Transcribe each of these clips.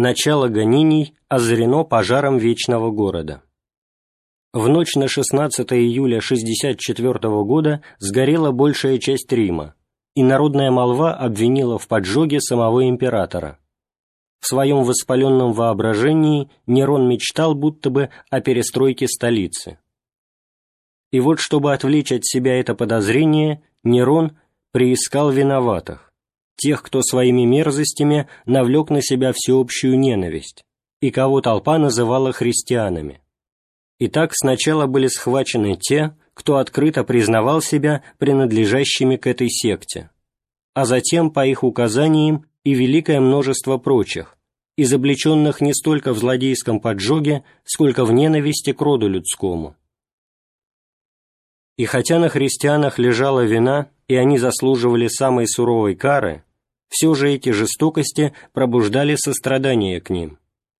Начало гонений озарено пожаром вечного города. В ночь на 16 июля 64 года сгорела большая часть Рима, и народная молва обвинила в поджоге самого императора. В своем воспаленном воображении Нерон мечтал будто бы о перестройке столицы. И вот, чтобы отвлечь от себя это подозрение, Нерон приискал виноватых, тех, кто своими мерзостями навлек на себя всеобщую ненависть, и кого толпа называла христианами. Итак, сначала были схвачены те, кто открыто признавал себя принадлежащими к этой секте, а затем, по их указаниям, и великое множество прочих, изобличенных не столько в злодейском поджоге, сколько в ненависти к роду людскому. И хотя на христианах лежала вина, и они заслуживали самой суровой кары, все же эти жестокости пробуждали сострадание к ним,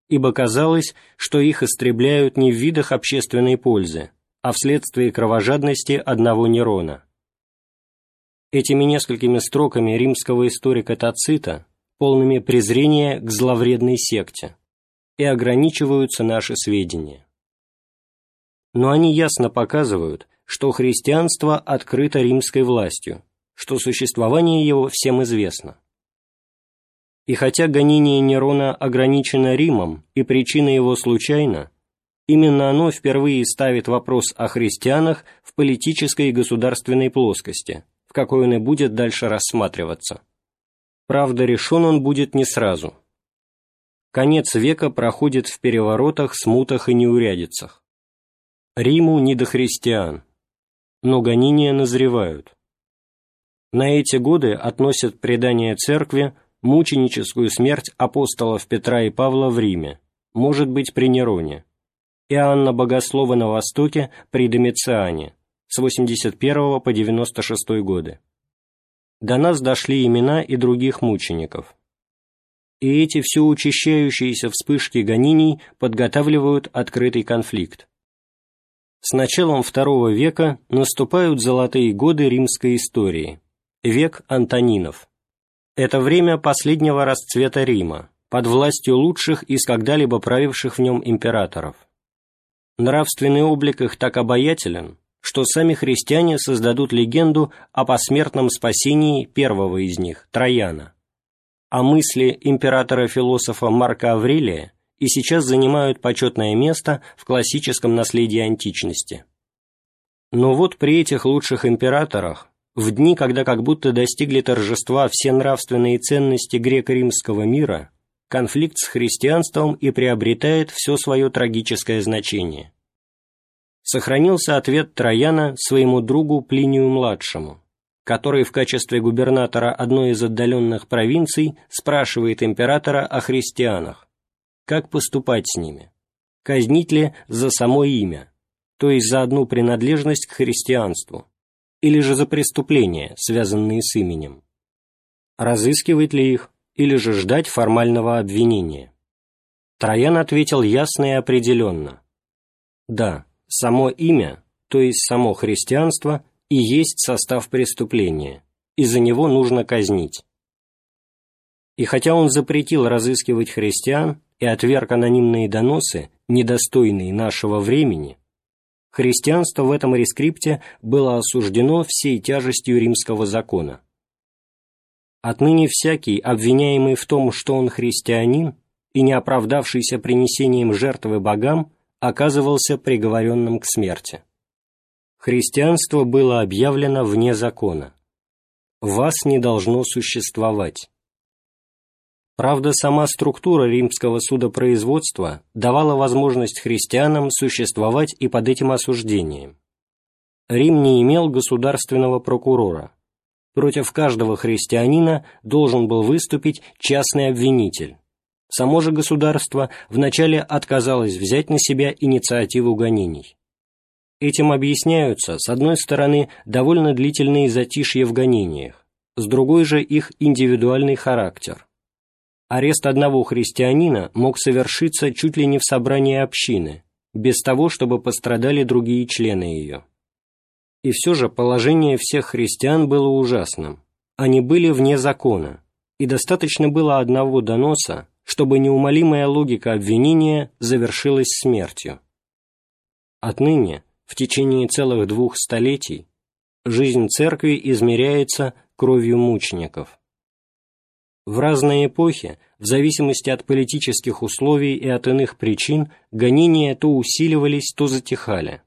ибо казалось, что их истребляют не в видах общественной пользы, а вследствие кровожадности одного Нерона. Этими несколькими строками римского историка Тацита полными презрения к зловредной секте, и ограничиваются наши сведения. Но они ясно показывают, что христианство открыто римской властью, что существование его всем известно. И хотя гонение Нерона ограничено Римом и причина его случайна, именно оно впервые ставит вопрос о христианах в политической и государственной плоскости, в какой он и будет дальше рассматриваться. Правда, решен он будет не сразу. Конец века проходит в переворотах, смутах и неурядицах. Риму не до христиан, но гонения назревают. На эти годы относят предание церкви мученическую смерть апостолов Петра и Павла в Риме, может быть при Нероне, и Анна Богослова на Востоке при Домициане с 81 по 96 годы до нас дошли имена и других мучеников. И эти все учащающиеся вспышки гонений подготавливают открытый конфликт. С началом II века наступают золотые годы римской истории, век Антонинов. Это время последнего расцвета Рима, под властью лучших из когда-либо правивших в нем императоров. Нравственный облик их так обаятелен, что сами христиане создадут легенду о посмертном спасении первого из них, Трояна. А мысли императора-философа Марка Аврелия и сейчас занимают почетное место в классическом наследии античности. Но вот при этих лучших императорах, в дни, когда как будто достигли торжества все нравственные ценности греко-римского мира, конфликт с христианством и приобретает все свое трагическое значение. Сохранился ответ Трояна своему другу Плинию-младшему, который в качестве губернатора одной из отдаленных провинций спрашивает императора о христианах, как поступать с ними, казнить ли за само имя, то есть за одну принадлежность к христианству, или же за преступления, связанные с именем, разыскивать ли их, или же ждать формального обвинения. Троян ответил ясно и определенно. Да, Само имя, то есть само христианство, и есть состав преступления, и за него нужно казнить. И хотя он запретил разыскивать христиан и отверг анонимные доносы, недостойные нашего времени, христианство в этом рескрипте было осуждено всей тяжестью римского закона. Отныне всякий, обвиняемый в том, что он христианин, и не оправдавшийся принесением жертвы богам, оказывался приговоренным к смерти. Христианство было объявлено вне закона. Вас не должно существовать. Правда, сама структура римского судопроизводства давала возможность христианам существовать и под этим осуждением. Рим не имел государственного прокурора. Против каждого христианина должен был выступить частный обвинитель, Само же государство вначале отказалось взять на себя инициативу гонений. Этим объясняются, с одной стороны, довольно длительные затишья в гонениях, с другой же их индивидуальный характер. Арест одного христианина мог совершиться чуть ли не в собрании общины, без того, чтобы пострадали другие члены ее. И все же положение всех христиан было ужасным. Они были вне закона, и достаточно было одного доноса, чтобы неумолимая логика обвинения завершилась смертью. Отныне, в течение целых двух столетий, жизнь церкви измеряется кровью мучеников. В разные эпохи, в зависимости от политических условий и от иных причин, гонения то усиливались, то затихали,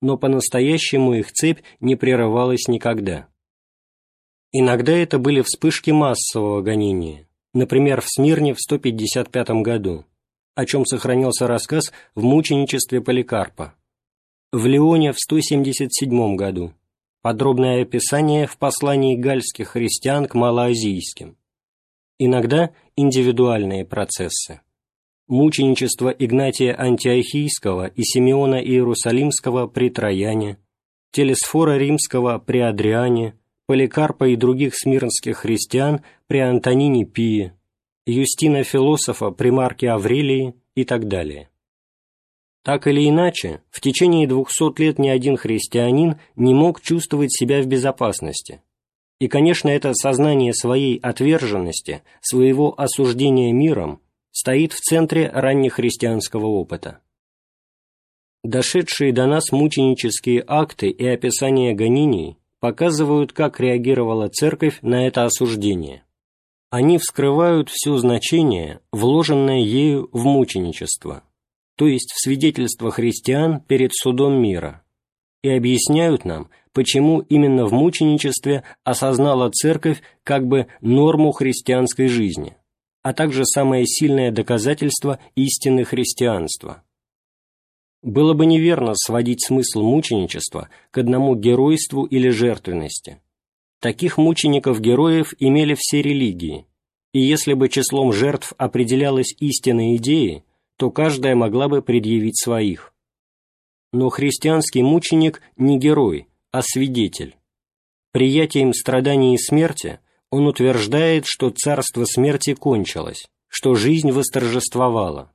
но по-настоящему их цепь не прерывалась никогда. Иногда это были вспышки массового гонения, например, в Смирне в 155 году, о чем сохранился рассказ в мученичестве Поликарпа, в Лионе в 177 году, подробное описание в послании гальских христиан к малоазийским, иногда индивидуальные процессы. Мученичество Игнатия Антиохийского и Симеона Иерусалимского при Трояне, Телесфора Римского при Адриане, Поликарпа и других смирнских христиан при Антонине Пии, Юстина Философа при Марке Аврелии и так далее. Так или иначе, в течение двухсот лет ни один христианин не мог чувствовать себя в безопасности. И, конечно, это сознание своей отверженности, своего осуждения миром, стоит в центре раннехристианского опыта. Дошедшие до нас мученические акты и описания гонений показывают, как реагировала Церковь на это осуждение. Они вскрывают все значение, вложенное ею в мученичество, то есть в свидетельство христиан перед судом мира, и объясняют нам, почему именно в мученичестве осознала Церковь как бы норму христианской жизни, а также самое сильное доказательство истины христианства. Было бы неверно сводить смысл мученичества к одному геройству или жертвенности. Таких мучеников-героев имели все религии, и если бы числом жертв определялась истинная идеи, то каждая могла бы предъявить своих. Но христианский мученик не герой, а свидетель. Приятием страданий и смерти он утверждает, что царство смерти кончилось, что жизнь восторжествовала.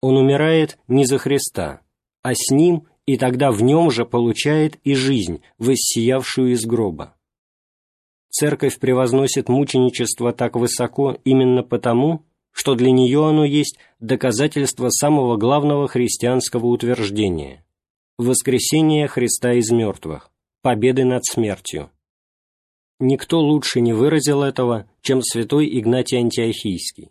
Он умирает не за Христа, а с ним и тогда в нем же получает и жизнь, воссиявшую из гроба. Церковь превозносит мученичество так высоко именно потому, что для нее оно есть доказательство самого главного христианского утверждения – воскресения Христа из мертвых, победы над смертью. Никто лучше не выразил этого, чем святой Игнатий Антиохийский.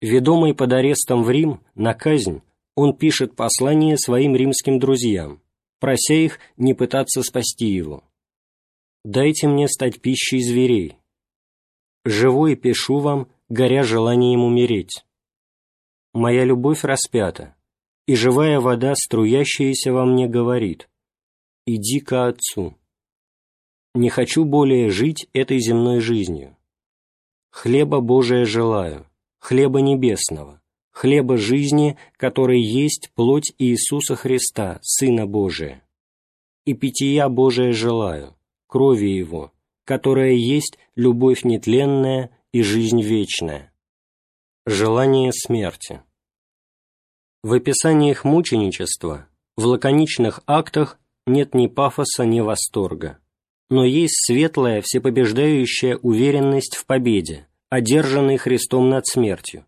Ведомый под арестом в Рим на казнь, он пишет послание своим римским друзьям, прося их не пытаться спасти его. «Дайте мне стать пищей зверей. Живой пишу вам, горя желанием умереть. Моя любовь распята, и живая вода, струящаяся во мне, говорит, «Иди ко Отцу». Не хочу более жить этой земной жизнью. Хлеба Божия желаю, хлеба небесного, хлеба жизни, который есть плоть Иисуса Христа, Сына Божия. И питья Божия желаю, крови Его, которая есть любовь нетленная и жизнь вечная. Желание смерти. В описаниях мученичества, в лаконичных актах нет ни пафоса, ни восторга, но есть светлая, всепобеждающая уверенность в победе, одержанной Христом над смертью,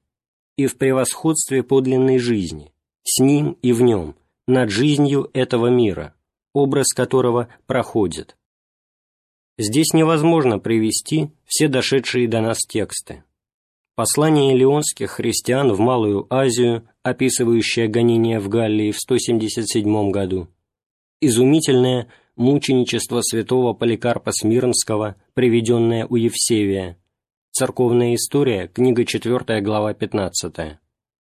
и в превосходстве подлинной жизни, с Ним и в Нем, над жизнью этого мира, образ которого проходит. Здесь невозможно привести все дошедшие до нас тексты. Послание леонских христиан в Малую Азию, описывающее гонение в Галлии в 177 году, изумительное мученичество святого Поликарпа Смирнского, приведенное у Евсевия, Церковная история, книга 4, глава 15.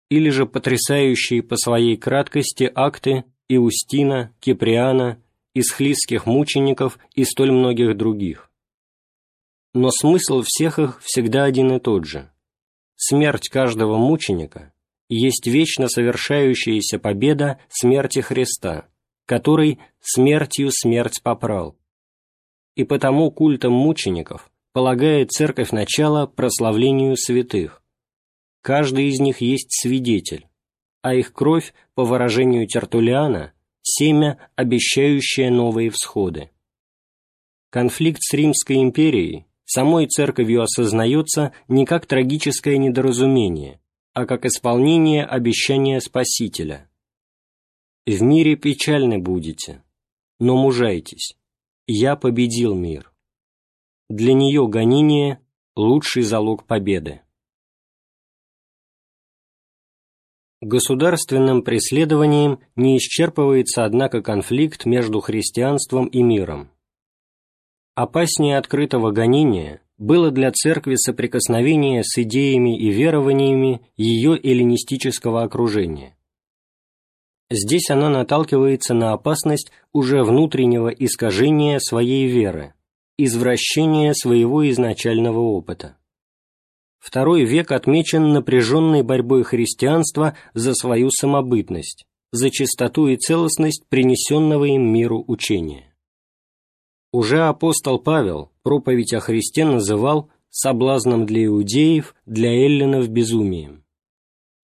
Или же потрясающие по своей краткости акты Иустина, Киприана, исхлистских мучеников и столь многих других. Но смысл всех их всегда один и тот же. Смерть каждого мученика есть вечно совершающаяся победа смерти Христа, который смертью смерть попрал. И потому культом мучеников полагает церковь начало прославлению святых. Каждый из них есть свидетель, а их кровь, по выражению Тертулиана, семя, обещающее новые всходы. Конфликт с Римской империей самой церковью осознается не как трагическое недоразумение, а как исполнение обещания Спасителя. «В мире печальны будете, но мужайтесь, я победил мир». Для нее гонение – лучший залог победы. Государственным преследованием не исчерпывается, однако, конфликт между христианством и миром. Опаснее открытого гонения было для церкви соприкосновение с идеями и верованиями ее эллинистического окружения. Здесь она наталкивается на опасность уже внутреннего искажения своей веры, извращение своего изначального опыта. Второй век отмечен напряженной борьбой христианства за свою самобытность, за чистоту и целостность принесенного им миру учения. Уже апостол Павел проповедь о Христе называл соблазном для иудеев, для эллинов безумием.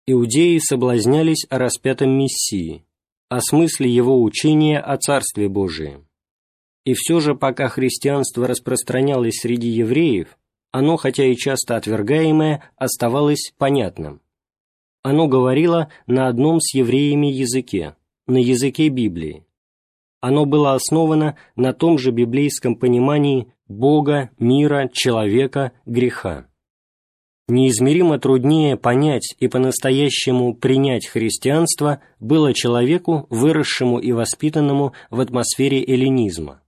Иудеи соблазнялись о распятом Мессии, о смысле его учения о Царстве Божием. И все же, пока христианство распространялось среди евреев, оно, хотя и часто отвергаемое, оставалось понятным. Оно говорило на одном с евреями языке, на языке Библии. Оно было основано на том же библейском понимании Бога, мира, человека, греха. Неизмеримо труднее понять и по-настоящему принять христианство было человеку, выросшему и воспитанному в атмосфере эллинизма.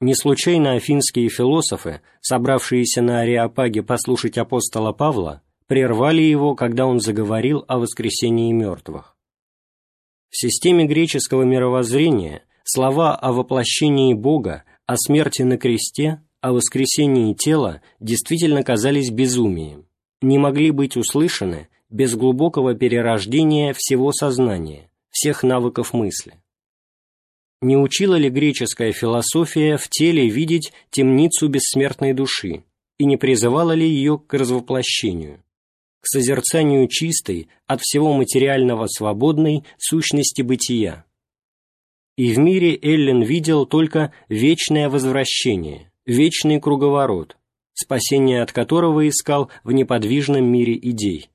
Не случайно афинские философы, собравшиеся на Ареопаге послушать апостола Павла, прервали его, когда он заговорил о воскресении мертвых. В системе греческого мировоззрения слова о воплощении Бога, о смерти на кресте, о воскресении тела действительно казались безумием, не могли быть услышаны без глубокого перерождения всего сознания, всех навыков мысли не учила ли греческая философия в теле видеть темницу бессмертной души и не призывала ли ее к развоплощению, к созерцанию чистой, от всего материального свободной сущности бытия? И в мире Эллен видел только вечное возвращение, вечный круговорот, спасение от которого искал в неподвижном мире идей.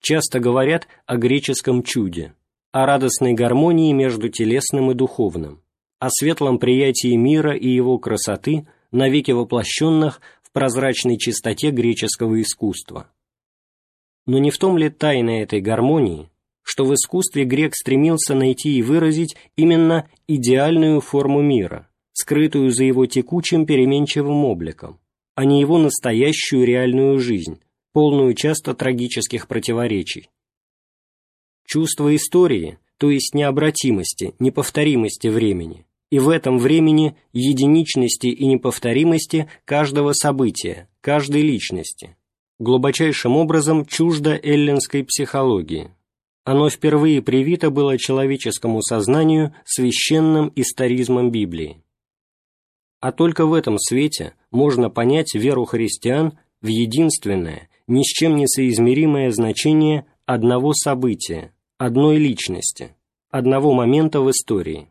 Часто говорят о греческом чуде – о радостной гармонии между телесным и духовным, о светлом приятии мира и его красоты, навеки воплощенных в прозрачной чистоте греческого искусства. Но не в том ли тайна этой гармонии, что в искусстве грек стремился найти и выразить именно идеальную форму мира, скрытую за его текучим переменчивым обликом, а не его настоящую реальную жизнь, полную часто трагических противоречий. Чувство истории, то есть необратимости, неповторимости времени, и в этом времени единичности и неповторимости каждого события, каждой личности, глубочайшим образом чуждо эллинской психологии. Оно впервые привито было человеческому сознанию священным историзмом Библии. А только в этом свете можно понять веру христиан в единственное, ни с чем не соизмеримое значение одного события, одной личности, одного момента в истории.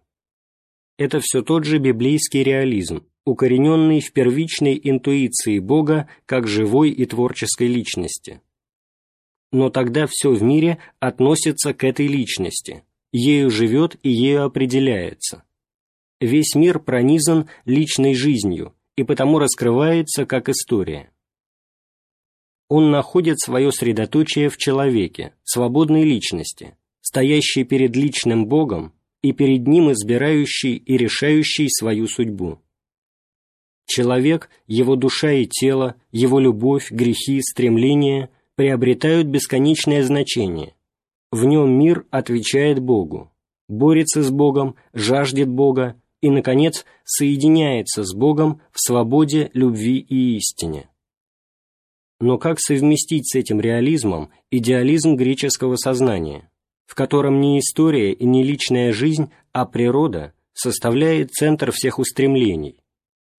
Это все тот же библейский реализм, укорененный в первичной интуиции Бога как живой и творческой личности. Но тогда все в мире относится к этой личности, ею живет и ею определяется. Весь мир пронизан личной жизнью и потому раскрывается как история он находит свое средоточие в человеке, свободной личности, стоящей перед личным Богом и перед Ним избирающей и решающей свою судьбу. Человек, его душа и тело, его любовь, грехи, стремления приобретают бесконечное значение. В нем мир отвечает Богу, борется с Богом, жаждет Бога и, наконец, соединяется с Богом в свободе, любви и истине. Но как совместить с этим реализмом идеализм греческого сознания, в котором не история и не личная жизнь, а природа составляет центр всех устремлений,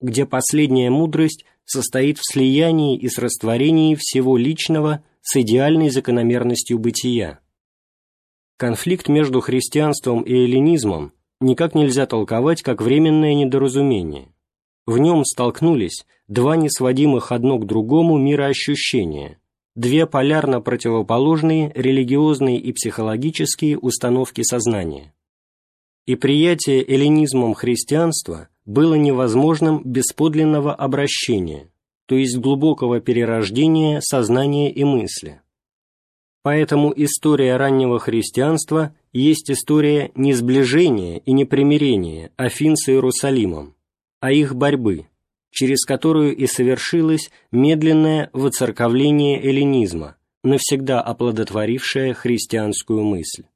где последняя мудрость состоит в слиянии и срастворении всего личного с идеальной закономерностью бытия? Конфликт между христианством и эллинизмом никак нельзя толковать как временное недоразумение. В нем столкнулись два несводимых одно к другому мироощущения, две полярно противоположные религиозные и психологические установки сознания. И приятие эллинизмом христианства было невозможным без подлинного обращения, то есть глубокого перерождения сознания и мысли. Поэтому история раннего христианства есть история не сближения и не примирения Афин с Иерусалимом, а их борьбы, через которую и совершилось медленное воцерковление эллинизма, навсегда оплодотворившее христианскую мысль.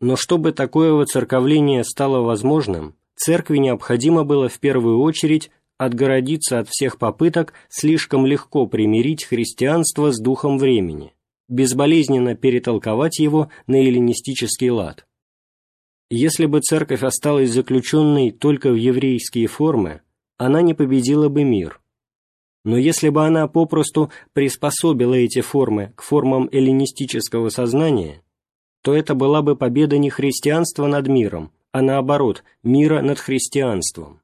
Но чтобы такое воцерковление стало возможным, церкви необходимо было в первую очередь отгородиться от всех попыток слишком легко примирить христианство с духом времени, безболезненно перетолковать его на эллинистический лад. Если бы церковь осталась заключенной только в еврейские формы, она не победила бы мир. Но если бы она попросту приспособила эти формы к формам эллинистического сознания, то это была бы победа не христианства над миром, а наоборот, мира над христианством.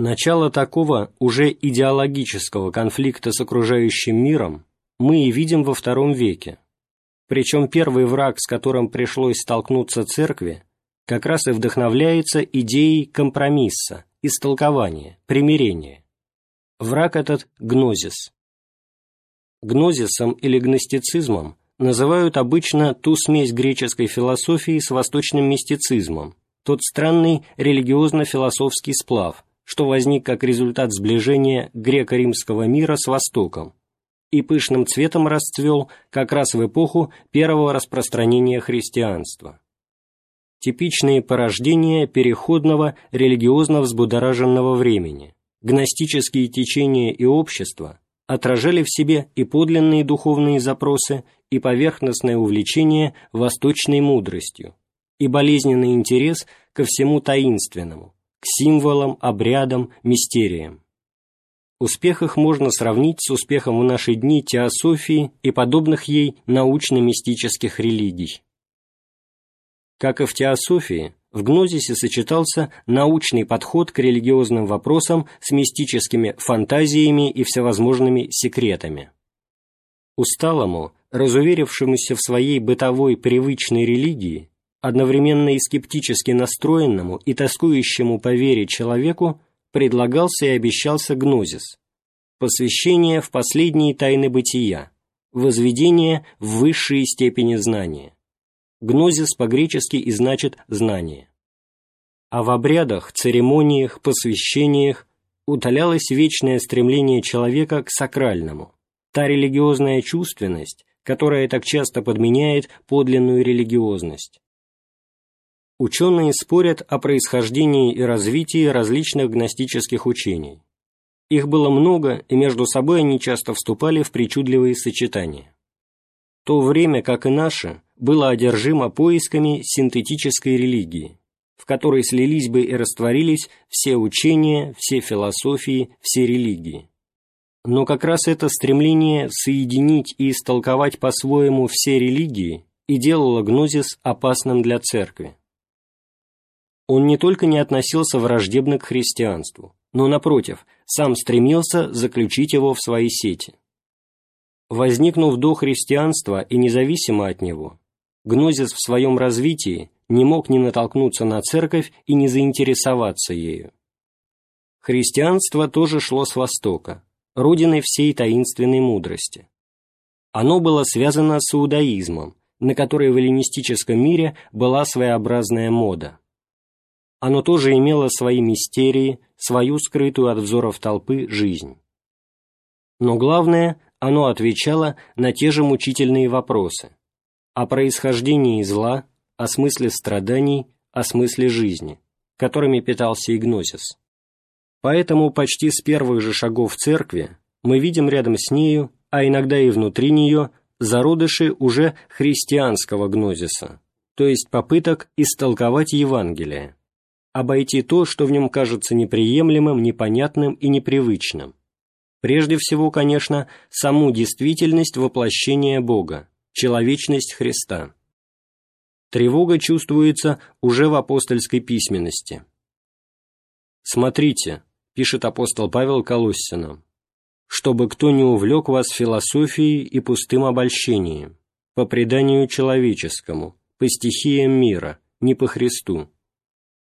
Начало такого уже идеологического конфликта с окружающим миром мы и видим во втором веке. Причем первый враг, с которым пришлось столкнуться церкви, как раз и вдохновляется идеей компромисса, истолкования, примирения. Враг этот – гнозис. Гнозисом или гностицизмом называют обычно ту смесь греческой философии с восточным мистицизмом, тот странный религиозно-философский сплав – что возник как результат сближения греко-римского мира с Востоком и пышным цветом расцвел как раз в эпоху первого распространения христианства. Типичные порождения переходного религиозно взбудораженного времени, гностические течения и общества отражали в себе и подлинные духовные запросы, и поверхностное увлечение восточной мудростью, и болезненный интерес ко всему таинственному, к символам, обрядам, мистериям. Успех их можно сравнить с успехом в наши дни теософии и подобных ей научно-мистических религий. Как и в теософии, в гнозисе сочетался научный подход к религиозным вопросам с мистическими фантазиями и всевозможными секретами. Усталому, разуверившемуся в своей бытовой привычной религии, одновременно и скептически настроенному и тоскующему по вере человеку предлагался и обещался гнозис, посвящение в последние тайны бытия, возведение в высшие степени знания. Гнозис по-гречески и значит «знание». А в обрядах, церемониях, посвящениях утолялось вечное стремление человека к сакральному, та религиозная чувственность, которая так часто подменяет подлинную религиозность. Ученые спорят о происхождении и развитии различных гностических учений. Их было много, и между собой они часто вступали в причудливые сочетания. То время, как и наше, было одержимо поисками синтетической религии, в которой слились бы и растворились все учения, все философии, все религии. Но как раз это стремление соединить и истолковать по-своему все религии и делало гнозис опасным для церкви он не только не относился враждебно к христианству, но, напротив, сам стремился заключить его в свои сети. Возникнув до христианства и независимо от него, гнозис в своем развитии не мог не натолкнуться на церковь и не заинтересоваться ею. Христианство тоже шло с Востока, родиной всей таинственной мудрости. Оно было связано с иудаизмом, на который в эллинистическом мире была своеобразная мода оно тоже имело свои мистерии, свою скрытую от взоров толпы жизнь. Но главное, оно отвечало на те же мучительные вопросы о происхождении зла, о смысле страданий, о смысле жизни, которыми питался Игносис. Поэтому почти с первых же шагов церкви мы видим рядом с нею, а иногда и внутри нее, зародыши уже христианского гнозиса, то есть попыток истолковать Евангелие, обойти то, что в нем кажется неприемлемым, непонятным и непривычным. Прежде всего, конечно, саму действительность воплощения Бога, человечность Христа. Тревога чувствуется уже в апостольской письменности. «Смотрите», — пишет апостол Павел Колоссянам, чтобы кто не увлек вас философией и пустым обольщением, по преданию человеческому, по стихиям мира, не по Христу».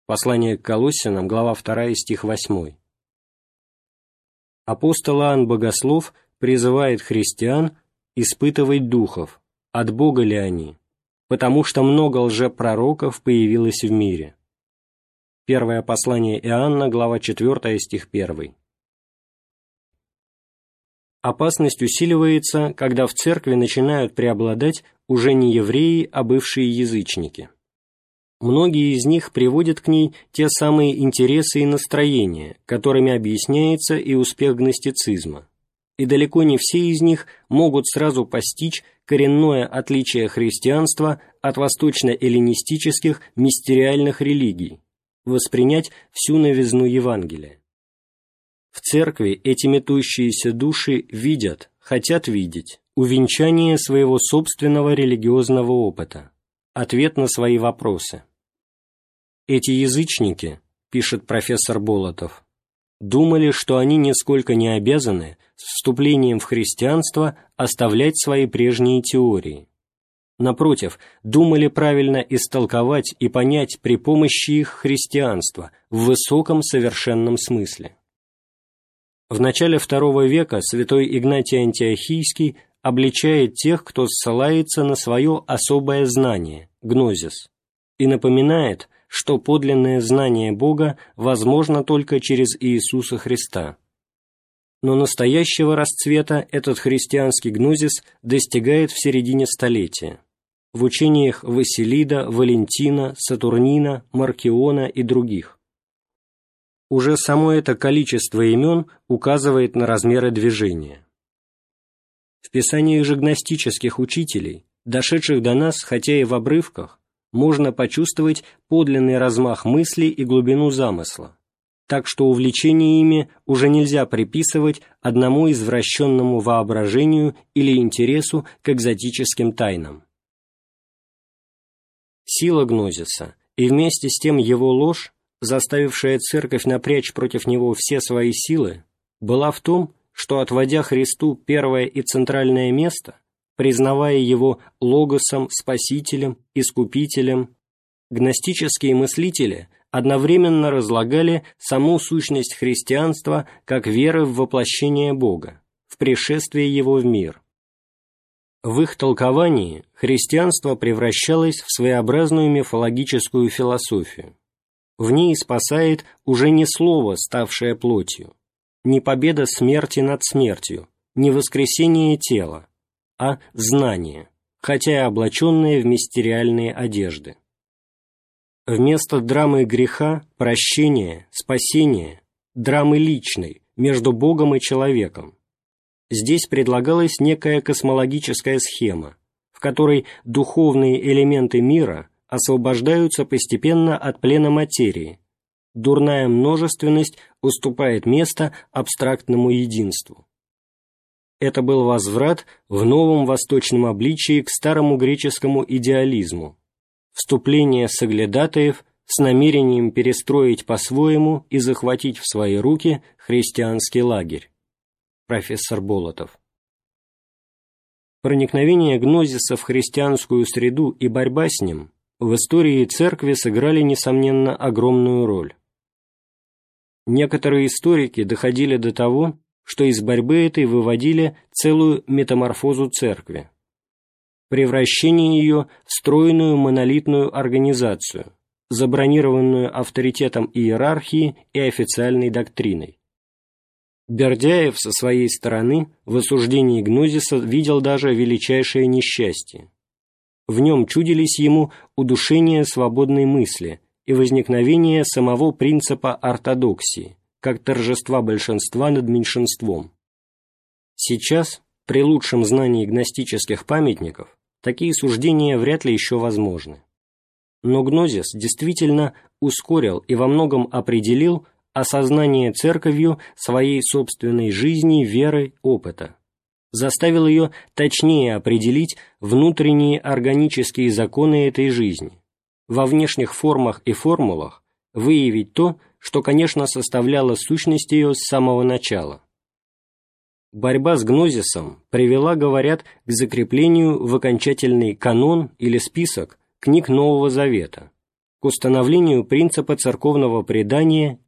Послание к Колоссянам, глава 2, стих 8. Апостол Иоанн Богослов призывает христиан испытывать духов, от Бога ли они, потому что много лжепророков появилось в мире. Первое послание Иоанна, глава 4, стих 1. Опасность усиливается, когда в церкви начинают преобладать уже не евреи, а бывшие язычники. Многие из них приводят к ней те самые интересы и настроения, которыми объясняется и успех гностицизма. И далеко не все из них могут сразу постичь коренное отличие христианства от восточно-эллинистических мистериальных религий, воспринять всю новизну Евангелия. В церкви эти метущиеся души видят, хотят видеть, увенчание своего собственного религиозного опыта, ответ на свои вопросы. Эти язычники, пишет профессор Болотов, думали, что они нисколько не обязаны с вступлением в христианство оставлять свои прежние теории, Напротив, думали правильно истолковать и понять при помощи их христианство в высоком совершенном смысле. В начале II века святой Игнатий Антиохийский обличает тех, кто ссылается на свое особое знание, гнозис, и напоминает, что подлинное знание Бога возможно только через Иисуса Христа – но настоящего расцвета этот христианский гнозис достигает в середине столетия. В учениях Василида, Валентина, Сатурнина, Маркиона и других. Уже само это количество имен указывает на размеры движения. В писаниях же гностических учителей, дошедших до нас, хотя и в обрывках, можно почувствовать подлинный размах мысли и глубину замысла так что увлечение ими уже нельзя приписывать одному извращенному воображению или интересу к экзотическим тайнам. Сила гнозиса и вместе с тем его ложь, заставившая церковь напрячь против него все свои силы, была в том, что, отводя Христу первое и центральное место, признавая его логосом, спасителем, искупителем, гностические мыслители одновременно разлагали саму сущность христианства как веры в воплощение Бога, в пришествие Его в мир. В их толковании христианство превращалось в своеобразную мифологическую философию. В ней спасает уже не слово, ставшее плотью, не победа смерти над смертью, не воскресение тела, а знание, хотя и облаченное в мистериальные одежды. Вместо драмы греха, прощения, спасения, драмы личной, между Богом и человеком. Здесь предлагалась некая космологическая схема, в которой духовные элементы мира освобождаются постепенно от плена материи, дурная множественность уступает место абстрактному единству. Это был возврат в новом восточном обличии к старому греческому идеализму, вступление соглядатаев с намерением перестроить по-своему и захватить в свои руки христианский лагерь. Профессор Болотов. Проникновение гнозиса в христианскую среду и борьба с ним в истории церкви сыграли, несомненно, огромную роль. Некоторые историки доходили до того, что из борьбы этой выводили целую метаморфозу церкви превращение ее в стройную монолитную организацию, забронированную авторитетом иерархии и официальной доктриной. Бердяев со своей стороны в осуждении гнозиса видел даже величайшее несчастье. В нем чудились ему удушение свободной мысли и возникновение самого принципа ортодоксии, как торжества большинства над меньшинством. Сейчас, при лучшем знании гностических памятников, такие суждения вряд ли еще возможны. Но гнозис действительно ускорил и во многом определил осознание церковью своей собственной жизни, веры, опыта, заставил ее точнее определить внутренние органические законы этой жизни, во внешних формах и формулах выявить то, что, конечно, составляло сущность ее с самого начала. Борьба с гнозисом привела, говорят, к закреплению в окончательный канон или список книг Нового Завета, к установлению принципа церковного предания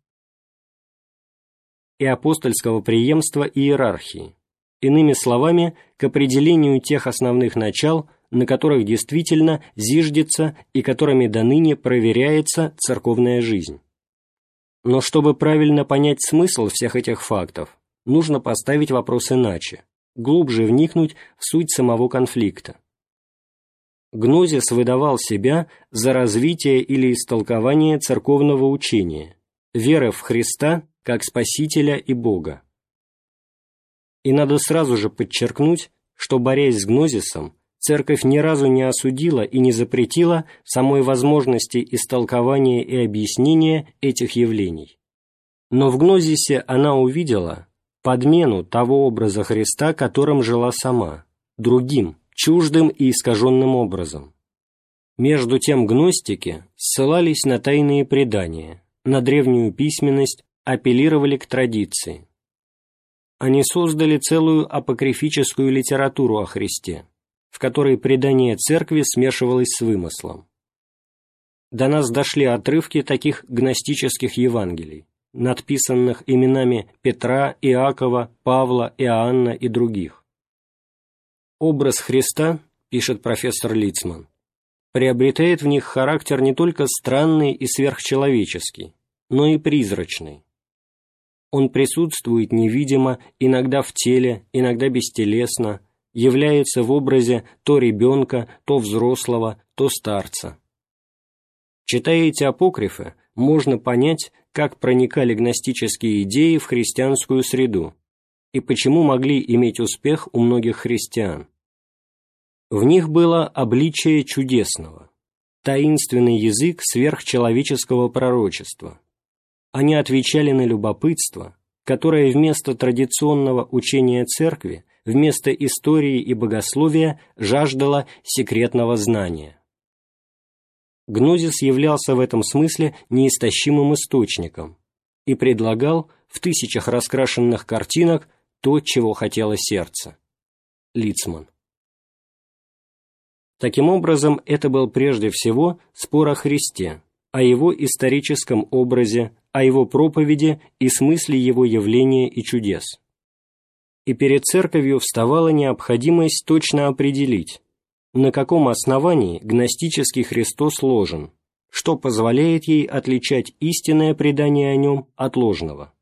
и апостольского преемства иерархии, иными словами, к определению тех основных начал, на которых действительно зиждется и которыми до ныне проверяется церковная жизнь. Но чтобы правильно понять смысл всех этих фактов, нужно поставить вопрос иначе, глубже вникнуть в суть самого конфликта. Гнозис выдавал себя за развитие или истолкование церковного учения, веры в Христа как Спасителя и Бога. И надо сразу же подчеркнуть, что, борясь с гнозисом, Церковь ни разу не осудила и не запретила самой возможности истолкования и объяснения этих явлений. Но в гнозисе она увидела подмену того образа Христа, которым жила сама, другим, чуждым и искаженным образом. Между тем гностики ссылались на тайные предания, на древнюю письменность, апеллировали к традиции. Они создали целую апокрифическую литературу о Христе, в которой предание церкви смешивалось с вымыслом. До нас дошли отрывки таких гностических Евангелий, надписанных именами Петра, Иакова, Павла, Иоанна и других. Образ Христа, пишет профессор Лицман, приобретает в них характер не только странный и сверхчеловеческий, но и призрачный. Он присутствует невидимо, иногда в теле, иногда бестелесно, является в образе то ребенка, то взрослого, то старца. Читая эти апокрифы, можно понять, как проникали гностические идеи в христианскую среду и почему могли иметь успех у многих христиан. В них было обличие чудесного, таинственный язык сверхчеловеческого пророчества. Они отвечали на любопытство, которое вместо традиционного учения церкви, вместо истории и богословия жаждало секретного знания. Гнозис являлся в этом смысле неистощимым источником и предлагал в тысячах раскрашенных картинок то, чего хотело сердце. Лицман. Таким образом, это был прежде всего спор о Христе, о его историческом образе, о его проповеди и смысле его явления и чудес. И перед церковью вставала необходимость точно определить, на каком основании гностический Христос ложен, что позволяет ей отличать истинное предание о нем от ложного.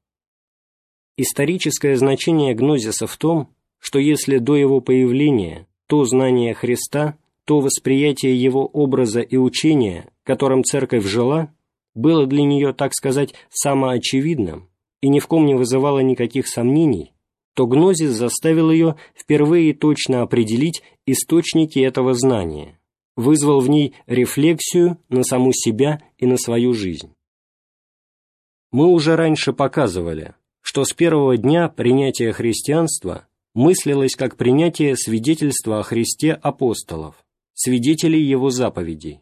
Историческое значение гнозиса в том, что если до его появления то знание Христа, то восприятие его образа и учения, которым церковь жила, было для нее, так сказать, самоочевидным и ни в ком не вызывало никаких сомнений, то гнозис заставил ее впервые точно определить источники этого знания, вызвал в ней рефлексию на саму себя и на свою жизнь. Мы уже раньше показывали, что с первого дня принятия христианства мыслилось как принятие свидетельства о Христе апостолов, свидетелей его заповедей.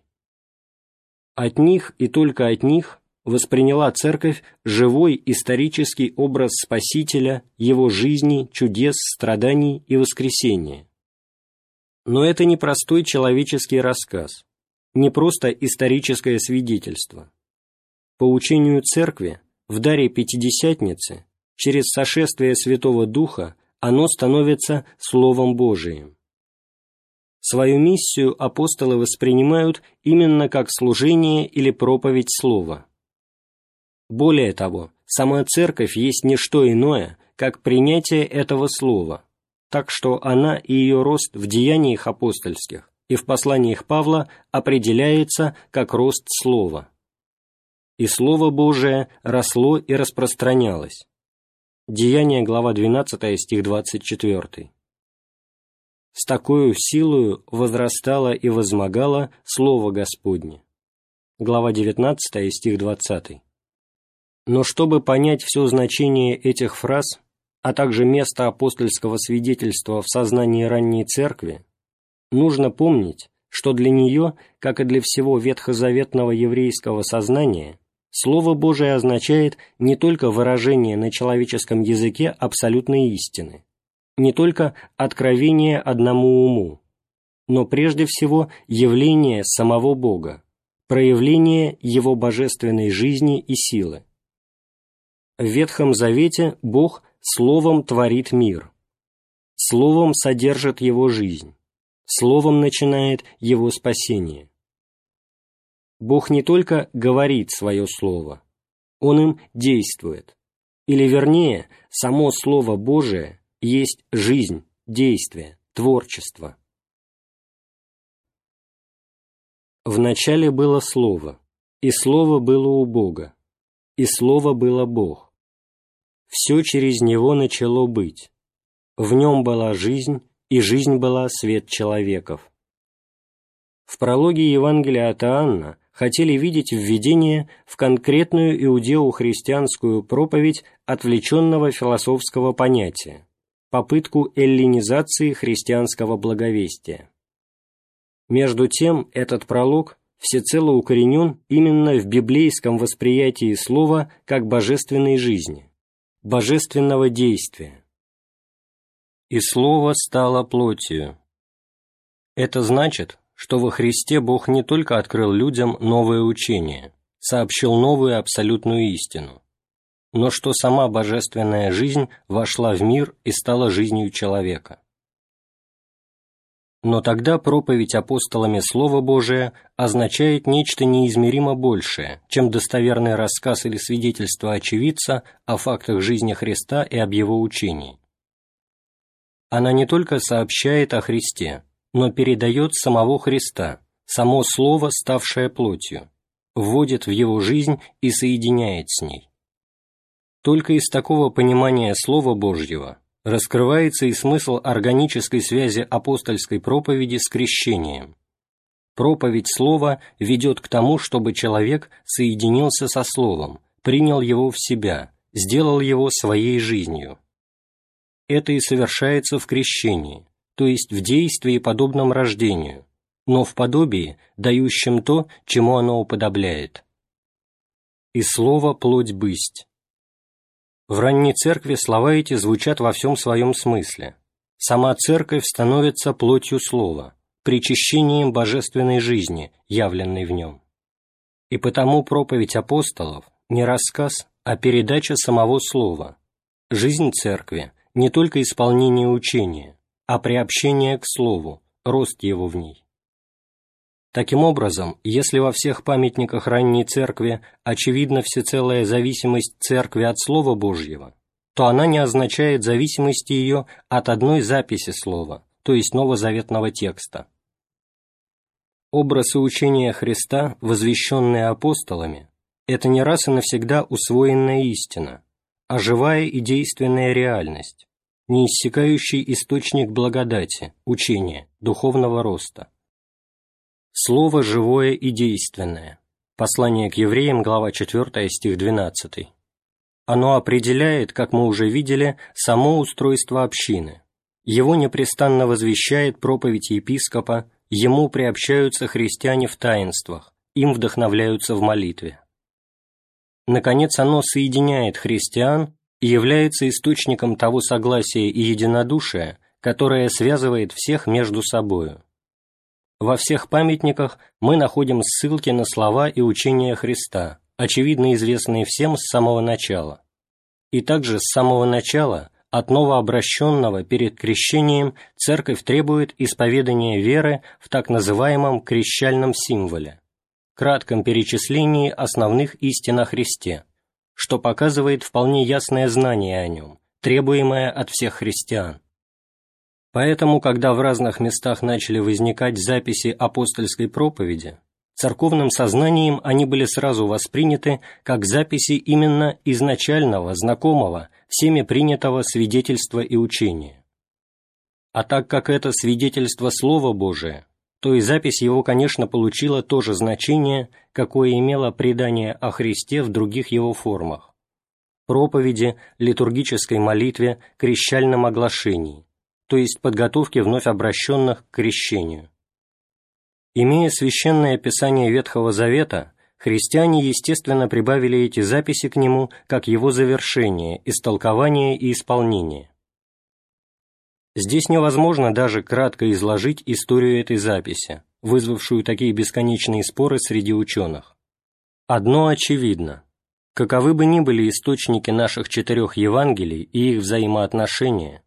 От них и только от них восприняла Церковь живой исторический образ Спасителя, его жизни, чудес, страданий и воскресения. Но это не простой человеческий рассказ, не просто историческое свидетельство. По учению Церкви, в даре Пятидесятницы, через сошествие Святого Духа оно становится Словом Божиим. Свою миссию апостолы воспринимают именно как служение или проповедь Слова. Более того, сама Церковь есть не что иное, как принятие этого Слова, так что она и ее рост в деяниях апостольских и в посланиях Павла определяется как рост Слова. И Слово Божие росло и распространялось. Деяние, глава 12, стих 24 с такой силою возрастало и возмогало Слово Господне. Глава 19, стих 20. Но чтобы понять все значение этих фраз, а также место апостольского свидетельства в сознании ранней церкви, нужно помнить, что для нее, как и для всего ветхозаветного еврейского сознания, Слово Божие означает не только выражение на человеческом языке абсолютной истины, не только откровение одному уму, но прежде всего явление самого Бога, проявление Его божественной жизни и силы. В Ветхом Завете Бог Словом творит мир, Словом содержит его жизнь, Словом начинает его спасение. Бог не только говорит свое Слово, Он им действует, или вернее, само Слово Божие есть жизнь, действие, творчество. Вначале было Слово, и Слово было у Бога, и Слово было Бог. Все через Него начало быть. В Нем была жизнь, и жизнь была свет человеков. В прологе Евангелия от Иоанна хотели видеть введение в конкретную иудео-христианскую проповедь отвлеченного философского понятия, попытку эллинизации христианского благовестия. Между тем, этот пролог всецело укоренен именно в библейском восприятии слова как божественной жизни, божественного действия. «И слово стало плотью». Это значит, что во Христе Бог не только открыл людям новое учение, сообщил новую абсолютную истину, но что сама божественная жизнь вошла в мир и стала жизнью человека. Но тогда проповедь апостолами Слова Божия означает нечто неизмеримо большее, чем достоверный рассказ или свидетельство очевидца о фактах жизни Христа и об его учении. Она не только сообщает о Христе, но передает самого Христа, само Слово, ставшее плотью, вводит в его жизнь и соединяет с ней. Только из такого понимания Слова Божьего раскрывается и смысл органической связи апостольской проповеди с крещением. Проповедь Слова ведет к тому, чтобы человек соединился со Словом, принял его в себя, сделал его своей жизнью. Это и совершается в крещении, то есть в действии, подобном рождению, но в подобии, дающем то, чему оно уподобляет. И слово плоть бысть. В ранней церкви слова эти звучат во всем своем смысле. Сама церковь становится плотью слова, причащением божественной жизни, явленной в нем. И потому проповедь апостолов не рассказ, а передача самого слова. Жизнь церкви – не только исполнение учения, а приобщение к слову, рост его в ней. Таким образом, если во всех памятниках ранней церкви очевидна всецелая зависимость церкви от Слова Божьего, то она не означает зависимости ее от одной записи слова, то есть новозаветного текста. Образ и учение Христа, возвещенные апостолами, это не раз и навсегда усвоенная истина, а живая и действенная реальность, неиссякающий источник благодати, учения, духовного роста. Слово живое и действенное. Послание к евреям, глава 4, стих 12. Оно определяет, как мы уже видели, само устройство общины. Его непрестанно возвещает проповедь епископа, ему приобщаются христиане в таинствах, им вдохновляются в молитве. Наконец, оно соединяет христиан и является источником того согласия и единодушия, которое связывает всех между собою. Во всех памятниках мы находим ссылки на слова и учения Христа, очевидно известные всем с самого начала. И также с самого начала от новообращенного перед крещением Церковь требует исповедания веры в так называемом крещальном символе, кратком перечислении основных истин о Христе, что показывает вполне ясное знание о нем, требуемое от всех христиан. Поэтому, когда в разных местах начали возникать записи апостольской проповеди, церковным сознанием они были сразу восприняты как записи именно изначального, знакомого, всеми принятого свидетельства и учения. А так как это свидетельство Слова Божия, то и запись его, конечно, получила то же значение, какое имело предание о Христе в других его формах – проповеди, литургической молитве, крещальном оглашении – то есть подготовки вновь обращенных к крещению. Имея священное писание Ветхого Завета, христиане, естественно, прибавили эти записи к нему как его завершение, истолкование и исполнение. Здесь невозможно даже кратко изложить историю этой записи, вызвавшую такие бесконечные споры среди ученых. Одно очевидно. Каковы бы ни были источники наших четырех Евангелий и их взаимоотношения,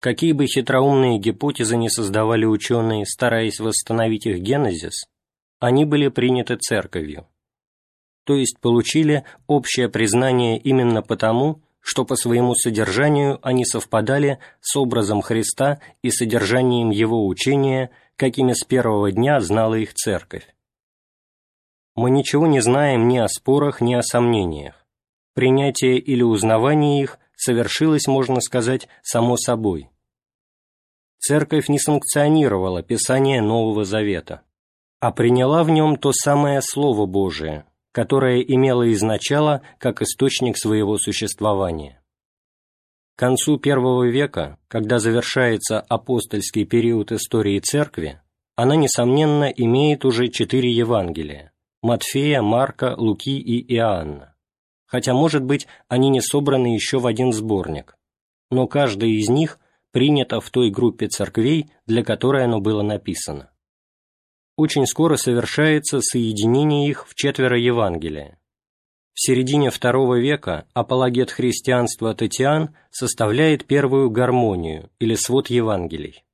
какие бы хитроумные гипотезы не создавали ученые, стараясь восстановить их генезис, они были приняты церковью, то есть получили общее признание именно потому, что по своему содержанию они совпадали с образом Христа и содержанием Его учения, какими с первого дня знала их Церковь. Мы ничего не знаем ни о спорах, ни о сомнениях. Принятие или узнавание их совершилось, можно сказать, само собой. Церковь не санкционировала Писание Нового Завета, а приняла в нем то самое Слово Божие, которое имело изначало как источник своего существования. К концу первого века, когда завершается апостольский период истории Церкви, она, несомненно, имеет уже четыре Евангелия – Матфея, Марка, Луки и Иоанна. Хотя, может быть, они не собраны еще в один сборник, но каждая из них принята в той группе церквей, для которой оно было написано очень скоро совершается соединение их в четверо Евангелия. В середине II века апологет христианства Татьян составляет первую гармонию или свод Евангелий.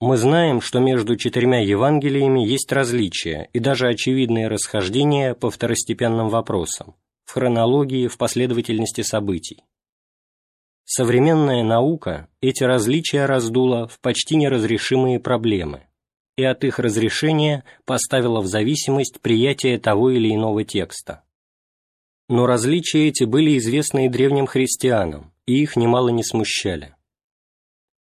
Мы знаем, что между четырьмя Евангелиями есть различия и даже очевидные расхождения по второстепенным вопросам, в хронологии, в последовательности событий. Современная наука эти различия раздула в почти неразрешимые проблемы – и от их разрешения поставила в зависимость приятие того или иного текста. Но различия эти были известны и древним христианам, и их немало не смущали.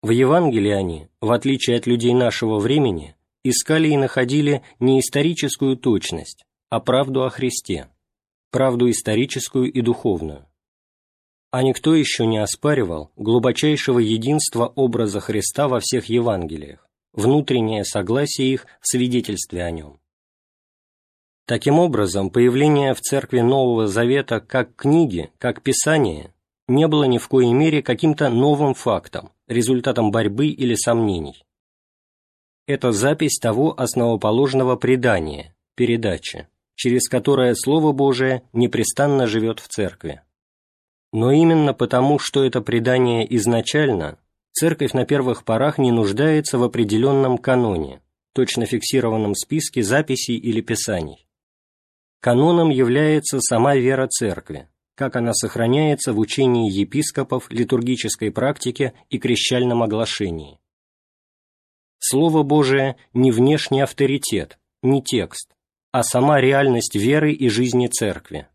В Евангелии они, в отличие от людей нашего времени, искали и находили не историческую точность, а правду о Христе, правду историческую и духовную. А никто еще не оспаривал глубочайшего единства образа Христа во всех Евангелиях, внутреннее согласие их в свидетельстве о нем. Таким образом, появление в Церкви Нового Завета как книги, как Писание, не было ни в коей мере каким-то новым фактом, результатом борьбы или сомнений. Это запись того основоположного предания, передачи, через которое Слово Божие непрестанно живет в Церкви. Но именно потому, что это предание изначально, церковь на первых порах не нуждается в определенном каноне, точно фиксированном списке записей или писаний. Каноном является сама вера церкви, как она сохраняется в учении епископов, литургической практике и крещальном оглашении. Слово Божие не внешний авторитет, не текст, а сама реальность веры и жизни церкви.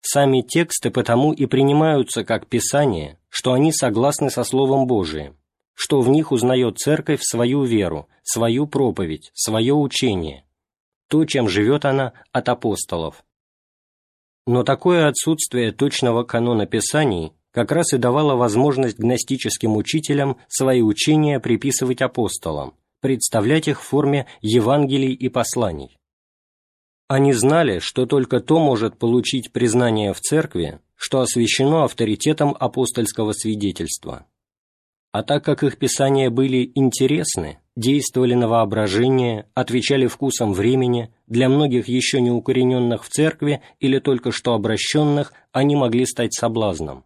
Сами тексты потому и принимаются как Писание, что они согласны со Словом Божиим, что в них узнает Церковь свою веру, свою проповедь, свое учение, то, чем живет она от апостолов. Но такое отсутствие точного канона Писаний как раз и давало возможность гностическим учителям свои учения приписывать апостолам, представлять их в форме Евангелий и посланий. Они знали, что только то может получить признание в церкви, что освящено авторитетом апостольского свидетельства. А так как их писания были интересны, действовали на воображение, отвечали вкусом времени, для многих еще не укорененных в церкви или только что обращенных, они могли стать соблазном.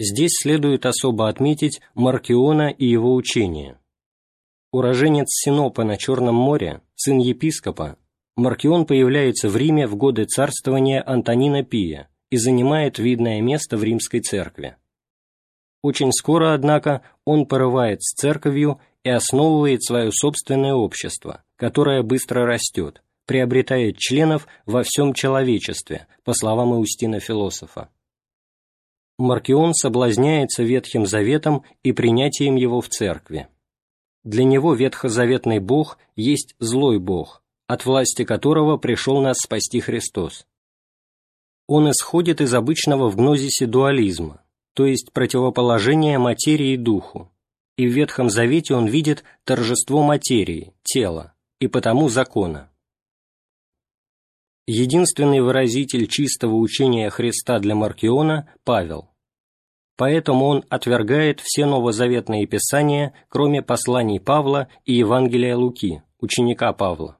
Здесь следует особо отметить Маркиона и его учение. Уроженец Синопа на Черном море, сын епископа, Маркион появляется в Риме в годы царствования Антонина Пия и занимает видное место в римской церкви. Очень скоро, однако, он порывает с церковью и основывает свое собственное общество, которое быстро растет, приобретает членов во всем человечестве, по словам Иустина Философа. Маркион соблазняется Ветхим Заветом и принятием его в церкви. Для него ветхозаветный Бог есть злой Бог – от власти которого пришел нас спасти Христос. Он исходит из обычного в гнозисе дуализма, то есть противоположения материи и духу, и в Ветхом Завете он видит торжество материи, тела, и потому закона. Единственный выразитель чистого учения Христа для Маркиона – Павел. поэтому он отвергает все новозаветные писания, кроме посланий Павла и Евангелия Луки, ученика Павла.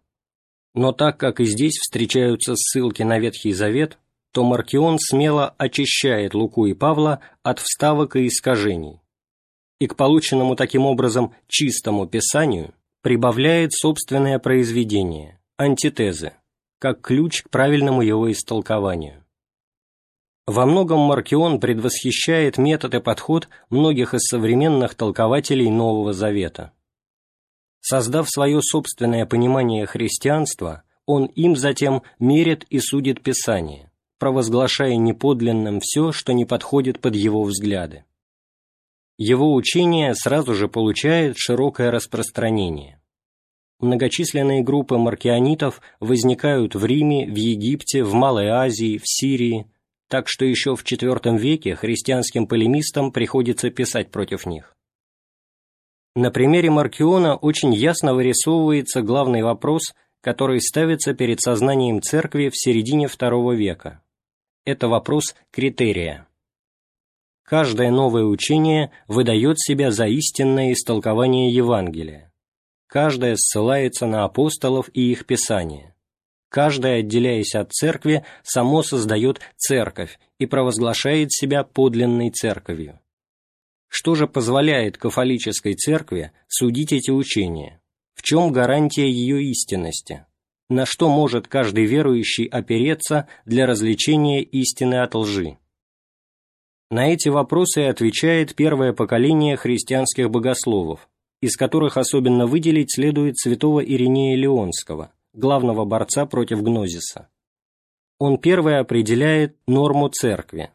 Но так как и здесь встречаются ссылки на Ветхий Завет, то Маркион смело очищает Луку и Павла от вставок и искажений, и к полученному таким образом чистому Писанию прибавляет собственное произведение, антитезы, как ключ к правильному его истолкованию. Во многом Маркион предвосхищает метод и подход многих из современных толкователей Нового Завета. Создав свое собственное понимание христианства, он им затем мерит и судит Писание, провозглашая неподлинным все, что не подходит под его взгляды. Его учение сразу же получает широкое распространение. Многочисленные группы маркионитов возникают в Риме, в Египте, в Малой Азии, в Сирии, так что еще в IV веке христианским полемистам приходится писать против них. На примере Маркиона очень ясно вырисовывается главный вопрос, который ставится перед сознанием церкви в середине II века. Это вопрос критерия. Каждое новое учение выдает себя за истинное истолкование Евангелия. Каждое ссылается на апостолов и их писания. Каждое, отделяясь от церкви, само создает церковь и провозглашает себя подлинной церковью. Что же позволяет кафолической церкви судить эти учения? В чем гарантия ее истинности? На что может каждый верующий опереться для развлечения истины от лжи? На эти вопросы отвечает первое поколение христианских богословов, из которых особенно выделить следует святого Иринея Леонского, главного борца против гнозиса. Он первый определяет норму церкви,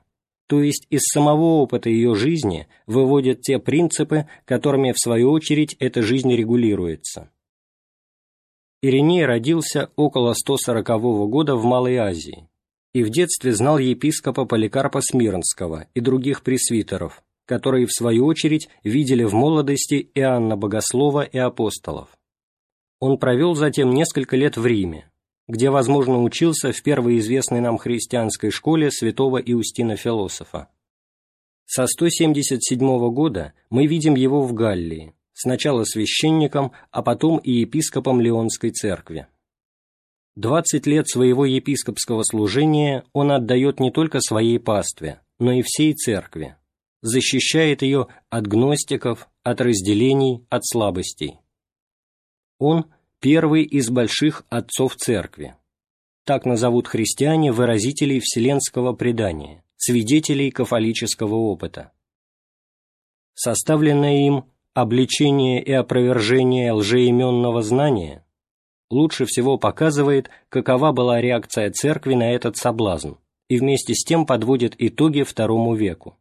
то есть из самого опыта ее жизни выводят те принципы, которыми в свою очередь эта жизнь регулируется. Ириней родился около 140 года в Малой Азии и в детстве знал епископа Поликарпа Смирнского и других пресвитеров, которые, в свою очередь, видели в молодости Иоанна Богослова и апостолов. Он провел затем несколько лет в Риме, где, возможно, учился в первой известной нам христианской школе святого Иустина Философа. Со 177 года мы видим его в Галлии, сначала священником, а потом и епископом Леонской церкви. Двадцать лет своего епископского служения он отдает не только своей пастве, но и всей церкви, защищает ее от гностиков, от разделений, от слабостей. Он – первый из больших отцов церкви. Так назовут христиане выразителей вселенского предания, свидетелей кафолического опыта. Составленное им обличение и опровержение лжеименного знания лучше всего показывает, какова была реакция церкви на этот соблазн, и вместе с тем подводит итоги второму веку.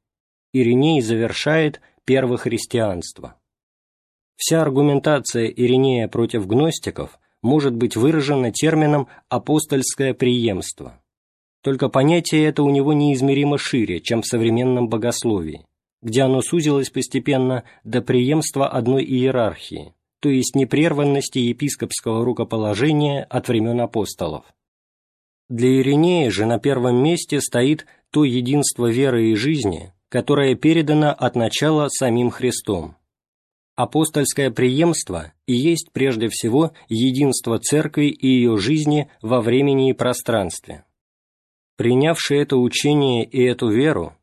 Ириней завершает первохристианство. Вся аргументация Иринея против гностиков может быть выражена термином «апостольское преемство». Только понятие это у него неизмеримо шире, чем в современном богословии, где оно сузилось постепенно до преемства одной иерархии, то есть непрерванности епископского рукоположения от времен апостолов. Для Иринея же на первом месте стоит то единство веры и жизни, которое передано от начала самим Христом, Апостольское преемство и есть прежде всего единство Церкви и ее жизни во времени и пространстве. Принявши это учение и эту веру,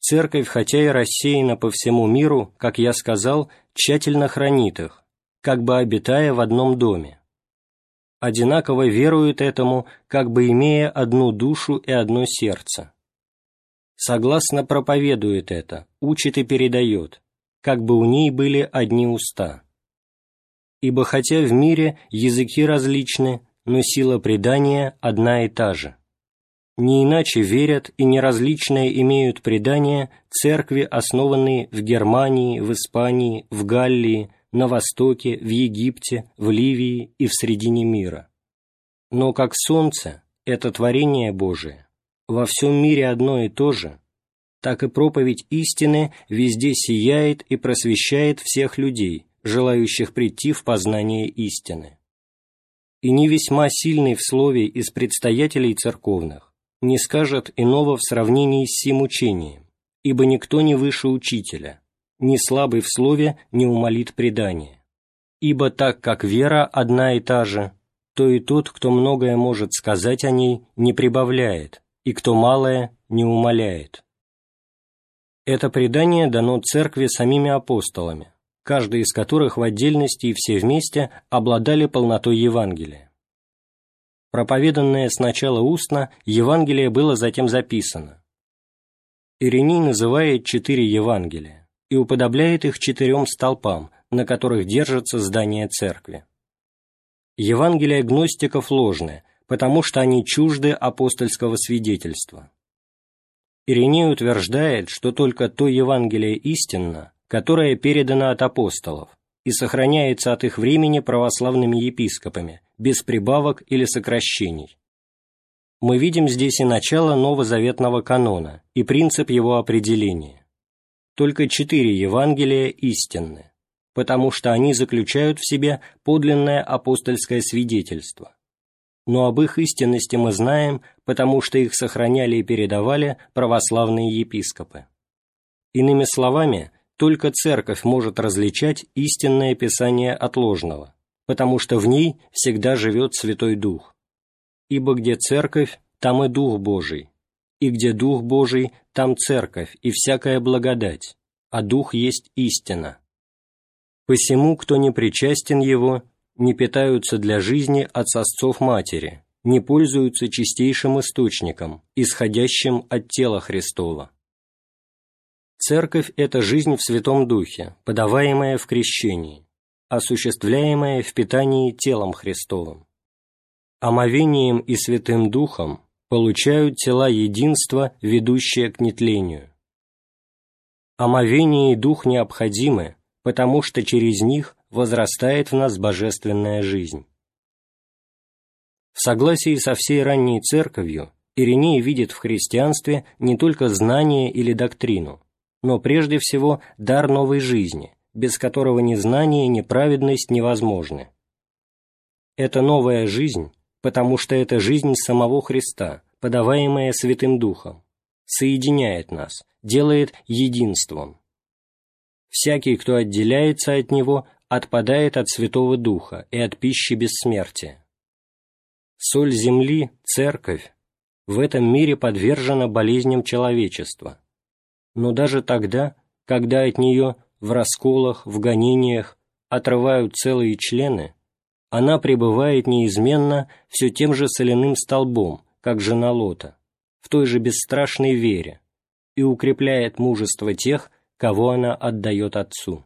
Церковь, хотя и рассеяна по всему миру, как я сказал, тщательно хранит их, как бы обитая в одном доме. Одинаково верует этому, как бы имея одну душу и одно сердце. Согласно проповедует это, учит и передает, как бы у ней были одни уста. Ибо хотя в мире языки различны, но сила предания одна и та же. Не иначе верят и неразличные имеют предания церкви, основанные в Германии, в Испании, в Галлии, на Востоке, в Египте, в Ливии и в средине мира. Но как солнце, это творение Божие, во всем мире одно и то же – так и проповедь истины везде сияет и просвещает всех людей, желающих прийти в познание истины. И не весьма сильный в слове из предстоятелей церковных не скажет иного в сравнении с сим учением, ибо никто не выше учителя, ни слабый в слове не умолит предание. Ибо так как вера одна и та же, то и тот, кто многое может сказать о ней, не прибавляет, и кто малое не умаляет. Это предание дано церкви самими апостолами, каждый из которых в отдельности и все вместе обладали полнотой Евангелия. Проповеданное сначала устно, Евангелие было затем записано. Ириней называет четыре Евангелия и уподобляет их четырем столпам, на которых держится здание церкви. Евангелия гностиков ложны, потому что они чужды апостольского свидетельства. Ириней утверждает, что только то Евангелие истинно, которое передано от апостолов и сохраняется от их времени православными епископами, без прибавок или сокращений. Мы видим здесь и начало новозаветного канона, и принцип его определения. Только четыре Евангелия истинны, потому что они заключают в себе подлинное апостольское свидетельство. Но об их истинности мы знаем, потому что их сохраняли и передавали православные епископы. Иными словами, только Церковь может различать истинное Писание от ложного, потому что в ней всегда живет Святой Дух. Ибо где Церковь, там и Дух Божий, и где Дух Божий, там Церковь и всякая благодать, а Дух есть истина. Посему, кто не причастен Его, не питаются для жизни от сосцов матери, не пользуются чистейшим источником, исходящим от тела Христова. Церковь – это жизнь в Святом Духе, подаваемая в крещении, осуществляемая в питании телом Христовым. Омовением и Святым Духом получают тела единства, ведущие к нетлению. Омовение и Дух необходимы, потому что через них возрастает в нас божественная жизнь. В согласии со всей ранней церковью Ириней видит в христианстве не только знание или доктрину, но прежде всего дар новой жизни, без которого ни знание, ни праведность невозможны. Это новая жизнь, потому что это жизнь самого Христа, подаваемая Святым Духом, соединяет нас, делает единством. Всякий, кто отделяется от Него, отпадает от Святого Духа и от пищи бессмертия. Соль земли, церковь, в этом мире подвержена болезням человечества – но даже тогда, когда от нее в расколах, в гонениях отрывают целые члены, она пребывает неизменно все тем же соляным столбом, как жена Лота, в той же бесстрашной вере, и укрепляет мужество тех, кого она отдает Отцу.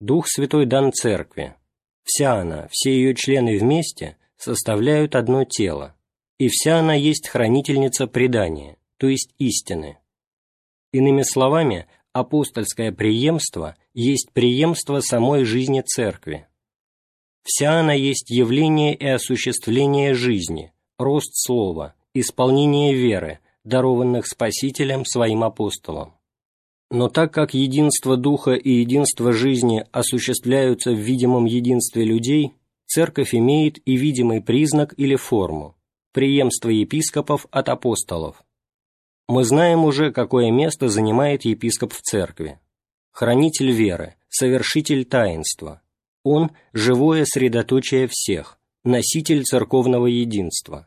Дух Святой дан Церкви. Вся она, все ее члены вместе составляют одно тело, и вся она есть хранительница предания, то есть истины. Иными словами, апостольское преемство есть преемство самой жизни Церкви. Вся она есть явление и осуществление жизни, рост слова, исполнение веры, дарованных Спасителем своим апостолам. Но так как единство Духа и единство жизни осуществляются в видимом единстве людей, Церковь имеет и видимый признак или форму – преемство епископов от апостолов – мы знаем уже, какое место занимает епископ в церкви. Хранитель веры, совершитель таинства. Он – живое средоточие всех, носитель церковного единства.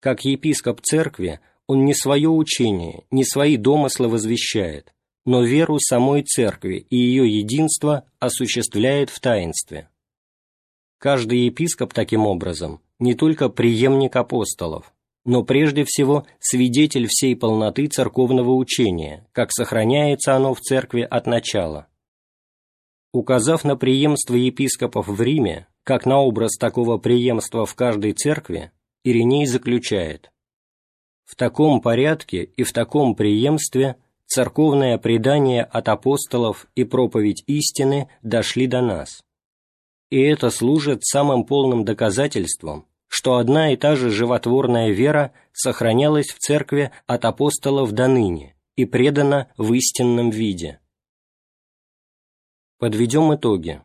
Как епископ церкви, он не свое учение, не свои домыслы возвещает, но веру самой церкви и ее единство осуществляет в таинстве. Каждый епископ, таким образом, не только преемник апостолов, но прежде всего свидетель всей полноты церковного учения, как сохраняется оно в церкви от начала. Указав на преемство епископов в Риме, как на образ такого преемства в каждой церкви, Ириней заключает «В таком порядке и в таком преемстве церковное предание от апостолов и проповедь истины дошли до нас. И это служит самым полным доказательством, что одна и та же животворная вера сохранялась в церкви от апостолов до ныне и предана в истинном виде. Подведем итоги.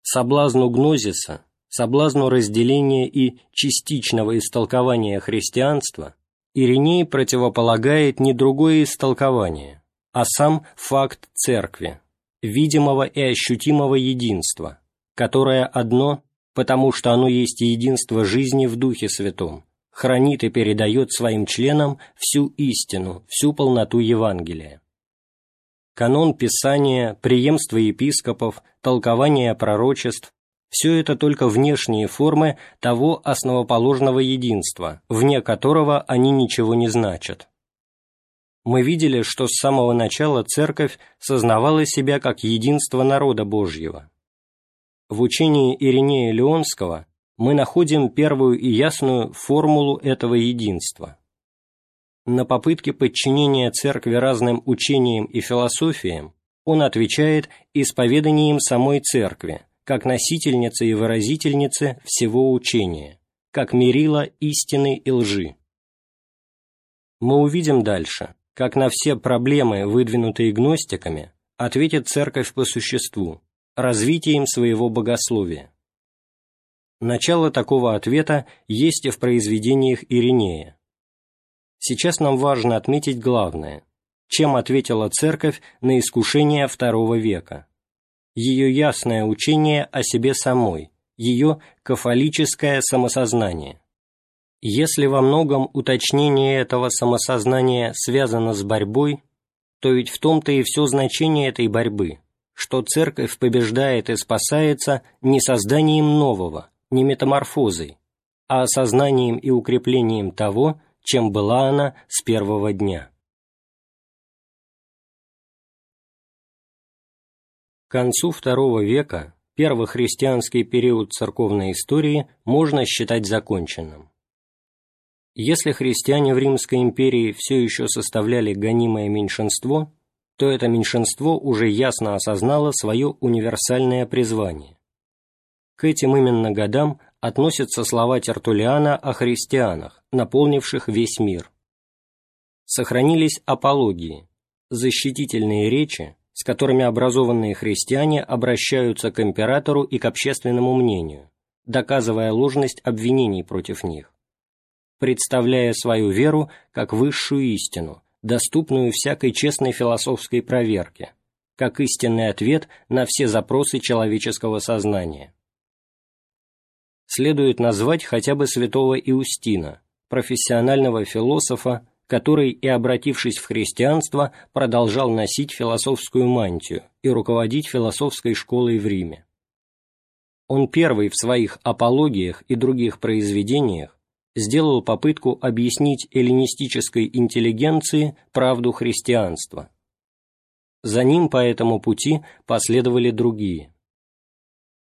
Соблазну гнозиса, соблазну разделения и частичного истолкования христианства Ириней противополагает не другое истолкование, а сам факт церкви, видимого и ощутимого единства, которое одно, потому что оно есть единство жизни в Духе Святом, хранит и передает своим членам всю истину, всю полноту Евангелия. Канон Писания, преемство епископов, толкование пророчеств – все это только внешние формы того основоположного единства, вне которого они ничего не значат. Мы видели, что с самого начала Церковь сознавала себя как единство народа Божьего. В учении Иринея Леонского мы находим первую и ясную формулу этого единства. На попытки подчинения церкви разным учениям и философиям он отвечает исповеданием самой церкви, как носительницы и выразительницы всего учения, как мерила истины и лжи. Мы увидим дальше, как на все проблемы, выдвинутые гностиками, ответит церковь по существу, развитием своего богословия. Начало такого ответа есть и в произведениях Иринея. Сейчас нам важно отметить главное, чем ответила Церковь на искушение II века. Ее ясное учение о себе самой, ее кафолическое самосознание. Если во многом уточнение этого самосознания связано с борьбой, то ведь в том-то и все значение этой борьбы, что Церковь побеждает и спасается не созданием нового, не метаморфозой, а осознанием и укреплением того, чем была она с первого дня. К концу II века первый христианский период церковной истории можно считать законченным. Если христиане в Римской империи все еще составляли гонимое меньшинство, то это меньшинство уже ясно осознало свое универсальное призвание к этим именно годам относятся слова Тертулиана о христианах, наполнивших весь мир. Сохранились апологии, защитительные речи, с которыми образованные христиане обращаются к императору и к общественному мнению, доказывая ложность обвинений против них, представляя свою веру как высшую истину, доступную всякой честной философской проверке, как истинный ответ на все запросы человеческого сознания следует назвать хотя бы святого Иустина, профессионального философа, который и обратившись в христианство, продолжал носить философскую мантию и руководить философской школой в Риме. Он первый в своих апологиях и других произведениях сделал попытку объяснить эллинистической интеллигенции правду христианства. За ним по этому пути последовали другие.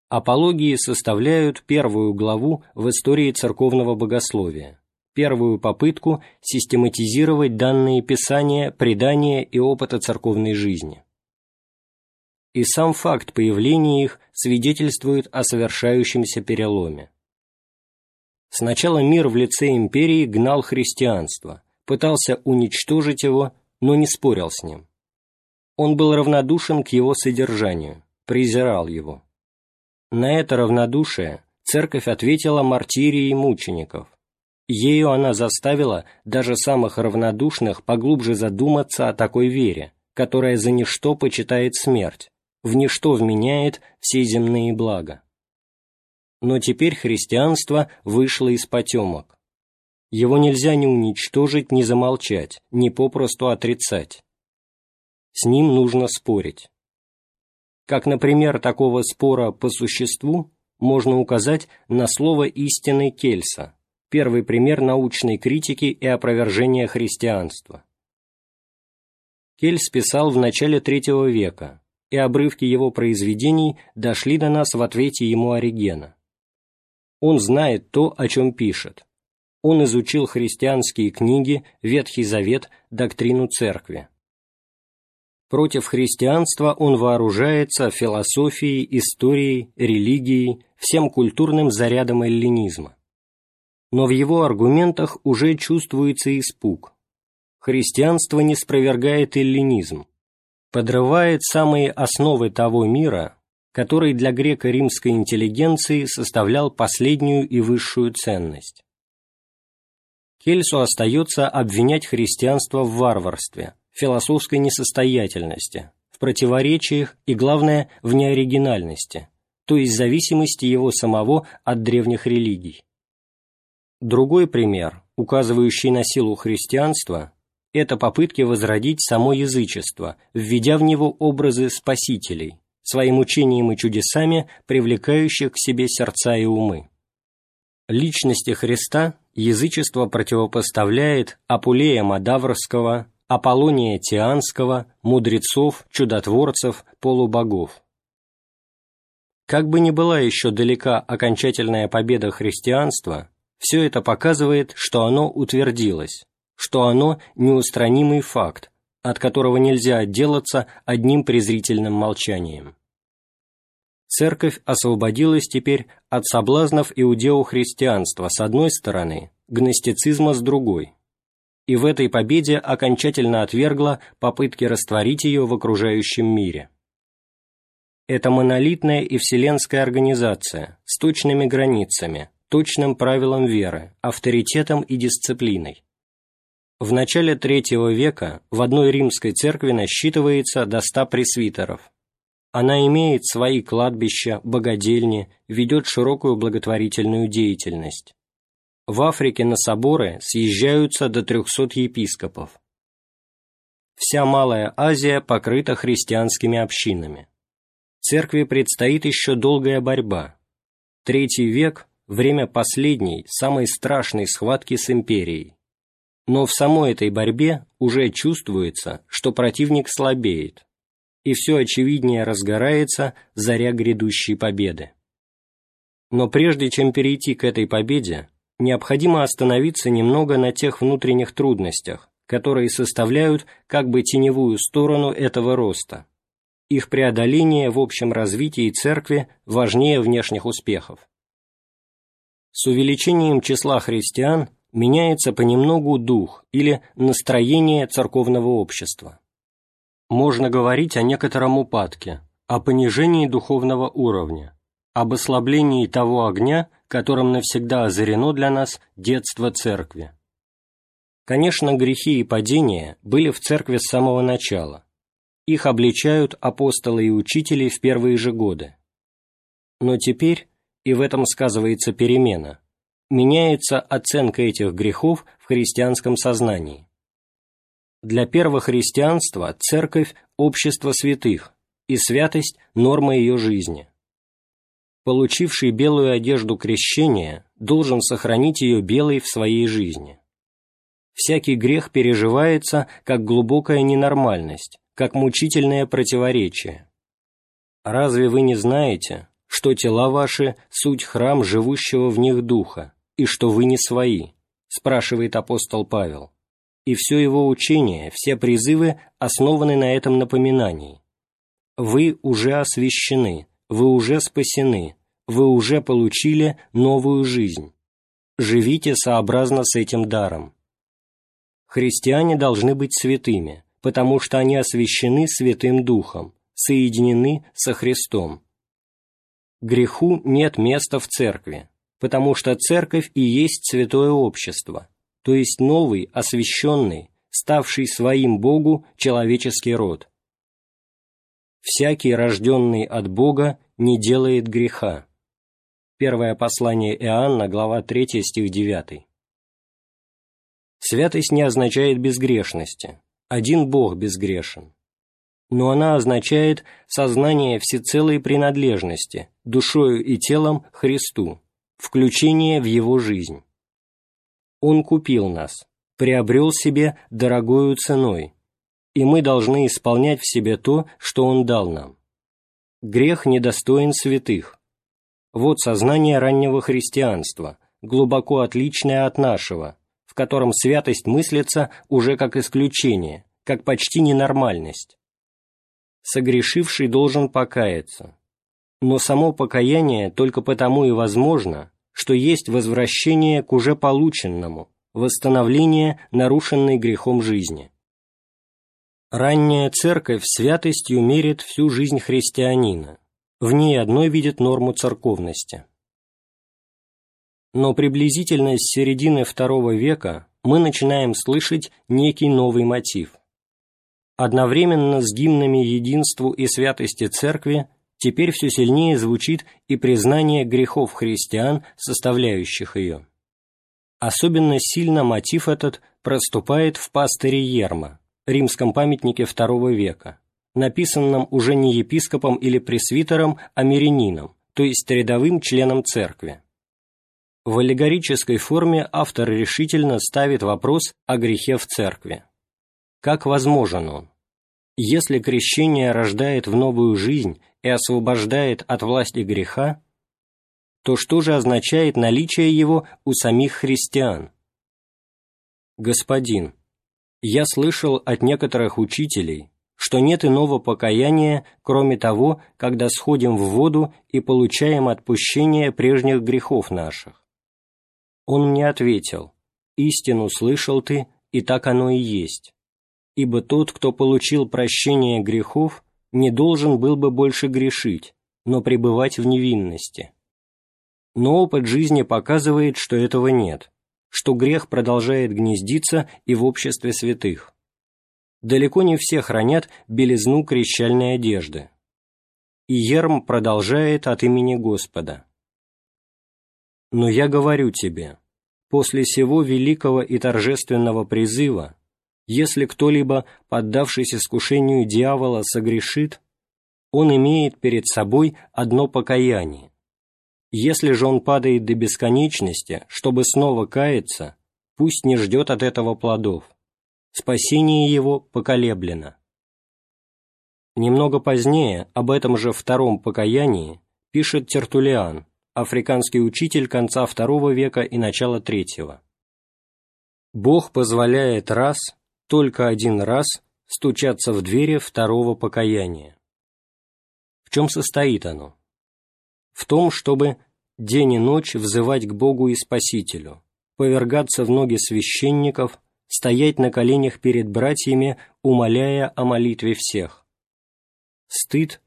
Апологии составляют первую главу в истории церковного богословия, первую попытку систематизировать данные писания, предания и опыта церковной жизни. И сам факт появления их свидетельствует о совершающемся переломе. Сначала мир в лице империи гнал христианство, пытался уничтожить его, но не спорил с ним. Он был равнодушен к его содержанию, презирал его. На это равнодушие церковь ответила мартирией мучеников. Ею она заставила даже самых равнодушных поглубже задуматься о такой вере, которая за ничто почитает смерть, в ничто вменяет все земные блага. Но теперь христианство вышло из потемок. Его нельзя ни уничтожить, ни замолчать, ни попросту отрицать. С ним нужно спорить. Как, например, такого спора по существу можно указать на слово истины Кельса, первый пример научной критики и опровержения христианства. Кельс писал в начале III века, и обрывки его произведений дошли до нас в ответе ему Оригена. Он знает то, о чем пишет. Он изучил христианские книги, Ветхий Завет, доктрину Церкви. Против христианства он вооружается философией, историей, религией, всем культурным зарядом эллинизма. Но в его аргументах уже чувствуется испуг. Христианство не спровергает эллинизм, подрывает самые основы того мира, который для греко-римской интеллигенции составлял последнюю и высшую ценность. Кельсу остается обвинять христианство в варварстве, философской несостоятельности, в противоречиях и, главное, в неоригинальности, то есть зависимости его самого от древних религий. Другой пример, указывающий на силу христианства, это попытки возродить само язычество, введя в него образы спасителей, своим учением и чудесами привлекающих к себе сердца и умы. Личности Христа язычество противопоставляет Апулея Мадаврского, Аполлония Тианского, мудрецов, чудотворцев, полубогов. Как бы ни была еще далека окончательная победа христианства, все это показывает, что оно утвердилось, что оно неустранимый факт, от которого нельзя отделаться одним презрительным молчанием. Церковь освободилась теперь от соблазнов иудео-христианства с одной стороны, гностицизма с другой, и в этой победе окончательно отвергла попытки растворить ее в окружающем мире. Это монолитная и вселенская организация с точными границами, точным правилом веры, авторитетом и дисциплиной. В начале III века в одной римской церкви насчитывается до ста пресвитеров. Она имеет свои кладбища, богадельни, ведет широкую благотворительную деятельность. В Африке на соборы съезжаются до 300 епископов. Вся Малая Азия покрыта христианскими общинами церкви предстоит еще долгая борьба. Третий век – время последней, самой страшной схватки с империей. Но в самой этой борьбе уже чувствуется, что противник слабеет, и все очевиднее разгорается заря грядущей победы. Но прежде чем перейти к этой победе, необходимо остановиться немного на тех внутренних трудностях, которые составляют как бы теневую сторону этого роста их преодоление в общем развитии церкви важнее внешних успехов. С увеличением числа христиан меняется понемногу дух или настроение церковного общества. Можно говорить о некотором упадке, о понижении духовного уровня, об ослаблении того огня, которым навсегда озарено для нас детство церкви. Конечно, грехи и падения были в церкви с самого начала, их обличают апостолы и учители в первые же годы. Но теперь, и в этом сказывается перемена, меняется оценка этих грехов в христианском сознании. Для первого христианства церковь – общество святых, и святость – норма ее жизни. Получивший белую одежду крещения должен сохранить ее белой в своей жизни. Всякий грех переживается как глубокая ненормальность, как мучительное противоречие. Разве вы не знаете, что тела ваши – суть храм живущего в них Духа, и что вы не свои?» – спрашивает апостол Павел. И все его учение, все призывы основаны на этом напоминании. Вы уже освящены, вы уже спасены, вы уже получили новую жизнь. Живите сообразно с этим даром. Христиане должны быть святыми – потому что они освящены Святым Духом, соединены со Христом. Греху нет места в церкви, потому что церковь и есть святое общество, то есть новый, освященный, ставший своим Богу человеческий род. «Всякий, рожденный от Бога, не делает греха». Первое послание Иоанна, глава 3, стих 9. Святость не означает безгрешности, один Бог безгрешен. Но она означает сознание всецелой принадлежности, душою и телом Христу, включение в Его жизнь. Он купил нас, приобрел себе дорогою ценой, и мы должны исполнять в себе то, что Он дал нам. Грех недостоин святых. Вот сознание раннего христианства, глубоко отличное от нашего, котором святость мыслится уже как исключение, как почти ненормальность. Согрешивший должен покаяться. Но само покаяние только потому и возможно, что есть возвращение к уже полученному, восстановление нарушенной грехом жизни. Ранняя церковь святостью мерит всю жизнь христианина, в ней одной видит норму церковности но приблизительно с середины II века мы начинаем слышать некий новый мотив. Одновременно с гимнами единству и святости Церкви теперь все сильнее звучит и признание грехов христиан, составляющих ее. Особенно сильно мотив этот проступает в пастыре Ерма, римском памятнике II века, написанном уже не епископом или пресвитером, а мирянином, то есть рядовым членом церкви. В аллегорической форме автор решительно ставит вопрос о грехе в церкви. Как возможен он? Если крещение рождает в новую жизнь и освобождает от власти греха, то что же означает наличие его у самих христиан? Господин, я слышал от некоторых учителей, что нет иного покаяния, кроме того, когда сходим в воду и получаем отпущение прежних грехов наших. Он мне ответил, «Истину слышал ты, и так оно и есть. Ибо тот, кто получил прощение грехов, не должен был бы больше грешить, но пребывать в невинности» но опыт жизни показывает, что этого нет, что грех продолжает гнездиться и в обществе святых. Далеко не все хранят белизну крещальной одежды. И Ерм продолжает от имени Господа. «Но я говорю тебе, после сего великого и торжественного призыва, если кто-либо, поддавшись искушению дьявола, согрешит, он имеет перед собой одно покаяние, если же он падает до бесконечности, чтобы снова каяться, пусть не ждет от этого плодов. Спасение его поколеблено. Немного позднее об этом же втором покаянии пишет Тертулиан, африканский учитель конца II века и начала III. Бог позволяет раз, только один раз, стучаться в двери второго покаяния. В чем состоит оно? в том, чтобы день и ночь взывать к Богу и Спасителю, повергаться в ноги священников, стоять на коленях перед братьями, умоляя о молитве всех. Стыд,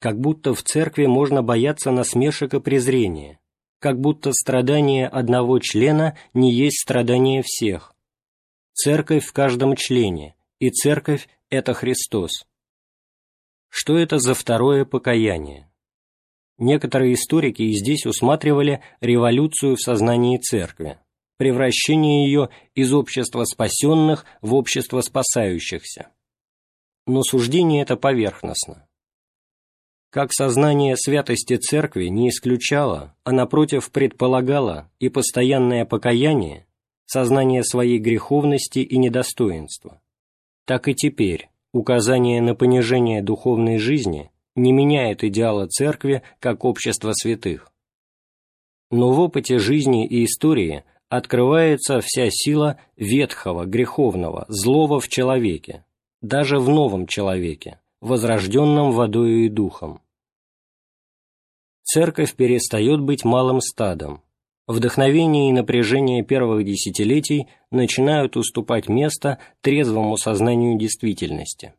как будто в церкви можно бояться насмешек и презрения, как будто страдание одного члена не есть страдание всех. Церковь в каждом члене, и церковь – это Христос. Что это за второе покаяние? Некоторые историки и здесь усматривали революцию в сознании церкви, превращение ее из общества спасенных в общество спасающихся. Но суждение это поверхностно. Как сознание святости церкви не исключало, а напротив предполагало и постоянное покаяние, сознание своей греховности и недостоинства, так и теперь указание на понижение духовной жизни – не меняет идеала церкви как общества святых. Но в опыте жизни и истории открывается вся сила ветхого, греховного, злого в человеке, даже в новом человеке, возрожденном водою и духом. Церковь перестает быть малым стадом. Вдохновение и напряжение первых десятилетий начинают уступать место трезвому сознанию действительности.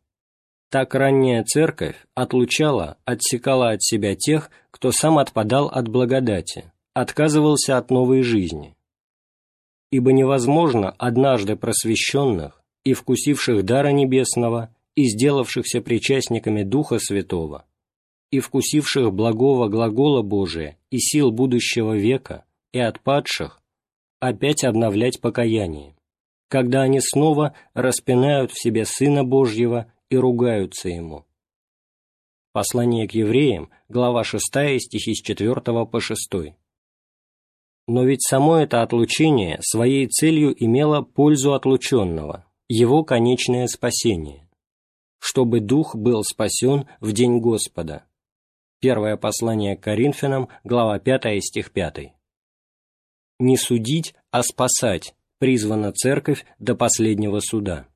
Так ранняя церковь отлучала, отсекала от себя тех, кто сам отпадал от благодати, отказывался от новой жизни. Ибо невозможно однажды просвещенных и вкусивших дара небесного и сделавшихся причастниками Духа Святого, и вкусивших благого глагола Божия и сил будущего века, и отпадших, опять обновлять покаяние, когда они снова распинают в себе Сына Божьего и ругаются ему. Послание к евреям, глава 6, стихи с 4 по 6. Но ведь само это отлучение своей целью имело пользу отлученного, его конечное спасение, чтобы дух был спасен в день Господа. Первое послание к Коринфянам, глава 5, стих 5. Не судить, а спасать призвана церковь до последнего суда.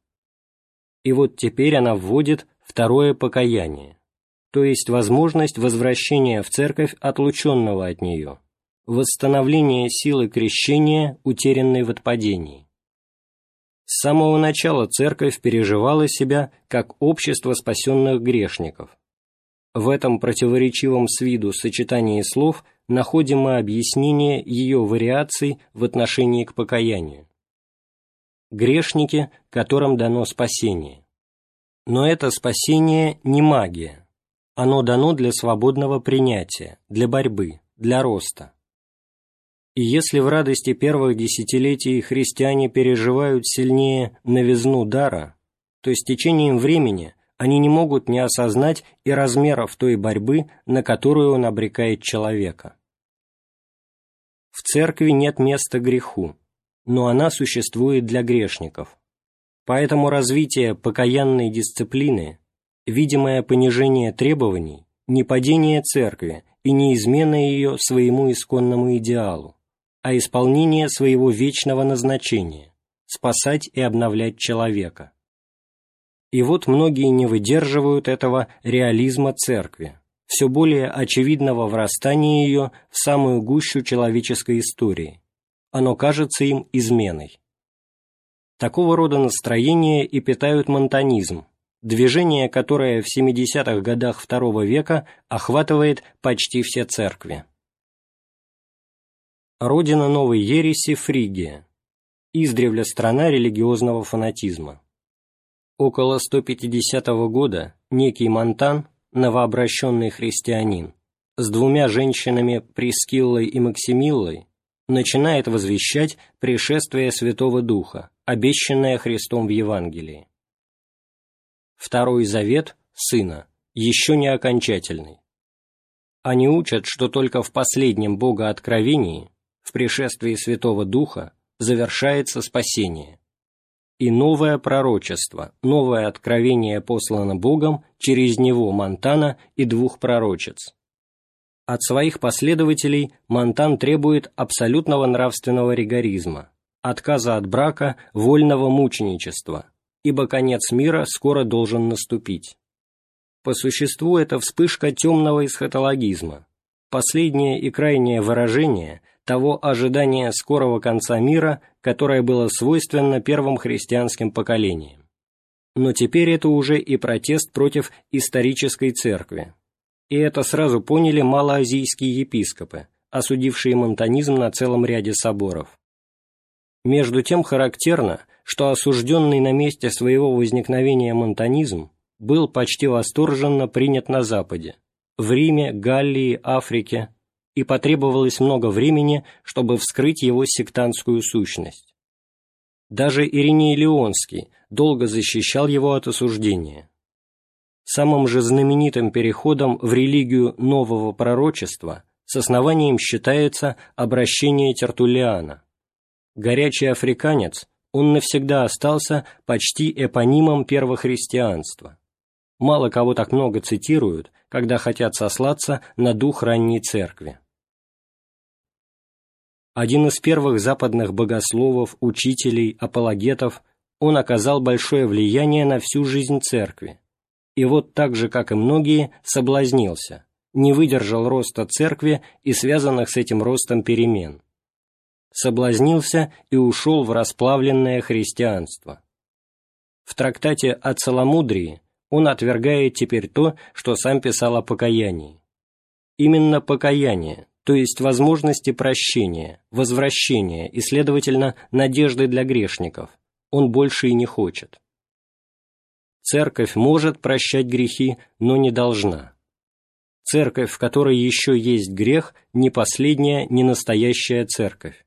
И вот теперь она вводит второе покаяние, то есть возможность возвращения в церковь отлученного от нее, восстановление силы крещения, утерянной в отпадении. С самого начала церковь переживала себя как общество спасенных грешников. В этом противоречивом с виду сочетании слов находим мы объяснение ее вариаций в отношении к покаянию. грешники, которым дано спасение. Но это спасение не магия. Оно дано для свободного принятия, для борьбы, для роста. И если в радости первых десятилетий христиане переживают сильнее новизну дара, то с течением времени они не могут не осознать и размеров той борьбы, на которую он обрекает человека. В церкви нет места греху, но она существует для грешников. Поэтому развитие покаянной дисциплины, видимое понижение требований, не падение церкви и не измена ее своему исконному идеалу, а исполнение своего вечного назначения – спасать и обновлять человека. И вот многие не выдерживают этого реализма церкви, все более очевидного врастания ее в самую гущу человеческой истории. Оно кажется им изменой. Такого рода настроения и питают монтанизм, движение, которое в 70-х годах II века охватывает почти все церкви. Родина новой ереси – Фригия, издревле страна религиозного фанатизма. Около 150 года некий Монтан, новообращенный христианин, с двумя женщинами Прескиллой и Максимиллой начинает возвещать пришествие Святого Духа, обещанное Христом в Евангелии. Второй завет Сына еще не окончательный. Они учат, что только в последнем Богооткровении в пришествии Святого Духа завершается спасение. И новое пророчество, новое откровение послано Богом через него Монтана и двух пророчец. От своих последователей Монтан требует абсолютного нравственного ригоризма, отказа от брака, вольного мученичества, ибо конец мира скоро должен наступить. По существу это вспышка темного эсхатологизма, последнее и крайнее выражение того ожидания скорого конца мира, которое было свойственно первым христианским поколениям. Но теперь это уже и протест против исторической церкви. И это сразу поняли малоазийские епископы, осудившие монтанизм на целом ряде соборов. Между тем характерно, что осужденный на месте своего возникновения монтанизм был почти восторженно принят на Западе, в Риме, Галлии, Африке, и потребовалось много времени, чтобы вскрыть его сектантскую сущность. Даже Ириней Леонский долго защищал его от осуждения. Самым же знаменитым переходом в религию нового пророчества с основанием считается обращение Тертуллиана. Горячий африканец, он навсегда остался почти эпонимом первохристианства. Мало кого так много цитируют, когда хотят сослаться на дух ранней церкви. Один из первых западных богословов, учителей, апологетов, он оказал большое влияние на всю жизнь церкви. И вот так же, как и многие, соблазнился, не выдержал роста церкви и связанных с этим ростом перемен. Соблазнился и ушел в расплавленное христианство. В трактате о целомудрии он отвергает теперь то, что сам писал о покаянии. Именно покаяние, то есть возможности прощения, возвращения и, следовательно, надежды для грешников, он больше и не хочет. Церковь может прощать грехи, но не должна. Церковь, в которой еще есть грех, не последняя, не настоящая церковь.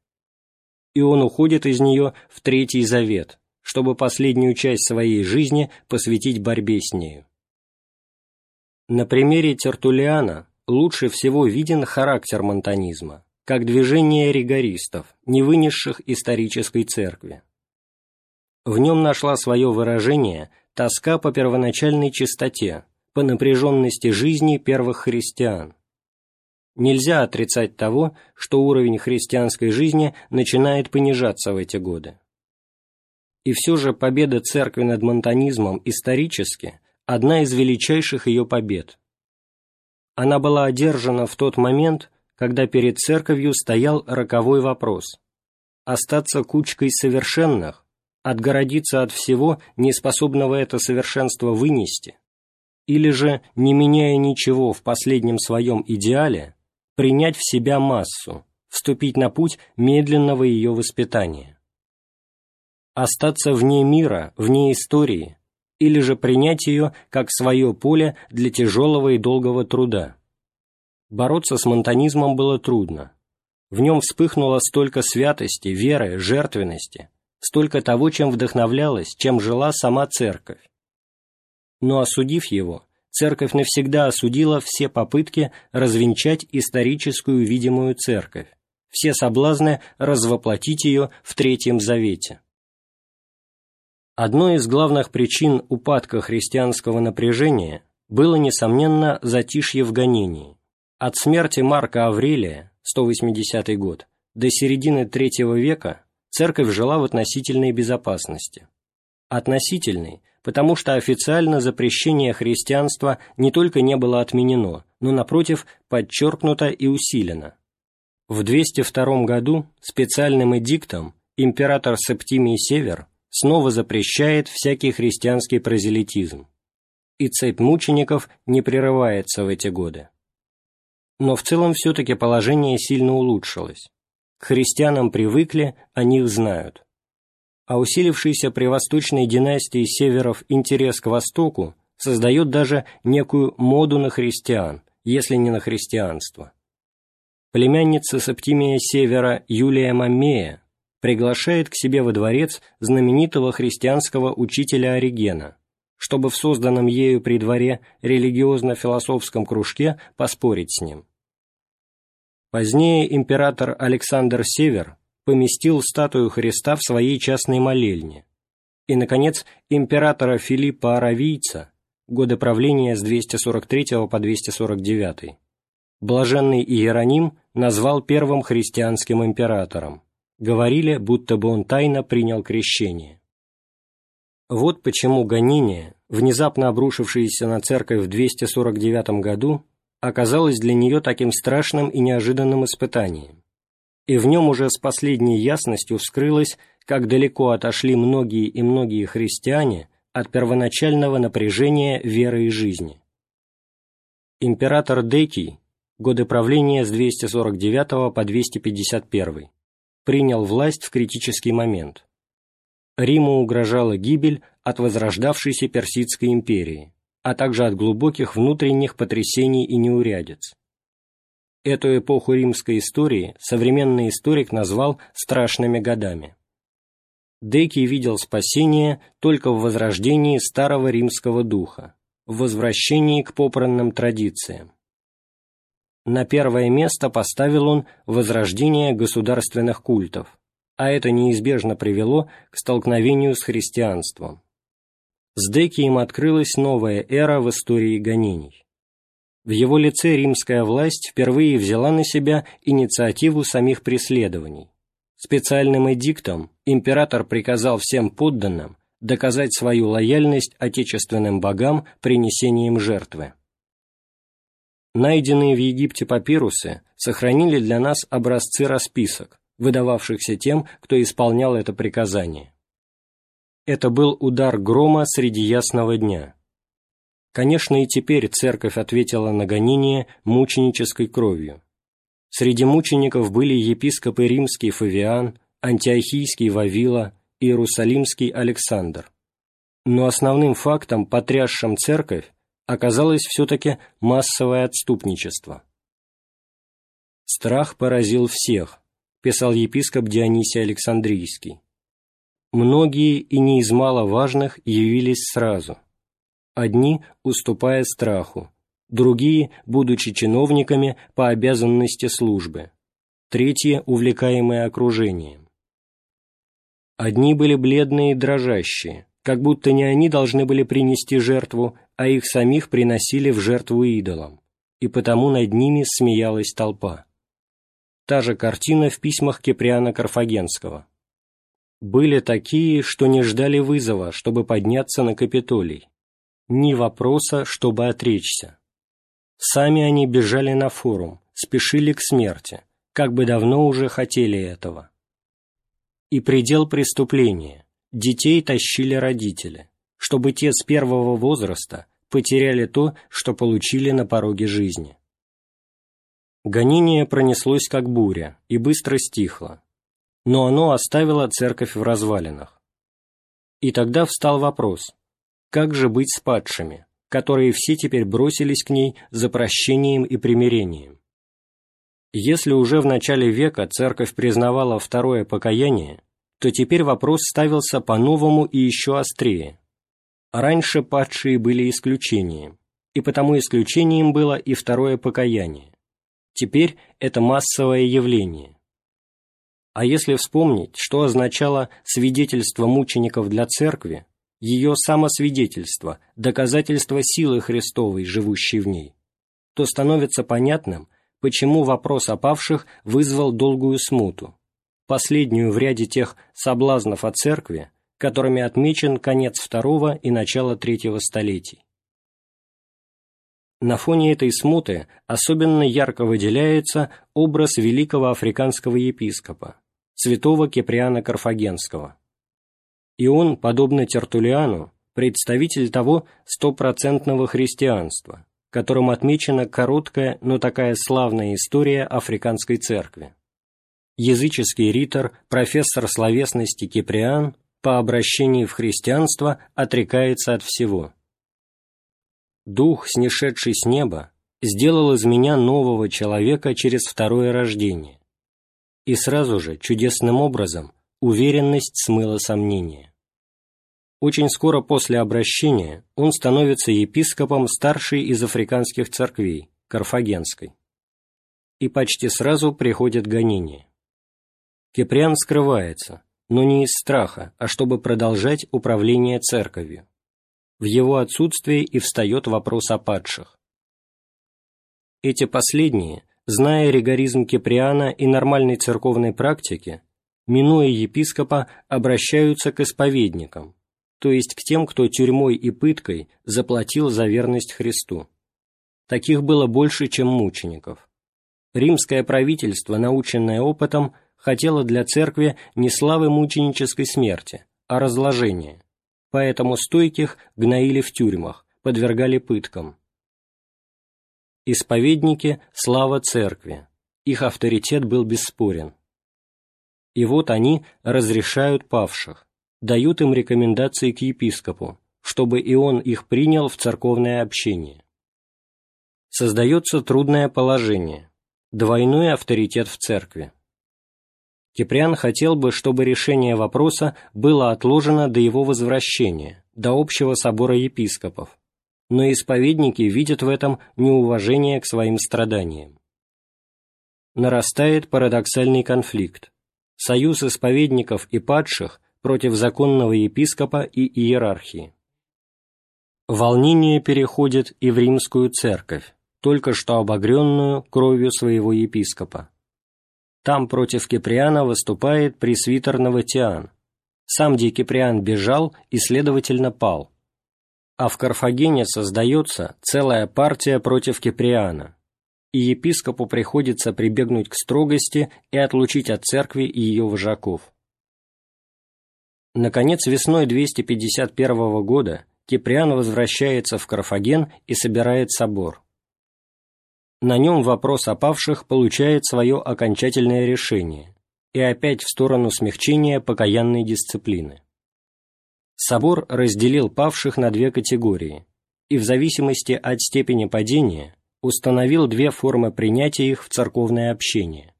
И он уходит из нее в Третий Завет, чтобы последнюю часть своей жизни посвятить борьбе с нею. На примере Тертулиана лучше всего виден характер монтанизма, как движение ригористов, не вынесших исторической церкви. В нем нашла свое выражение тоска по первоначальной чистоте, по напряженности жизни первых христиан. Нельзя отрицать того, что уровень христианской жизни начинает понижаться в эти годы. И все же победа церкви над монтанизмом исторически одна из величайших ее побед. Она была одержана в тот момент, когда перед церковью стоял роковой вопрос – остаться кучкой совершенных, отгородиться от всего, неспособного это совершенство вынести, или же, не меняя ничего в последнем своем идеале, принять в себя массу, вступить на путь медленного ее воспитания. остаться вне мира, вне истории, или же принять ее как свое поле для тяжелого и долгого труда. Бороться с монтанизмом было трудно. В нем вспыхнуло столько святости, веры, жертвенности, столько того, чем вдохновлялась, чем жила сама церковь. Но осудив его, церковь навсегда осудила все попытки развенчать историческую видимую церковь, все соблазны развоплотить ее в Третьем Завете. Одной из главных причин упадка христианского напряжения было, несомненно, затишье в гонении. От смерти Марка Аврелия, 180 год, до середины III века церковь жила в относительной безопасности. Относительной, потому что официально запрещение христианства не только не было отменено, но, напротив, подчеркнуто и усилено. В 202 году специальным эдиктом император Септимий Север снова запрещает всякий христианский прозелитизм, и цепь мучеников не прерывается в эти годы. Но в целом все-таки положение сильно улучшилось. К христианам привыкли, они их знают. А усилившийся при восточной династии северов интерес к Востоку создает даже некую моду на христиан, если не на христианство. Племянница Септимия Севера Юлия Маммея приглашает к себе во дворец знаменитого христианского учителя Оригена, чтобы в созданном ею при дворе религиозно-философском кружке поспорить с ним. Позднее император Александр Север поместил статую Христа в своей частной молельне, и, наконец, императора Филиппа Аравийца, годы правления с 243 по 249, блаженный Иероним назвал первым христианским императором говорили, будто бы он тайно принял крещение. Вот почему гонение, внезапно обрушившееся на церковь в 249 году, оказалось для нее таким страшным и неожиданным испытанием. И в нем уже с последней ясностью вскрылось, как далеко отошли многие и многие христиане от первоначального напряжения веры и жизни. Император Декий, годы правления с 249 по 251, принял власть в критический момент. Риму угрожала гибель от возрождавшейся Персидской империи, а также от глубоких внутренних потрясений и неурядиц. Эту эпоху римской истории современный историк назвал «страшными годами». Деки видел спасение только в возрождении старого римского духа, в возвращении к попранным традициям. На первое место поставил он возрождение государственных культов, а это неизбежно привело к столкновению с христианством. С Декием открылась новая эра в истории гонений. В его лице римская власть впервые взяла на себя инициативу самих преследований. Специальным эдиктом император приказал всем подданным доказать свою лояльность отечественным богам принесением жертвы. Найденные в Египте папирусы сохранили для нас образцы расписок, выдававшихся тем, кто исполнял это приказание. Это был удар грома среди ясного дня. Конечно, и теперь церковь ответила на гонение мученической кровью. Среди мучеников были епископы римский Фавиан, антиохийский Вавила, иерусалимский Александр. Но основным фактом, потрясшим церковь, оказалось все-таки массовое отступничество. «Страх поразил всех», – писал епископ Дионисий Александрийский. «Многие и не из мало важных явились сразу. Одни, уступая страху, другие, будучи чиновниками по обязанности службы, третьи, увлекаемые окружением. Одни были бледные и дрожащие, как будто не они должны были принести жертву, а их самих приносили в жертву идолам, и потому над ними смеялась толпа. Та же картина в письмах Киприана Карфагенского. Были такие, что не ждали вызова, чтобы подняться на Капитолий, ни вопроса, чтобы отречься. Сами они бежали на форум, спешили к смерти, как бы давно уже хотели этого. И предел преступления – детей тащили родители – чтобы те с первого возраста потеряли то, что получили на пороге жизни. Гонение пронеслось как буря и быстро стихло, но оно оставило церковь в развалинах. И тогда встал вопрос, как же быть с падшими, которые все теперь бросились к ней за прощением и примирением? Если уже в начале века церковь признавала второе покаяние, то теперь вопрос ставился по-новому и еще острее. Раньше падшие были исключением, и потому исключением было и второе покаяние. Теперь это массовое явление. А если вспомнить, что означало свидетельство мучеников для церкви, ее самосвидетельство, доказательство силы Христовой, живущей в ней, то становится понятным, почему вопрос о павших вызвал долгую смуту, последнюю в ряде тех соблазнов о церкви, которыми отмечен конец второго и начало третьего столетий. На фоне этой смуты особенно ярко выделяется образ великого африканского епископа, святого Киприана Карфагенского. И он, подобно Тертулиану, представитель того стопроцентного христианства, которым отмечена короткая, но такая славная история африканской церкви. Языческий ритор, профессор словесности Киприан, по обращении в христианство отрекается от всего. «Дух, снишедший с неба, сделал из меня нового человека через второе рождение». И сразу же, чудесным образом, уверенность смыла сомнения. Очень скоро после обращения он становится епископом старшей из африканских церквей, Карфагенской. И почти сразу приходят гонения. Киприан скрывается, но не из страха, а чтобы продолжать управление церковью. В его отсутствие и встает вопрос о падших. Эти последние, зная ригоризм Киприана и нормальной церковной практики, минуя епископа, обращаются к исповедникам, то есть к тем, кто тюрьмой и пыткой заплатил за верность Христу. Таких было больше, чем мучеников. Римское правительство, наученное опытом, хотело для церкви не славы мученической смерти, а разложения, поэтому стойких гноили в тюрьмах, подвергали пыткам. Исповедники – слава церкви, их авторитет был бесспорен. И вот они разрешают павших, дают им рекомендации к епископу, чтобы и он их принял в церковное общение. Создается трудное положение, двойной авторитет в церкви. Киприан хотел бы, чтобы решение вопроса было отложено до его возвращения, до общего собора епископов, но исповедники видят в этом неуважение к своим страданиям. Нарастает парадоксальный конфликт. Союз исповедников и падших против законного епископа и иерархии. Волнение переходит и в римскую церковь, только что обогренную кровью своего епископа. Там против Киприана выступает пресвитер Новотиан. Сам Дикиприан бежал и, следовательно, пал. А в Карфагене создается целая партия против Киприана, и епископу приходится прибегнуть к строгости и отлучить от церкви ее вожаков. Наконец, весной 251 года Киприан возвращается в Карфаген и собирает собор. На нем вопрос о павших получает свое окончательное решение и опять в сторону смягчения покаянной дисциплины. Собор разделил павших на две категории и в зависимости от степени падения установил две формы принятия их в церковное общение.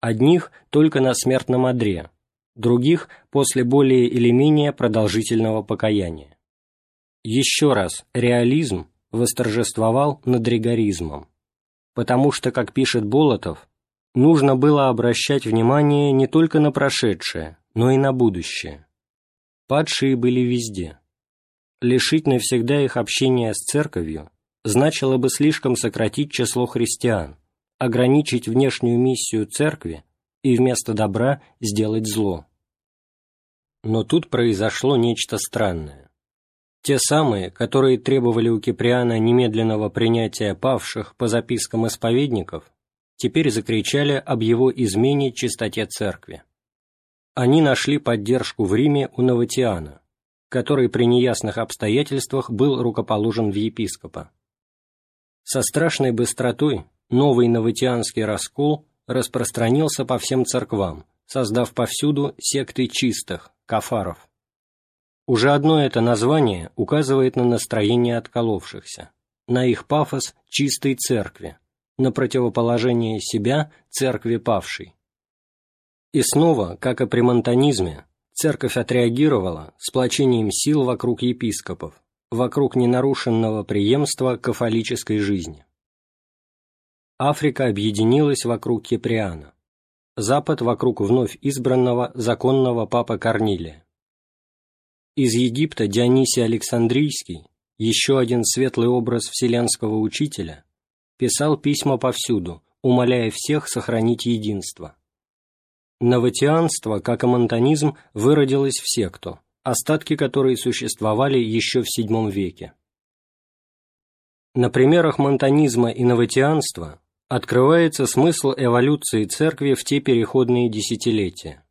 Одних только на смертном одре, других после более или менее продолжительного покаяния. Еще раз, реализм восторжествовал над ригоризмом, потому что, как пишет Болотов, нужно было обращать внимание не только на прошедшее, но и на будущее. Падшие были везде. Лишить навсегда их общения с церковью значило бы слишком сократить число христиан, ограничить внешнюю миссию церкви и вместо добра сделать зло. Но тут произошло нечто странное. Те самые, которые требовали у Киприана немедленного принятия павших по запискам исповедников, теперь закричали об его измене чистоте церкви. Они нашли поддержку в Риме у Новотиана, который при неясных обстоятельствах был рукоположен в епископа. Со страшной быстротой новый новотианский раскол распространился по всем церквам, создав повсюду секты чистых, кафаров. Уже одно это название указывает на настроение отколовшихся, на их пафос чистой церкви, на противоположение себя церкви павшей. И снова, как и при монтанизме, церковь отреагировала сплочением сил вокруг епископов, вокруг ненарушенного преемства кафолической жизни. Африка объединилась вокруг Киприана, Запад вокруг вновь избранного законного папы Корнилия. Из Египта Дионисий Александрийский, еще один светлый образ вселенского учителя, писал письма повсюду, умоляя всех сохранить единство. Новотианство, как и монтанизм, выродилось в секту, остатки которой существовали еще в VII веке. На примерах монтанизма и новотианства открывается смысл эволюции церкви в те переходные десятилетия.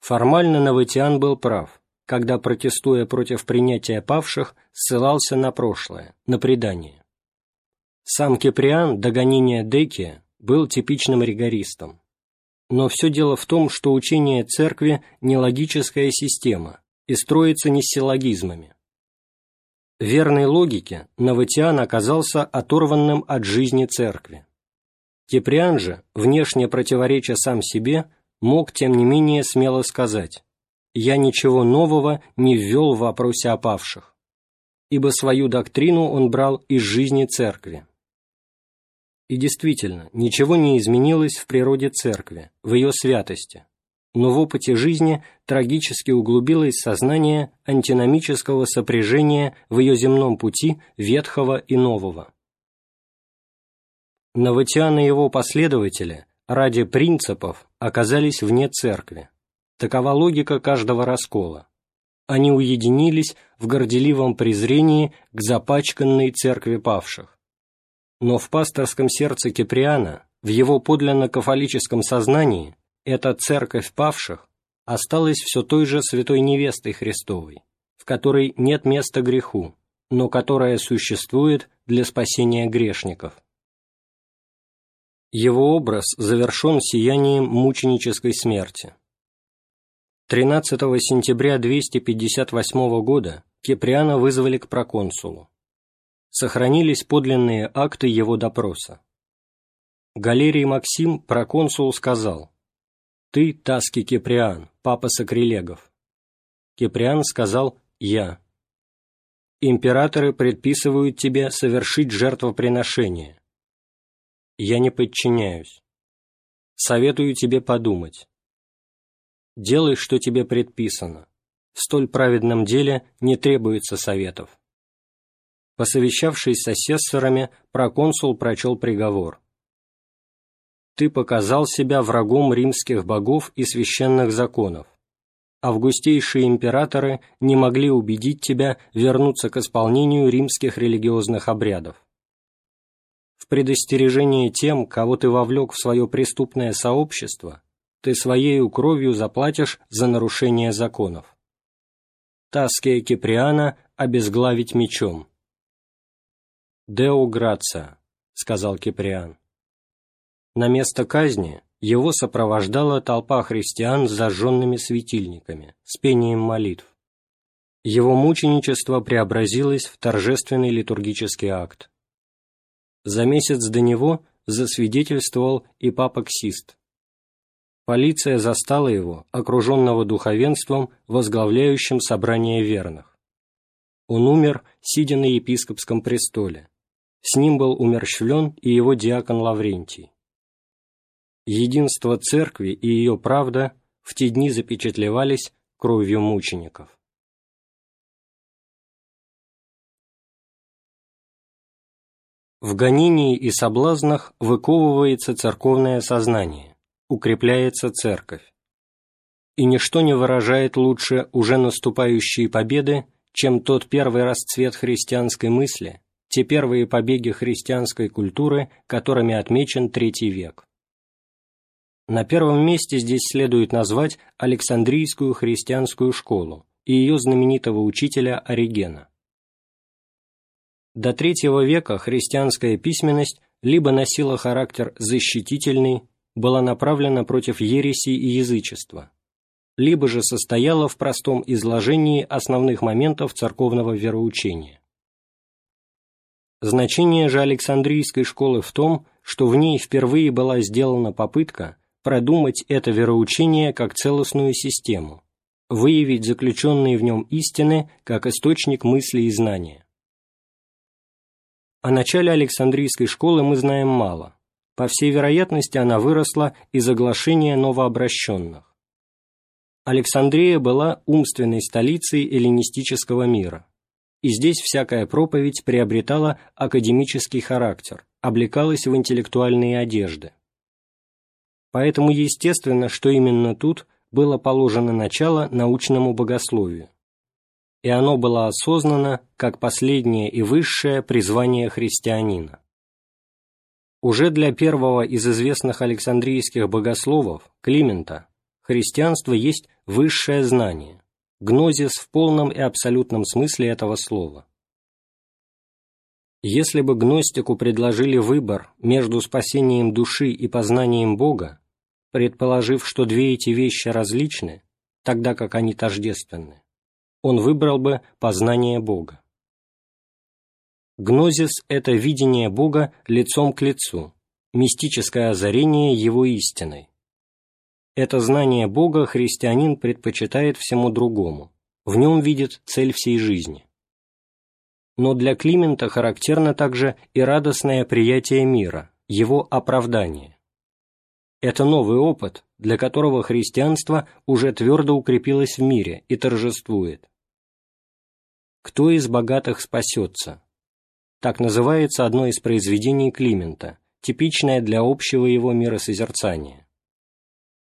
Формально Новотиан был прав, когда, протестуя против принятия павших, ссылался на прошлое, на предание. Сам Киприан до гонения Декия был типичным ригористом. Но все дело в том, что учение церкви – не логическая система и строится не силлогизмами. Верной логике Новотиан оказался оторванным от жизни церкви. Киприан же, внешне противореча сам себе, мог, тем не менее, смело сказать «Я ничего нового не ввел в вопросе опавших», ибо свою доктрину он брал из жизни церкви. И действительно, ничего не изменилось в природе церкви, в ее святости, но в опыте жизни трагически углубилось сознание антиномического сопряжения в ее земном пути ветхого и нового. Новотиан и его последователи ради принципов оказались вне церкви. Такова логика каждого раскола. Они уединились в горделивом презрении к запачканной церкви павших но в пасторском сердце Киприана, в его подлинно-кафолическом сознании, эта церковь павших осталась все той же святой невестой Христовой, в которой нет места греху, но которая существует для спасения грешников. Его образ завершен сиянием мученической смерти. 13 сентября 258 года Киприана вызвали к проконсулу сохранились подлинные акты его допроса. Галерий Максим, проконсул, сказал, «Ты, Таски Киприан, папа Сакрилегов». Киприан сказал, «Я». «Императоры предписывают тебе совершить жертвоприношение». «Я не подчиняюсь. Советую тебе подумать. Делай, что тебе предписано. В столь праведном деле не требуется советов. Посовещавшись с асессорами, проконсул прочел приговор. «Ты показал себя врагом римских богов и священных законов. Августейшие императоры не могли убедить тебя вернуться к исполнению римских религиозных обрядов. В предостережение тем, кого ты вовлек в свое преступное сообщество, ты своею кровью заплатишь за нарушение законов. Таския Киприана обезглавить мечом. «Део Грация», — сказал Киприан. На место казни его сопровождала толпа христиан с зажженными светильниками, с пением молитв. Его мученичество преобразилось в торжественный литургический акт. За месяц до него засвидетельствовал и папа Ксист. Полиция застала его, окруженного духовенством, возглавляющим собрание верных. Он умер, сидя на епископском престоле, с ним был умерщвлен и его диакон Лаврентий. Единство церкви и ее правда в те дни запечатлевались кровью мучеников. В гонении и соблазнах выковывается церковное сознание, укрепляется церковь. И ничто не выражает лучше уже наступающие победы, чем тот первый расцвет христианской мысли, те первые побеги христианской культуры, которыми отмечен третий век. На первом месте здесь следует назвать Александрийскую христианскую школу и ее знаменитого учителя Оригена. До третьего века христианская письменность либо носила характер защитительный, была направлена против ереси и язычества, либо же состояла в простом изложении основных моментов церковного вероучения. Значение же Александрийской школы в том, что в ней впервые была сделана попытка продумать это вероучение как целостную систему, выявить заключенные в нем истины как источник мысли и знания. О начале Александрийской школы мы знаем мало. По всей вероятности, она выросла из оглашения новообращенных. Александрия была умственной столицей эллинистического мира и здесь всякая проповедь приобретала академический характер, облекалась в интеллектуальные одежды. Поэтому естественно, что именно тут было положено начало научному богословию, и оно было осознано как последнее и высшее призвание христианина. Уже для первого из известных александрийских богословов, Климента, христианство есть высшее знание, гнозис в полном и абсолютном смысле этого слова. Если бы гностику предложили выбор между спасением души и познанием Бога, предположив, что две эти вещи различны, тогда как они тождественны, он выбрал бы познание Бога. Гнозис – это видение Бога лицом к лицу, мистическое озарение Его истиной, это знание Бога христианин предпочитает всему другому, в нем видит цель всей жизни. Но для Климента характерно также и радостное приятие мира, его оправдание. Это новый опыт, для которого христианство уже твердо укрепилось в мире и торжествует. «Кто из богатых спасется?» Так называется одно из произведений Климента, типичное для общего его миросозерцания.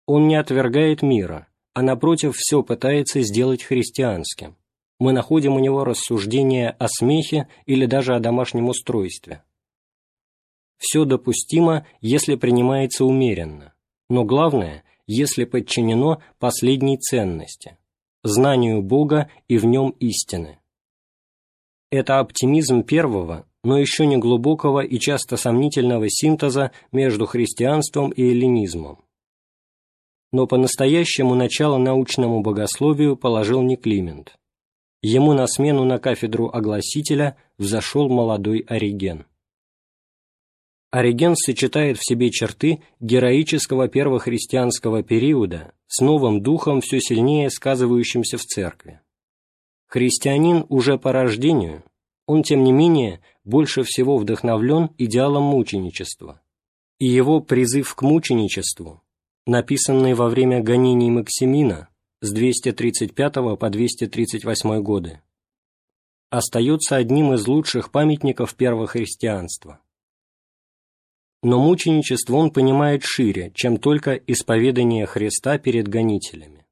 Он не отвергает мира, а напротив все пытается сделать христианским. Мы находим у него рассуждения о смехе или даже о домашнем устройстве. Все допустимо, если принимается умеренно, но главное, если подчинено последней ценности – знанию Бога и в нем истины. Это оптимизм первого, но еще не глубокого и часто сомнительного синтеза между христианством и эллинизмом но по-настоящему начало научному богословию положил не Климент. Ему на смену на кафедру огласителя взошел молодой Ориген. Ориген сочетает в себе черты героического первохристианского периода с новым духом, все сильнее сказывающимся в церкви. Христианин уже по рождению, он, тем не менее, больше всего вдохновлен идеалом мученичества, и его призыв к мученичеству написанный во время гонений Максимина с 235 по 238 годы, остается одним из лучших памятников первохристианства. Но мученичество он понимает шире, чем только исповедание Христа перед гонителями.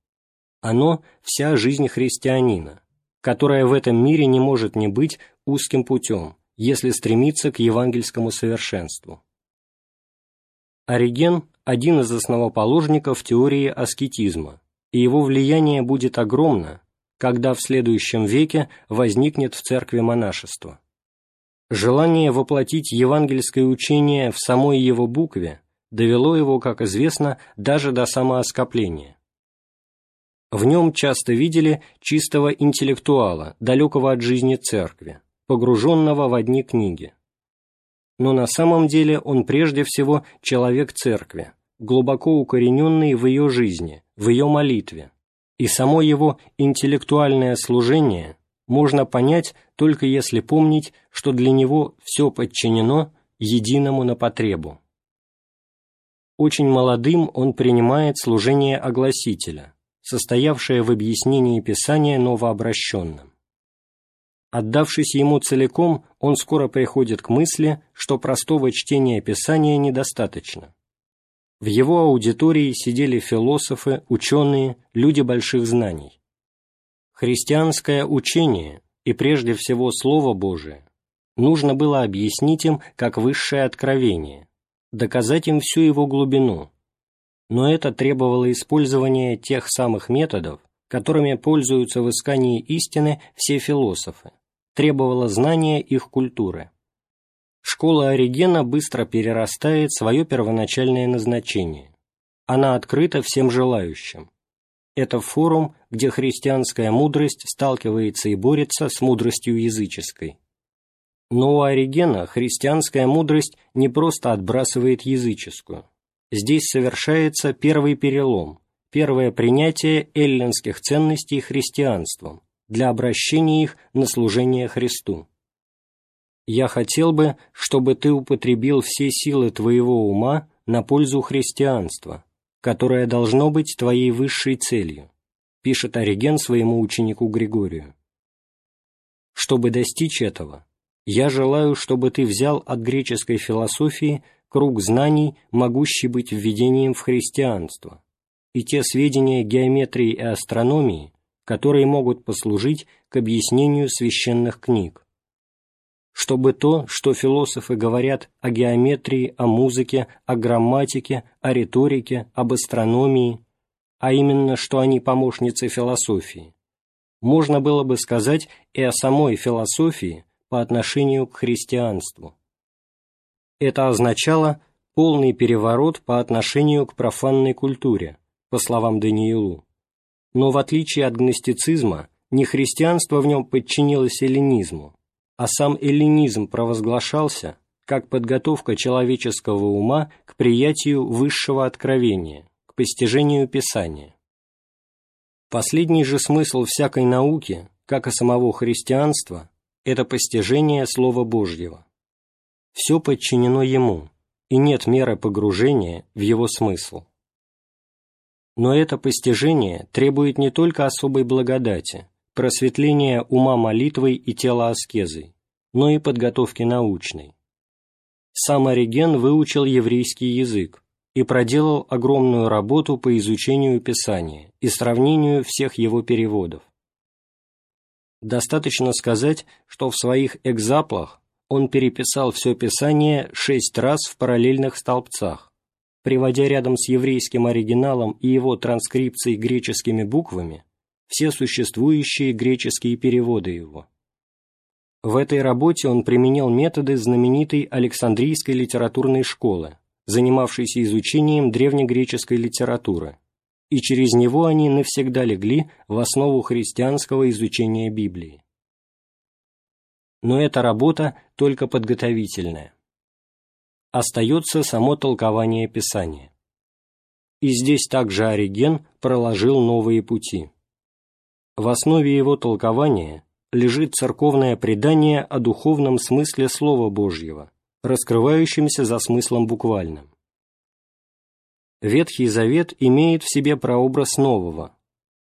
Оно – вся жизнь христианина, которая в этом мире не может не быть узким путем, если стремиться к евангельскому совершенству. Ориген один из основоположников теории аскетизма, и его влияние будет огромно, когда в следующем веке возникнет в церкви монашество. Желание воплотить евангельское учение в самой его букве довело его, как известно, даже до самооскопления. В нем часто видели чистого интеллектуала, далекого от жизни церкви, погруженного в одни книги. Но на самом деле он прежде всего человек церкви, глубоко укорененный в ее жизни, в ее молитве, и само его интеллектуальное служение можно понять только если помнить, что для него все подчинено единому на потребу. Очень молодым он принимает служение огласителя, состоявшее в объяснении Писания новообращенным. Отдавшись ему целиком, он скоро приходит к мысли, что простого чтения Писания недостаточно. В его аудитории сидели философы, ученые, люди больших знаний. Христианское учение, и прежде всего Слово Божие, нужно было объяснить им как высшее откровение, доказать им всю его глубину, но это требовало использования тех самых методов, которыми пользуются в искании истины все философы, требовало знания их культуры школа Оригена быстро перерастает свое первоначальное назначение. Она открыта всем желающим. Это форум, где христианская мудрость сталкивается и борется с мудростью языческой. Но у Оригена христианская мудрость не просто отбрасывает языческую. Здесь совершается первый перелом, первое принятие эллинских ценностей христианством для обращения их на служение Христу. «Я хотел бы, чтобы ты употребил все силы твоего ума на пользу христианства, которое должно быть твоей высшей целью», пишет Ориген своему ученику Григорию. «Чтобы достичь этого, я желаю, чтобы ты взял от греческой философии круг знаний, могущий быть введением в христианство, и те сведения геометрии и астрономии, которые могут послужить к объяснению священных книг, чтобы то, что философы говорят о геометрии, о музыке, о грамматике, о риторике, об астрономии, а именно, что они помощницы философии, можно было бы сказать и о самой философии по отношению к христианству. Это означало полный переворот по отношению к профанной культуре, по словам Даниилу. Но в отличие от гностицизма, не христианство в нем подчинилось эллинизму, а сам эллинизм провозглашался как подготовка человеческого ума к приятию высшего откровения, к постижению Писания. Последний же смысл всякой науки, как и самого христианства, это постижение Слова Божьего. Все подчинено Ему, и нет меры погружения в Его смысл. Но это постижение требует не только особой благодати, просветления ума молитвой и тела аскезой, но и подготовки научной. Сам Ориген выучил еврейский язык и проделал огромную работу по изучению Писания и сравнению всех его переводов. Достаточно сказать, что в своих экзаплах он переписал все Писание шесть раз в параллельных столбцах, приводя рядом с еврейским оригиналом и его транскрипцией греческими буквами все существующие греческие переводы его. В этой работе он применил методы знаменитой Александрийской литературной школы, занимавшейся изучением древнегреческой литературы, и через него они навсегда легли в основу христианского изучения Библии. Но эта работа только подготовительная. Остается само толкование Писания. И здесь также Ориген проложил новые пути. В основе его толкования лежит церковное предание о духовном смысле Слова Божьего, раскрывающемся за смыслом буквальным. Ветхий Завет имеет в себе прообраз нового.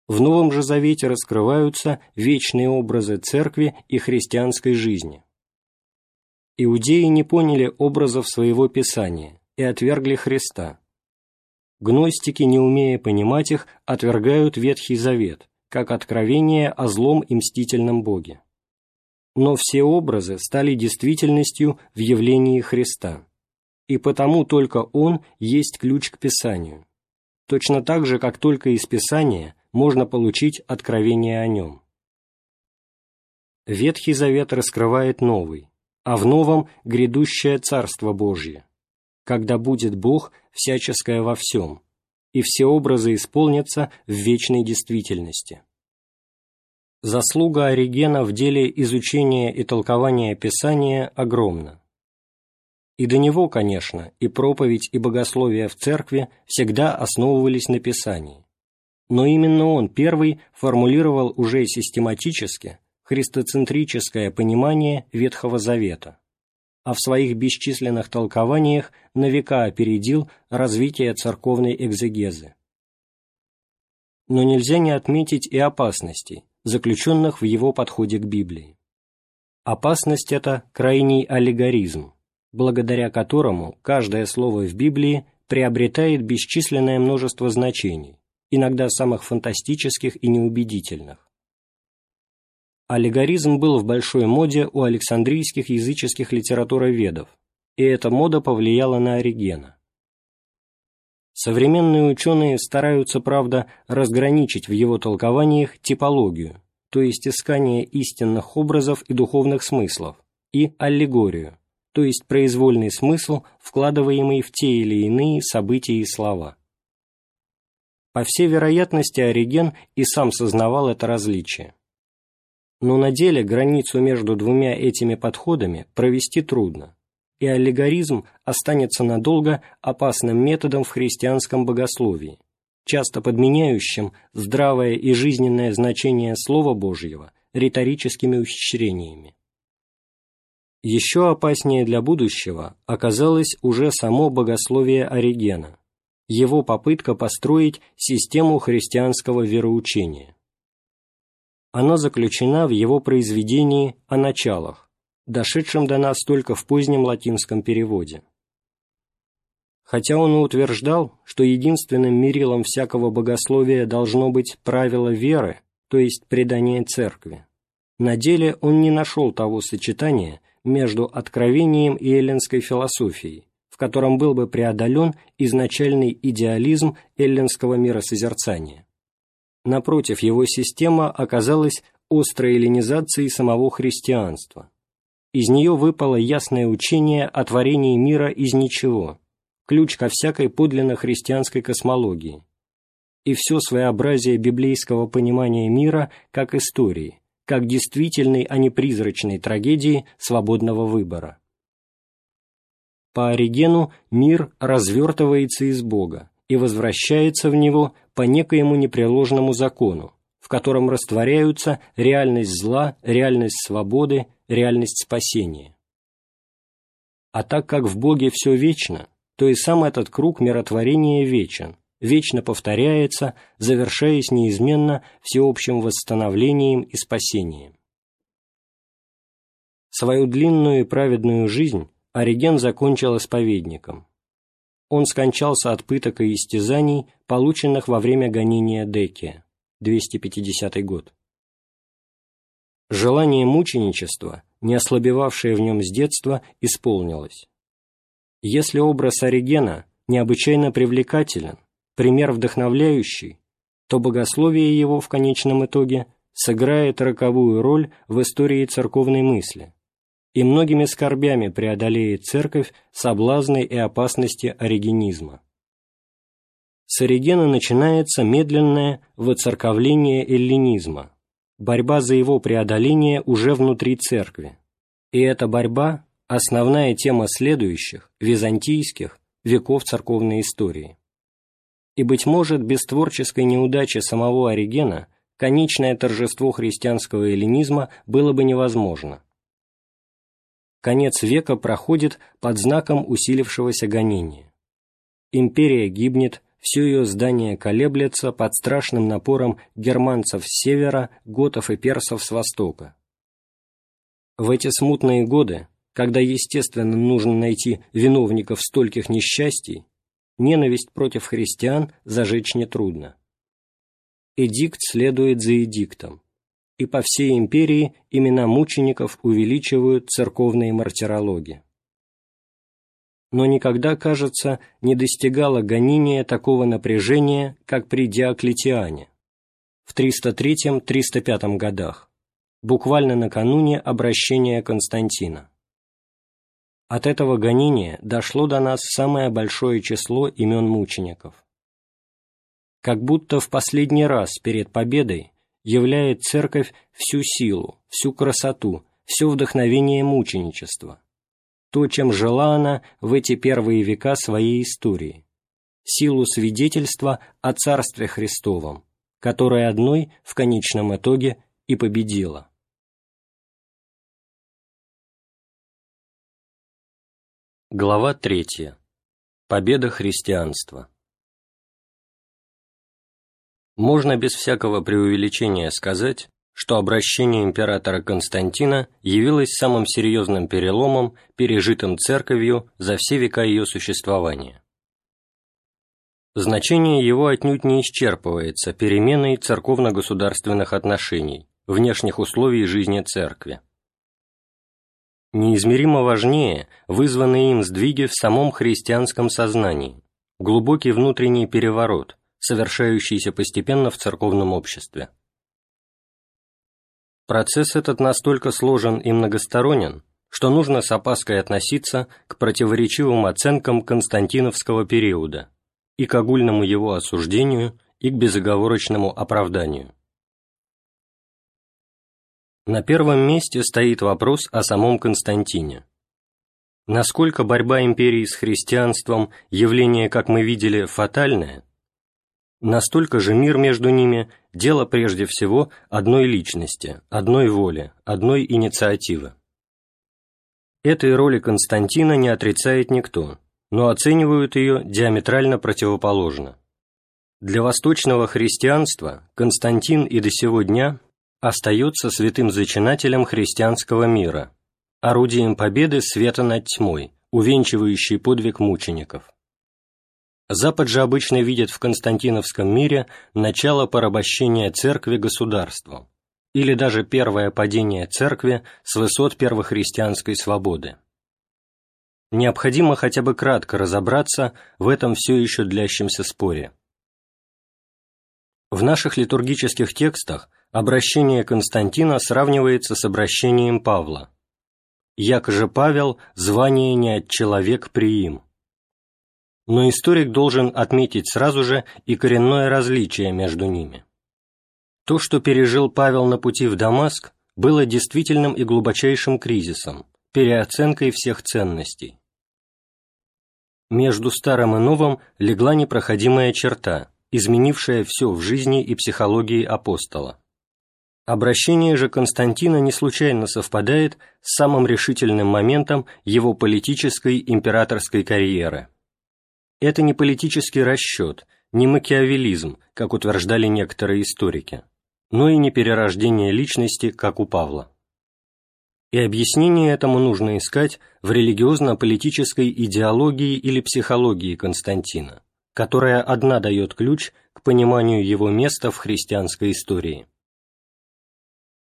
В Новом же Завете раскрываются вечные образы церкви и христианской жизни. Иудеи не поняли образов своего Писания и отвергли Христа. Гностики, не умея понимать их, отвергают Ветхий Завет, как откровение о злом и мстительном Боге. Но все образы стали действительностью в явлении Христа, и потому только Он есть ключ к Писанию, точно так же, как только из Писания можно получить откровение о Нем. Ветхий Завет раскрывает новый, а в новом – грядущее Царство Божье, когда будет Бог всяческое во всем, и все образы исполнятся в вечной действительности. Заслуга Оригена в деле изучения и толкования Писания огромна. И до него, конечно, и проповедь, и богословие в церкви всегда основывались на Писании. Но именно он первый формулировал уже систематически христоцентрическое понимание Ветхого Завета а в своих бесчисленных толкованиях на века опередил развитие церковной экзегезы. Но нельзя не отметить и опасностей, заключенных в его подходе к Библии. Опасность – это крайний аллегоризм, благодаря которому каждое слово в Библии приобретает бесчисленное множество значений, иногда самых фантастических и неубедительных. Аллегоризм был в большой моде у александрийских языческих литературоведов, и эта мода повлияла на Оригена. Современные ученые стараются, правда, разграничить в его толкованиях типологию, то есть искание истинных образов и духовных смыслов, и аллегорию, то есть произвольный смысл, вкладываемый в те или иные события и слова. По всей вероятности, Ориген и сам сознавал это различие. Но на деле границу между двумя этими подходами провести трудно, и аллегоризм останется надолго опасным методом в христианском богословии, часто подменяющим здравое и жизненное значение Слова Божьего риторическими ухищрениями. Еще опаснее для будущего оказалось уже само богословие Оригена, его попытка построить систему христианского вероучения. Она заключена в его произведении «О началах», дошедшем до нас только в позднем латинском переводе. Хотя он и утверждал, что единственным мерилом всякого богословия должно быть правило веры, то есть предание церкви, на деле он не нашел того сочетания между откровением и эллинской философией, в котором был бы преодолен изначальный идеализм эллинского миросозерцания. Напротив, его система оказалась острой эллинизацией самого христианства. Из нее выпало ясное учение о творении мира из ничего, ключ ко всякой подлинно христианской космологии, и все своеобразие библейского понимания мира как истории, как действительной, а не призрачной трагедии свободного выбора. По Оригену мир развертывается из Бога и возвращается в него по некоему непреложному закону, в котором растворяются реальность зла, реальность свободы, реальность спасения. А так как в Боге все вечно, то и сам этот круг миротворения вечен, вечно повторяется, завершаясь неизменно всеобщим восстановлением и спасением. Свою длинную и праведную жизнь Ориген закончил исповедником. Он скончался от пыток и истязаний, полученных во время гонения Декия, 250 год. Желание мученичества, не ослабевавшее в нем с детства, исполнилось. Если образ Оригена необычайно привлекателен, пример вдохновляющий, то богословие его в конечном итоге сыграет роковую роль в истории церковной мысли и многими скорбями преодолеет церковь соблазны и опасности оригенизма. С Оригена начинается медленное воцерковление эллинизма, борьба за его преодоление уже внутри церкви. И эта борьба – основная тема следующих, византийских, веков церковной истории и, быть может, без творческой неудачи самого Оригена конечное торжество христианского эллинизма было бы невозможно. Конец века проходит под знаком усилившегося гонения. Империя гибнет, все ее здания колеблется под страшным напором германцев с севера, готов и персов с востока. В эти смутные годы, когда, естественно, нужно найти виновников стольких несчастий, ненависть против христиан зажечь нетрудно. Эдикт следует за эдиктом, и по всей империи имена мучеников увеличивают церковные мартирологи. Но никогда, кажется, не достигало гонения такого напряжения, как при Диоклетиане в 303-305 годах, буквально накануне обращения Константина. От этого гонения дошло до нас самое большое число имен мучеников. Как будто в последний раз перед победой являет Церковь всю силу, всю красоту, все вдохновение мученичества, то, чем жила она в эти первые века своей истории, силу свидетельства о Царстве Христовом, которое одной в конечном итоге и победило. Глава 3. Победа христианства. Можно без всякого преувеличения сказать, что обращение императора Константина явилось самым серьезным переломом, пережитым церковью за все века ее существования. Значение его отнюдь не исчерпывается переменой церковно-государственных отношений, внешних условий жизни церкви. Неизмеримо важнее вызванные им сдвиги в самом христианском сознании, глубокий внутренний переворот, совершающийся постепенно в церковном обществе. Процесс этот настолько сложен и многосторонен, что нужно с опаской относиться к противоречивым оценкам константиновского периода и к огульному его осуждению, и к безоговорочному оправданию. На первом месте стоит вопрос о самом Константине. Насколько борьба империи с христианством – явление, как мы видели, фатальное, настолько же мир между ними – дело прежде всего одной личности, одной воли, одной инициативы. Этой роли Константина не отрицает никто, но оценивают ее диаметрально противоположно. Для восточного христианства Константин и до сего дня остается святым зачинателем христианского мира, орудием победы света над тьмой, увенчивающей подвиг мучеников. Запад же обычно видит в Константиновском мире начало порабощения церкви государством, или даже первое падение церкви с высот первохристианской свободы. Необходимо хотя бы кратко разобраться в этом все еще длящемся споре. В наших литургических текстах обращение Константина сравнивается с обращением Павла. «Як же Павел, звание не от человек приим». Но историк должен отметить сразу же и коренное различие между ними. То, что пережил Павел на пути в Дамаск, было действительным и глубочайшим кризисом, переоценкой всех ценностей. Между старым и новым легла непроходимая черта, изменившая все в жизни и психологии апостола. Обращение же Константина не случайно совпадает с самым решительным моментом его политической императорской карьеры. Это не политический расчет, не макиавелизм, как утверждали некоторые историки, но и не перерождение личности, как у Павла. И объяснение этому нужно искать в религиозно-политической идеологии или психологии Константина, которая одна дает ключ к пониманию его места в христианской истории.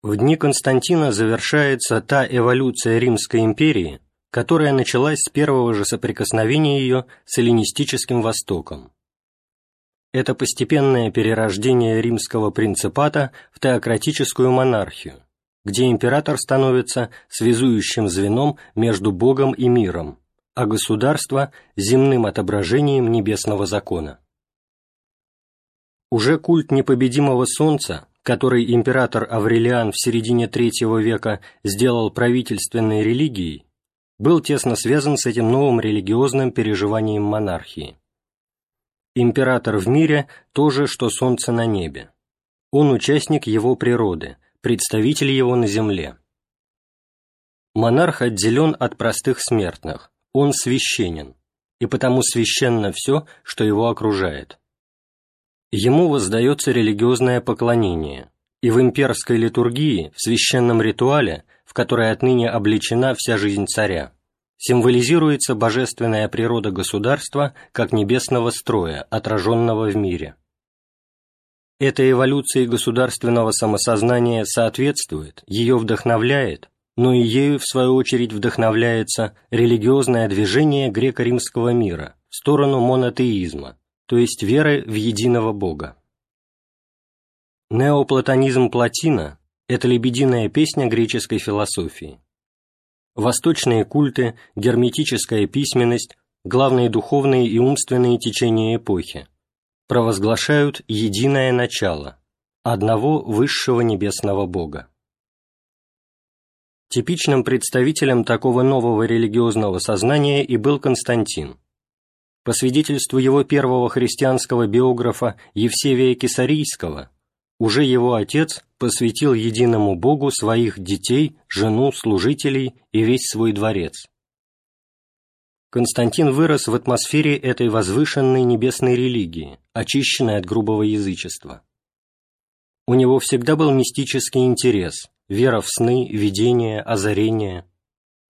В дни Константина завершается та эволюция Римской империи, которая началась с первого же соприкосновения ее с эллинистическим Востоком. Это постепенное перерождение римского принципата в теократическую монархию, где император становится связующим звеном между Богом и миром, а государство – земным отображением небесного закона. Уже культ непобедимого солнца который император Аврелиан в середине III века сделал правительственной религией, был тесно связан с этим новым религиозным переживанием монархии. Император в мире – то же, что солнце на небе. Он участник его природы, представитель его на земле. Монарх отделен от простых смертных, он священен, и потому священно все, что его окружает. Ему воздается религиозное поклонение, и в имперской литургии, в священном ритуале, в который отныне облечена вся жизнь царя, символизируется божественная природа государства как небесного строя, отраженного в мире. Эта эволюция государственного самосознания соответствует, ее вдохновляет, но и ею, в свою очередь, вдохновляется религиозное движение греко-римского мира в сторону монотеизма, то есть веры в единого Бога. Неоплатонизм Платина – это лебединая песня греческой философии. Восточные культы, герметическая письменность, главные духовные и умственные течения эпохи провозглашают единое начало, одного высшего небесного Бога. Типичным представителем такого нового религиозного сознания и был Константин – по свидетельству его первого христианского биографа Евсевия Кесарийского, уже его отец посвятил единому Богу своих детей, жену, служителей и весь свой дворец. Константин вырос в атмосфере этой возвышенной небесной религии, очищенной от грубого язычества. У него всегда был мистический интерес, вера в сны, видения, озарения.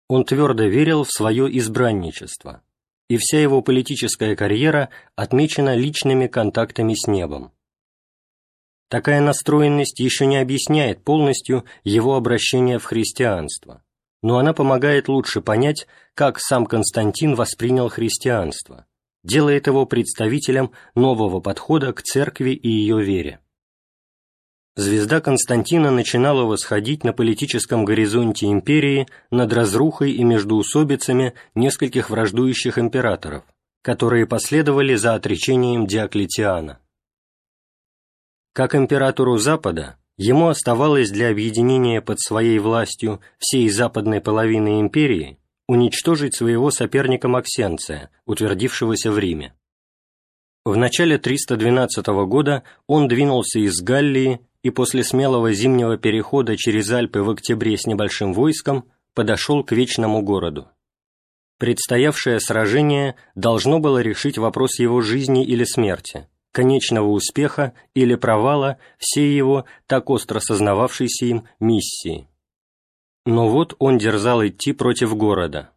Он твердо верил в свое избранничество – и вся его политическая карьера отмечена личными контактами с небом. Такая настроенность еще не объясняет полностью его обращение в христианство, но она помогает лучше понять, как сам Константин воспринял христианство, делает его представителем нового подхода к церкви и ее вере звезда Константина начинала восходить на политическом горизонте империи над разрухой и междоусобицами нескольких враждующих императоров, которые последовали за отречением Диоклетиана. Как императору Запада, ему оставалось для объединения под своей властью всей западной половины империи уничтожить своего соперника Максенция, утвердившегося в Риме. В начале 312 года он двинулся из Галлии и после смелого зимнего перехода через Альпы в октябре с небольшим войском подошел к Вечному городу. Предстоявшее сражение должно было решить вопрос его жизни или смерти, конечного успеха или провала всей его, так остро сознававшейся им, миссии. Но вот он дерзал идти против города.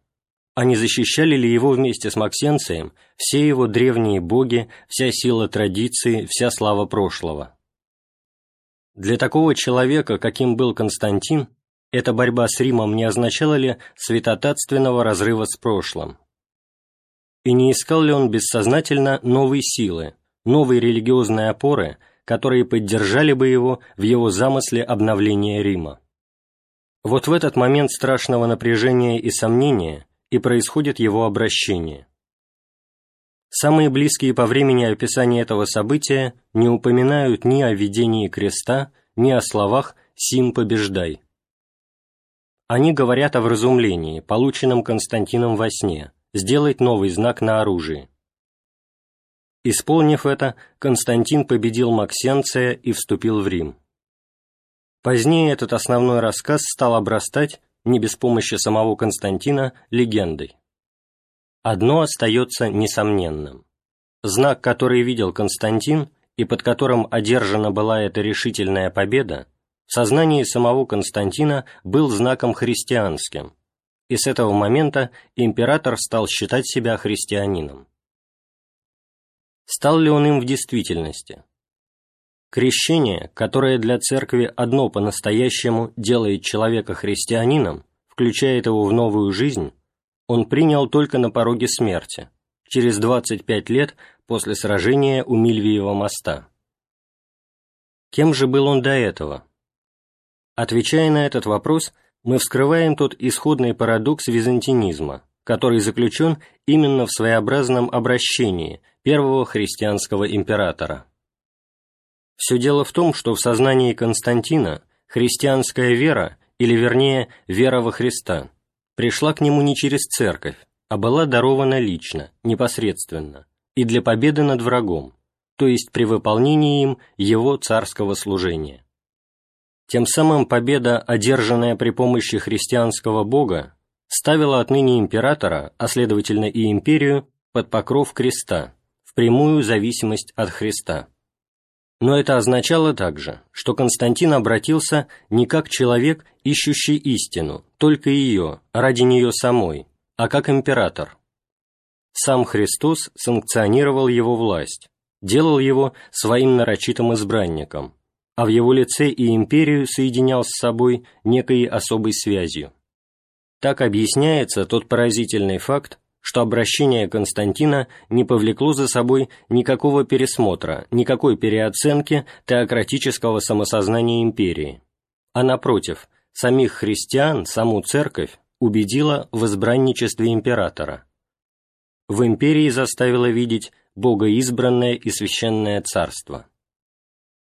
А не защищали ли его вместе с Максенцием все его древние боги, вся сила традиции, вся слава прошлого? Для такого человека, каким был Константин, эта борьба с Римом не означала ли святотатственного разрыва с прошлым? И не искал ли он бессознательно новой силы, новой религиозной опоры, которые поддержали бы его в его замысле обновления Рима. Вот в этот момент страшного напряжения и сомнения и происходит его обращение. Самые близкие по времени описания этого события не упоминают ни о видении креста, ни о словах «сим побеждай». Они говорят о вразумлении, полученном Константином во сне, сделать новый знак на оружии. Исполнив это, Константин победил Максенция и вступил в Рим. Позднее этот основной рассказ стал обрастать, не без помощи самого Константина, легендой. Одно остается несомненным. Знак, который видел Константин и под которым одержана была эта решительная победа, в сознании самого Константина был знаком христианским, и с этого момента император стал считать себя христианином. Стал ли он им в действительности? Крещение, которое для церкви одно по-настоящему делает человека христианином, включает его в новую жизнь, он принял только на пороге смерти, через 25 лет после сражения у Мильвиева моста. Кем же был он до этого? Отвечая на этот вопрос, мы вскрываем тот исходный парадокс византинизма, который заключен именно в своеобразном обращении первого христианского императора. Все дело в том, что в сознании Константина христианская вера, или вернее, вера во Христа, пришла к нему не через церковь, а была дарована лично, непосредственно, и для победы над врагом, то есть при выполнении им его царского служения. Тем самым победа, одержанная при помощи христианского Бога, ставила отныне императора, а следовательно и империю, под покров креста, в прямую зависимость от Христа. Но это означало также, что Константин обратился не как человек, ищущий истину, только ее, ради нее самой, а как император. Сам Христос санкционировал его власть, делал его своим нарочитым избранником, а в его лице и империю соединял с собой некой особой связью. Так объясняется тот поразительный факт, что обращение Константина не повлекло за собой никакого пересмотра, никакой переоценки теократического самосознания империи, а напротив, самих христиан, саму церковь убедила в избранничестве императора. В империи заставила видеть богоизбранное и священное царство.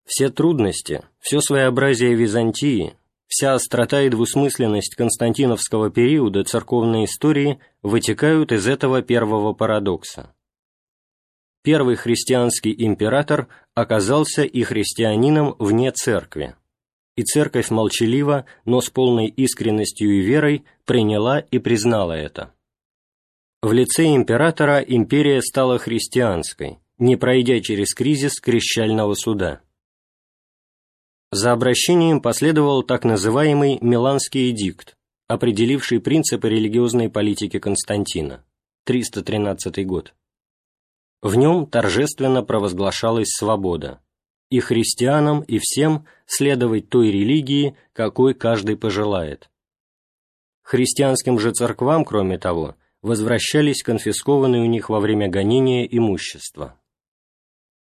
Все трудности, все своеобразие Византии, Вся острота и двусмысленность константиновского периода церковной истории вытекают из этого первого парадокса. Первый христианский император оказался и христианином вне церкви, и церковь молчаливо, но с полной искренностью и верой приняла и признала это. В лице императора империя стала христианской, не пройдя через кризис крещального суда. За обращением последовал так называемый Миланский эдикт, определивший принципы религиозной политики Константина, 313 год. В нем торжественно провозглашалась свобода, и христианам, и всем следовать той религии, какой каждый пожелает. Христианским же церквам, кроме того, возвращались конфискованные у них во время гонения имущества.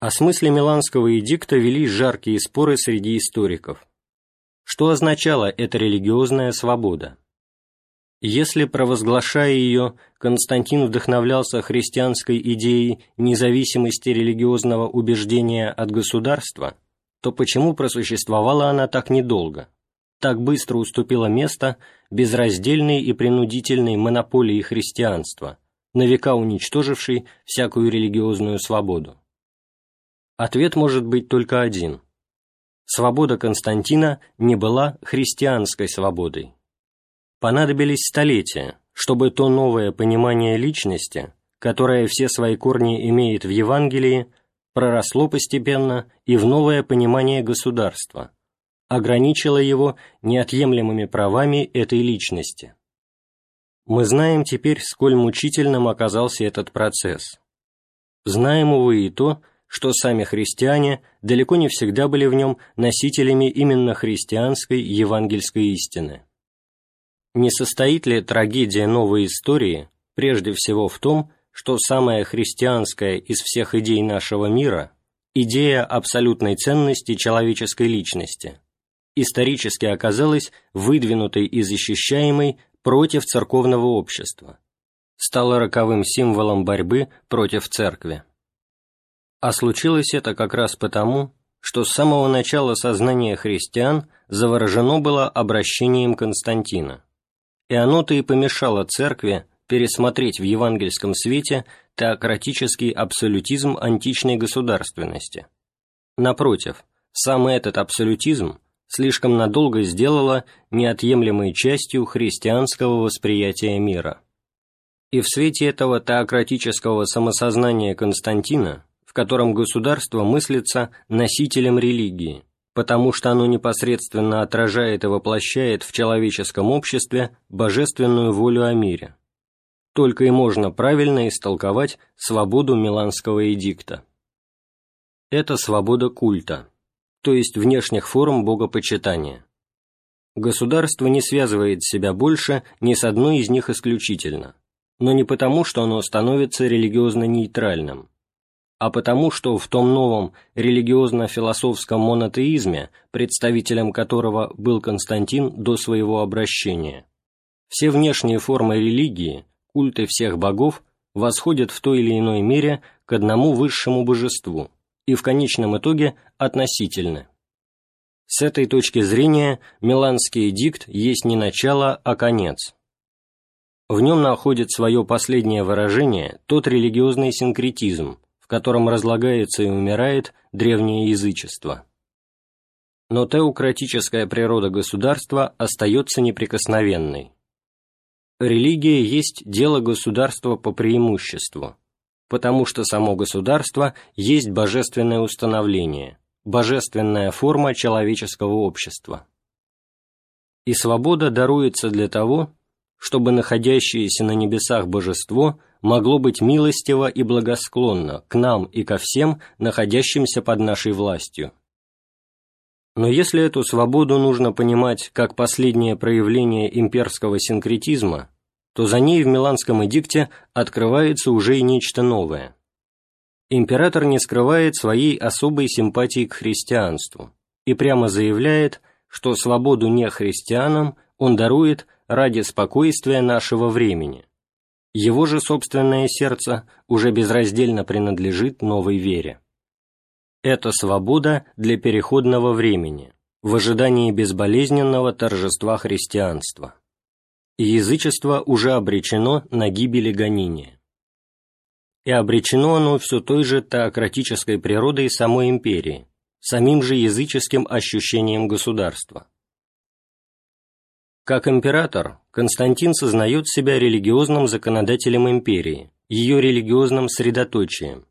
О смысле Миланского эдикта велись жаркие споры среди историков. Что означала эта религиозная свобода? Если, провозглашая ее, Константин вдохновлялся христианской идеей независимости религиозного убеждения от государства, то почему просуществовала она так недолго, так быстро уступила место безраздельной и принудительной монополии христианства, на века уничтожившей всякую религиозную свободу? Ответ может быть только один. Свобода Константина не была христианской свободой. Понадобились столетия, чтобы то новое понимание личности, которое все свои корни имеет в Евангелии, проросло постепенно и в новое понимание государства, ограничило его неотъемлемыми правами этой личности. Мы знаем теперь, сколь мучительным оказался этот процесс. Знаем, увы, и то, что сами христиане далеко не всегда были в нем носителями именно христианской евангельской истины. Не состоит ли трагедия новой истории прежде всего в том, что самая христианская из всех идей нашего мира – идея абсолютной ценности человеческой личности – исторически оказалась выдвинутой и защищаемой против церковного общества, стала роковым символом борьбы против церкви. А случилось это как раз потому, что с самого начала сознание христиан заворожено было обращением Константина, и оно-то и помешало церкви пересмотреть в евангельском свете теократический абсолютизм античной государственности. Напротив, сам этот абсолютизм слишком надолго сделало неотъемлемой частью христианского восприятия мира. И в свете этого теократического самосознания Константина в котором государство мыслится носителем религии, потому что оно непосредственно отражает и воплощает в человеческом обществе божественную волю о мире. Только и можно правильно истолковать свободу Миланского эдикта. Это свобода культа, то есть внешних форм богопочитания. Государство не связывает себя больше ни с одной из них исключительно, но не потому, что оно становится религиозно нейтральным, а потому что в том новом религиозно-философском монотеизме, представителем которого был Константин до своего обращения, все внешние формы религии, культы всех богов восходят в той или иной мере к одному высшему божеству и в конечном итоге относительны. С этой точки зрения Миланский эдикт есть не начало, а конец. В нем находит свое последнее выражение тот религиозный синкретизм, котором разлагается и умирает древнее язычество. Но теократическая природа государства остается неприкосновенной. Религия есть дело государства по преимуществу, потому что само государство есть божественное установление, божественная форма человеческого общества. И свобода даруется для того, чтобы находящееся на небесах божество могло быть милостиво и благосклонно к нам и ко всем, находящимся под нашей властью. Но если эту свободу нужно понимать как последнее проявление имперского синкретизма, то за ней в Миланском эдикте открывается уже и нечто новое. Император не скрывает своей особой симпатии к христианству и прямо заявляет, что свободу не христианам он дарует ради спокойствия нашего времени. Его же собственное сердце уже безраздельно принадлежит новой вере. Это свобода для переходного времени, в ожидании безболезненного торжества христианства. язычество уже обречено на гибель и гонение. И обречено оно все той же теократической природой самой империи, самим же языческим ощущением государства. Как император, Константин сознает себя религиозным законодателем империи, ее религиозным средоточием,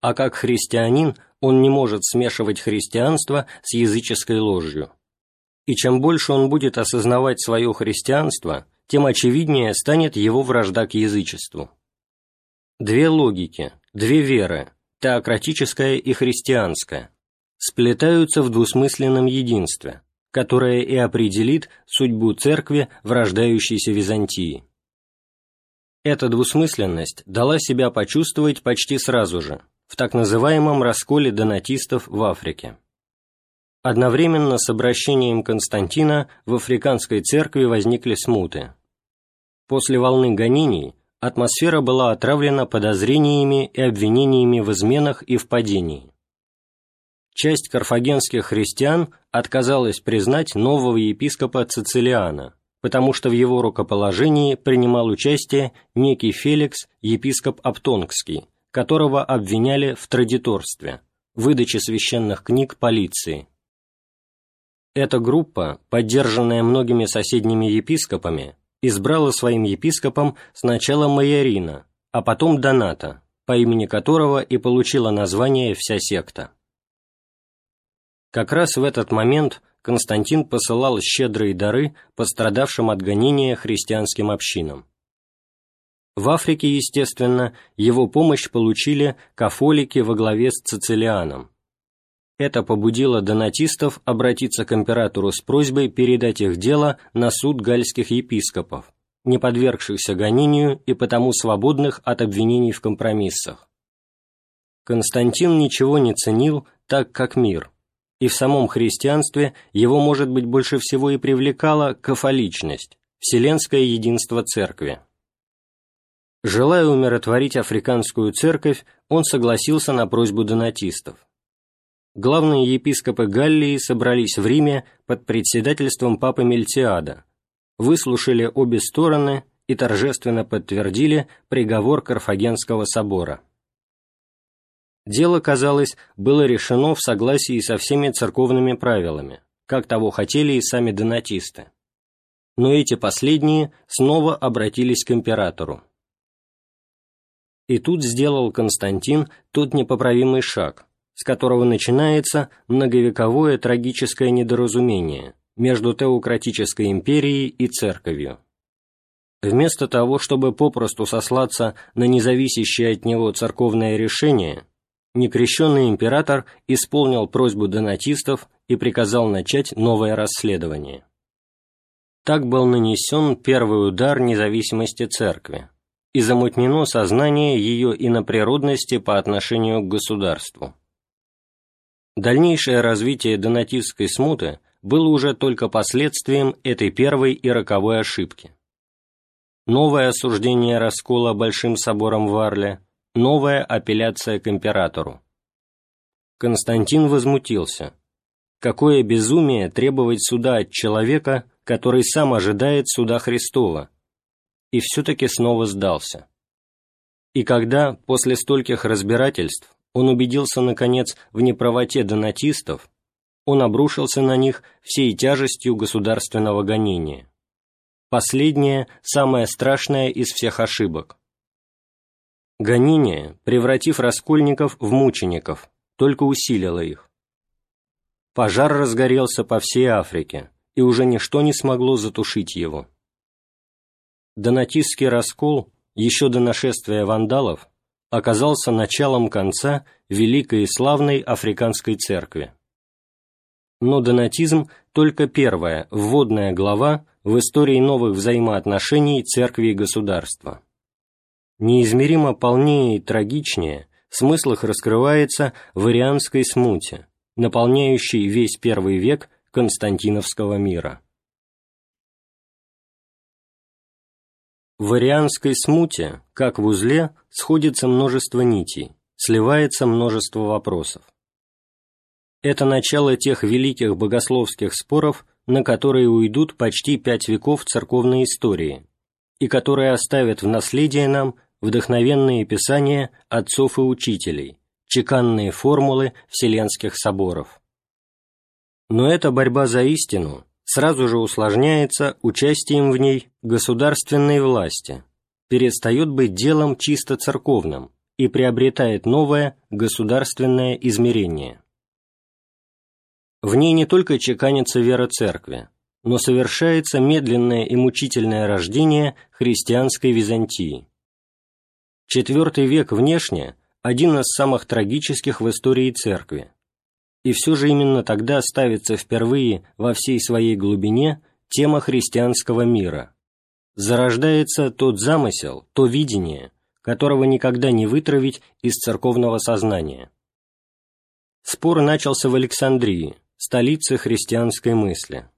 а как христианин он не может смешивать христианство с языческой ложью. И чем больше он будет осознавать свое христианство, тем очевиднее станет его вражда к язычеству. Две логики, две веры, теократическая и христианская, сплетаются в двусмысленном единстве – которая и определит судьбу церкви в рождающейся Византии. Эта двусмысленность дала себя почувствовать почти сразу же, в так называемом расколе донатистов в Африке. Одновременно с обращением Константина в африканской церкви возникли смуты. После волны гонений атмосфера была отравлена подозрениями и обвинениями в изменах и в падении. Часть карфагенских христиан отказалась признать нового епископа Цицилиана, потому что в его рукоположении принимал участие некий Феликс, епископ Аптонгский, которого обвиняли в традиторстве, выдаче священных книг полиции. Эта группа, поддержанная многими соседними епископами, избрала своим епископом сначала Майорина, а потом Доната, по имени которого и получила название вся секта. Как раз в этот момент Константин посылал щедрые дары пострадавшим от гонения христианским общинам. В Африке, естественно, его помощь получили кафолики во главе с Цицилианом. Это побудило донатистов обратиться к императору с просьбой передать их дело на суд гальских епископов, не подвергшихся гонению и потому свободных от обвинений в компромиссах. Константин ничего не ценил так, как мир, и в самом христианстве его, может быть, больше всего и привлекала кафоличность, вселенское единство церкви. Желая умиротворить африканскую церковь, он согласился на просьбу донатистов. Главные епископы Галлии собрались в Риме под председательством папы Мельтиада, выслушали обе стороны и торжественно подтвердили приговор Карфагенского собора. Дело, казалось, было решено в согласии со всеми церковными правилами, как того хотели и сами донатисты. Но эти последние снова обратились к императору. И тут сделал Константин тот непоправимый шаг, с которого начинается многовековое трагическое недоразумение между теократической империей и церковью. Вместо того, чтобы попросту сослаться на независящее от него церковное решение, некрещенный император исполнил просьбу донатистов и приказал начать новое расследование. Так был нанесен первый удар независимости церкви и замутнено сознание ее иноприродности по отношению к государству. Дальнейшее развитие донатистской смуты было уже только последствием этой первой и роковой ошибки. Новое осуждение раскола Большим собором в Арле – Новая апелляция к императору. Константин возмутился. Какое безумие требовать суда от человека, который сам ожидает суда Христова, и все-таки снова сдался. И когда, после стольких разбирательств, он убедился, наконец, в неправоте донатистов, он обрушился на них всей тяжестью государственного гонения. Последнее – самое страшное из всех ошибок – Гонение, превратив раскольников в мучеников, только усилило их. Пожар разгорелся по всей Африке, и уже ничто не смогло затушить его. Донатистский раскол, еще до нашествия вандалов, оказался началом конца великой и славной африканской церкви. Но донатизм – только первая, вводная глава в истории новых взаимоотношений церкви и государства неизмеримо полнее и трагичнее смысл их раскрывается в арианской смуте, наполняющей весь первый век Константиновского мира. В арианской смуте, как в узле, сходится множество нитей, сливается множество вопросов. Это начало тех великих богословских споров, на которые уйдут почти пять веков церковной истории, и которые оставят в наследие нам вдохновенные писания отцов и учителей, чеканные формулы вселенских соборов. Но эта борьба за истину сразу же усложняется участием в ней государственной власти, перестает быть делом чисто церковным и приобретает новое государственное измерение. В ней не только чеканится вера церкви, но совершается медленное и мучительное рождение христианской Византии. IV век внешне – один из самых трагических в истории Церкви. И все же именно тогда ставится впервые во всей своей глубине тема христианского мира. Зарождается тот замысел, то видение, которого никогда не вытравить из церковного сознания. Спор начался в Александрии, столице христианской мысли.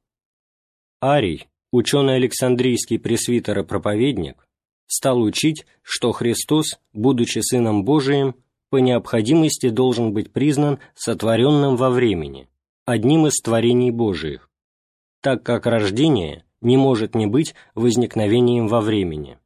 Арий, ученый Александрийский пресвитер и проповедник, стал учить, что Христос, будучи Сыном Божиим, по необходимости должен быть признан сотворенным во времени, одним из творений Божиих, так как рождение не может не быть возникновением во времени.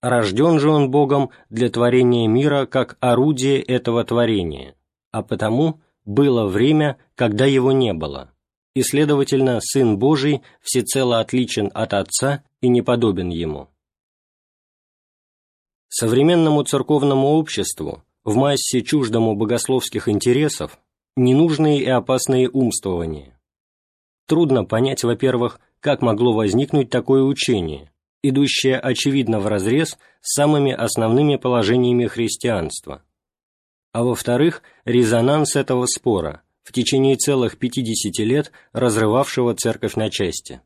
Рожден же он Богом для творения мира как орудие этого творения, а потому было время, когда его не было, и, следовательно, Сын Божий всецело отличен от Отца и не подобен Ему. Современному церковному обществу, в массе чуждому богословских интересов, ненужные и опасные умствования. Трудно понять, во-первых, как могло возникнуть такое учение, идущее очевидно вразрез с самыми основными положениями христианства, а во-вторых, резонанс этого спора, в течение целых 50 лет разрывавшего церковь на части.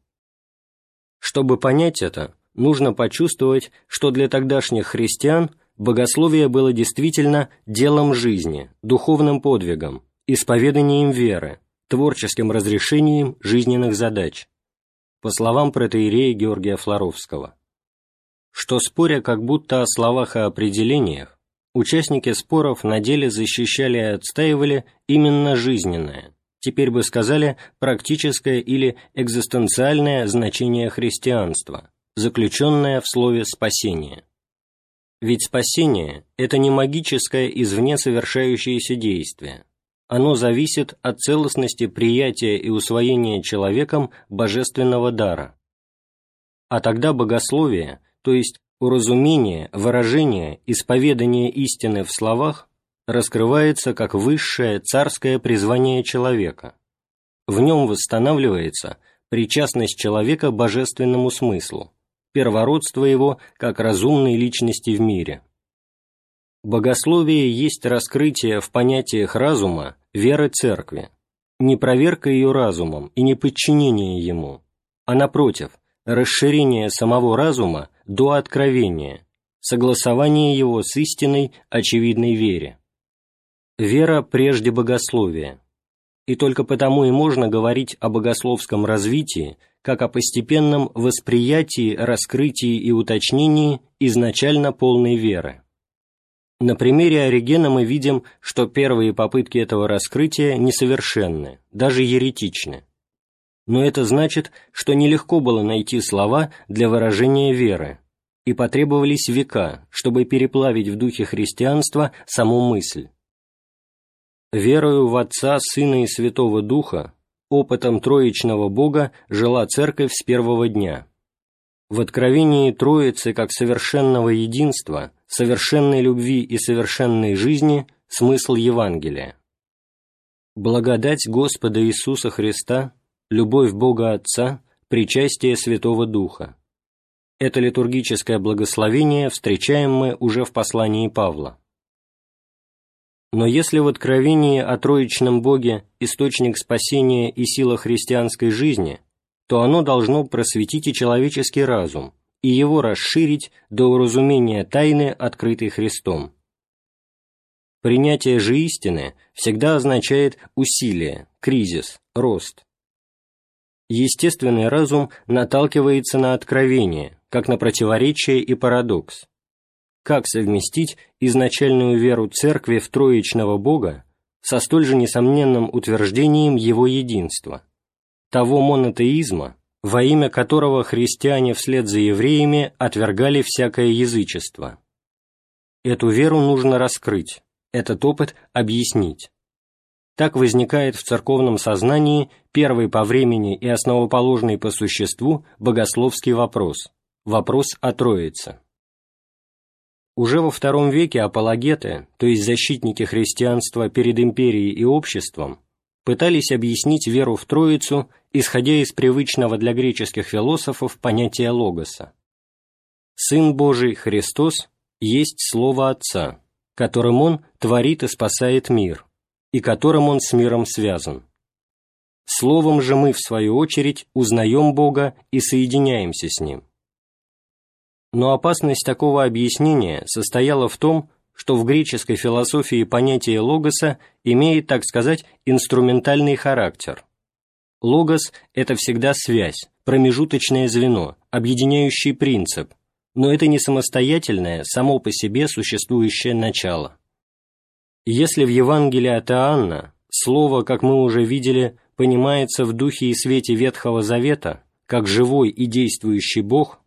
Чтобы понять это, нужно почувствовать, что для тогдашних христиан богословие было действительно делом жизни, духовным подвигом, исповеданием веры, творческим разрешением жизненных задач, по словам протеерея Георгия Флоровского. Что споря как будто о словах и определениях, Участники споров на деле защищали и отстаивали именно жизненное, теперь бы сказали практическое или экзистенциальное значение христианства, заключенное в слове «спасение». Ведь спасение – это не магическое извне совершающееся действие. Оно зависит от целостности приятия и усвоения человеком божественного дара. А тогда богословие, то есть уразумение, выражение, исповедание истины в словах раскрывается как высшее царское призвание человека. В нем восстанавливается причастность человека божественному смыслу, первородство его как разумной личности в мире. Богословие есть раскрытие в понятиях разума веры церкви, не проверка ее разумом и не подчинение ему, а напротив, расширение самого разума до откровения, согласование его с истинной очевидной вере. Вера прежде богословия. И только потому и можно говорить о богословском развитии, как о постепенном восприятии, раскрытии и уточнении изначально полной веры. На примере Оригена мы видим, что первые попытки этого раскрытия несовершенны, даже еретичны но это значит, что нелегко было найти слова для выражения веры, и потребовались века, чтобы переплавить в духе христианства саму мысль. Верою в Отца, Сына и Святого Духа, опытом Троичного Бога жила Церковь с первого дня. В откровении Троицы как совершенного единства, совершенной любви и совершенной жизни смысл Евангелия. Благодать Господа Иисуса Христа – любовь Бога Отца, причастие Святого Духа. Это литургическое благословение встречаем мы уже в послании Павла. Но если в откровении о Троичном Боге источник спасения и сила христианской жизни, то оно должно просветить и человеческий разум, и его расширить до уразумения тайны, открытой Христом. Принятие же истины всегда означает усилие, кризис, рост естественный разум наталкивается на откровение, как на противоречие и парадокс. Как совместить изначальную веру Церкви в троичного Бога со столь же несомненным утверждением Его единства, того монотеизма, во имя которого христиане вслед за евреями отвергали всякое язычество. Эту веру нужно раскрыть, этот опыт объяснить. Так возникает в церковном сознании первый по времени и основоположный по существу богословский вопрос – вопрос о Троице. Уже во втором веке апологеты, то есть защитники христианства перед империей и обществом, пытались объяснить веру в Троицу, исходя из привычного для греческих философов понятия логоса. Сын Божий Христос есть Слово Отца, которым Он творит и спасает мир – и которым он с миром связан. Словом же мы, в свою очередь, узнаем Бога и соединяемся с Ним. Но опасность такого объяснения состояла в том, что в греческой философии понятие логоса имеет, так сказать, инструментальный характер. Логос – это всегда связь, промежуточное звено, объединяющий принцип, но это не самостоятельное, само по себе существующее начало. Если в Евангелии от Иоанна слово, как мы уже видели, понимается в духе и свете Ветхого Завета, как живой и действующий Бог,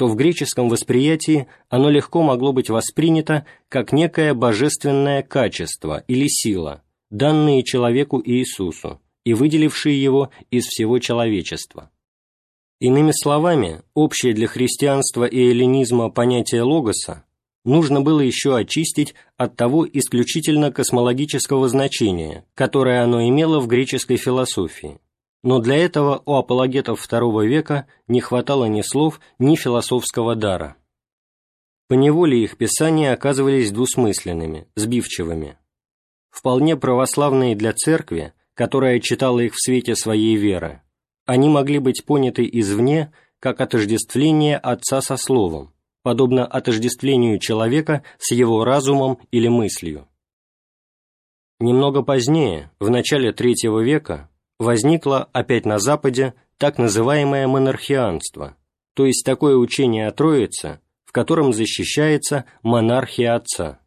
то в греческом восприятии оно легко могло быть воспринято как некое божественное качество или сила, данные человеку Иисусу и выделившие его из всего человечества. Иными словами, общее для христианства и эллинизма понятие логоса нужно было еще очистить от того исключительно космологического значения, которое оно имело в греческой философии. Но для этого у апологетов II века не хватало ни слов, ни философского дара. Поневоле их писания оказывались двусмысленными, сбивчивыми. Вполне православные для церкви, которая читала их в свете своей веры, они могли быть поняты извне как отождествление Отца со Словом, подобно отождествлению человека с его разумом или мыслью. Немного позднее, в начале III века, возникло опять на Западе так называемое монархианство, то есть такое учение о Троице, в котором защищается монархия Отца.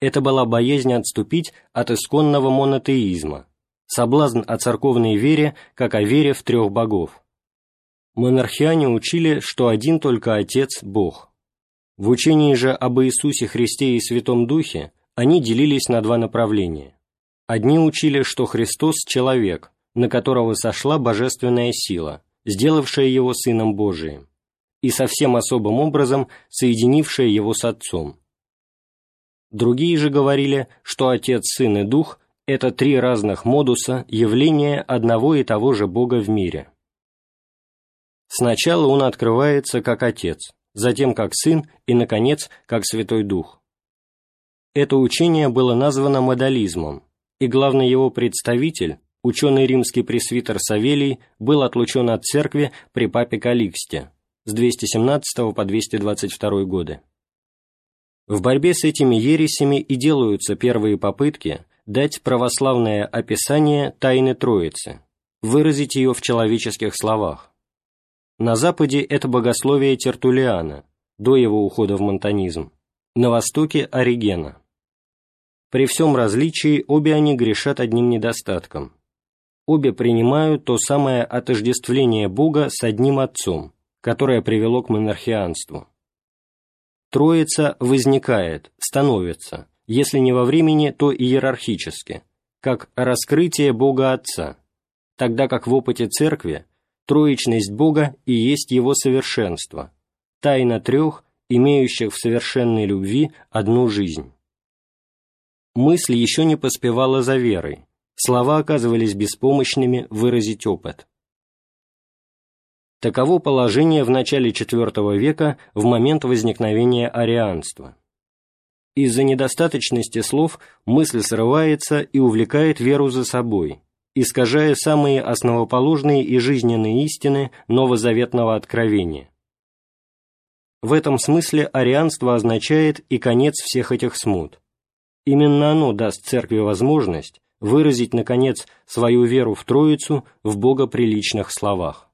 Это была боязнь отступить от исконного монотеизма, соблазн о церковной вере, как о вере в трех богов. Монархиане учили, что один только Отец – Бог. В учении же об Иисусе Христе и Святом Духе они делились на два направления. Одни учили, что Христос – человек, на которого сошла божественная сила, сделавшая его Сыном Божиим, и совсем особым образом соединившая его с Отцом. Другие же говорили, что Отец, Сын и Дух – это три разных модуса явления одного и того же Бога в мире. Сначала он открывается как Отец, затем как Сын и, наконец, как Святой Дух. Это учение было названо модализмом, и главный его представитель, ученый римский пресвитер Савелий, был отлучен от церкви при папе Каликсте с 217 по 222 годы. В борьбе с этими ересями и делаются первые попытки дать православное описание Тайны Троицы, выразить ее в человеческих словах. На западе это богословие Тертулиана, до его ухода в монтанизм, на востоке – Оригена. При всем различии обе они грешат одним недостатком. Обе принимают то самое отождествление Бога с одним Отцом, которое привело к монархианству. Троица возникает, становится, если не во времени, то иерархически, как раскрытие Бога Отца, тогда как в опыте Церкви Троичность Бога и есть Его совершенство, тайна трех, имеющих в совершенной любви одну жизнь. Мысль еще не поспевала за верой, слова оказывались беспомощными выразить опыт. Таково положение в начале IV века в момент возникновения арианства. Из-за недостаточности слов мысль срывается и увлекает веру за собой, искажая самые основоположные и жизненные истины новозаветного откровения. В этом смысле арианство означает и конец всех этих смут. Именно оно даст церкви возможность выразить, наконец, свою веру в Троицу в богоприличных словах.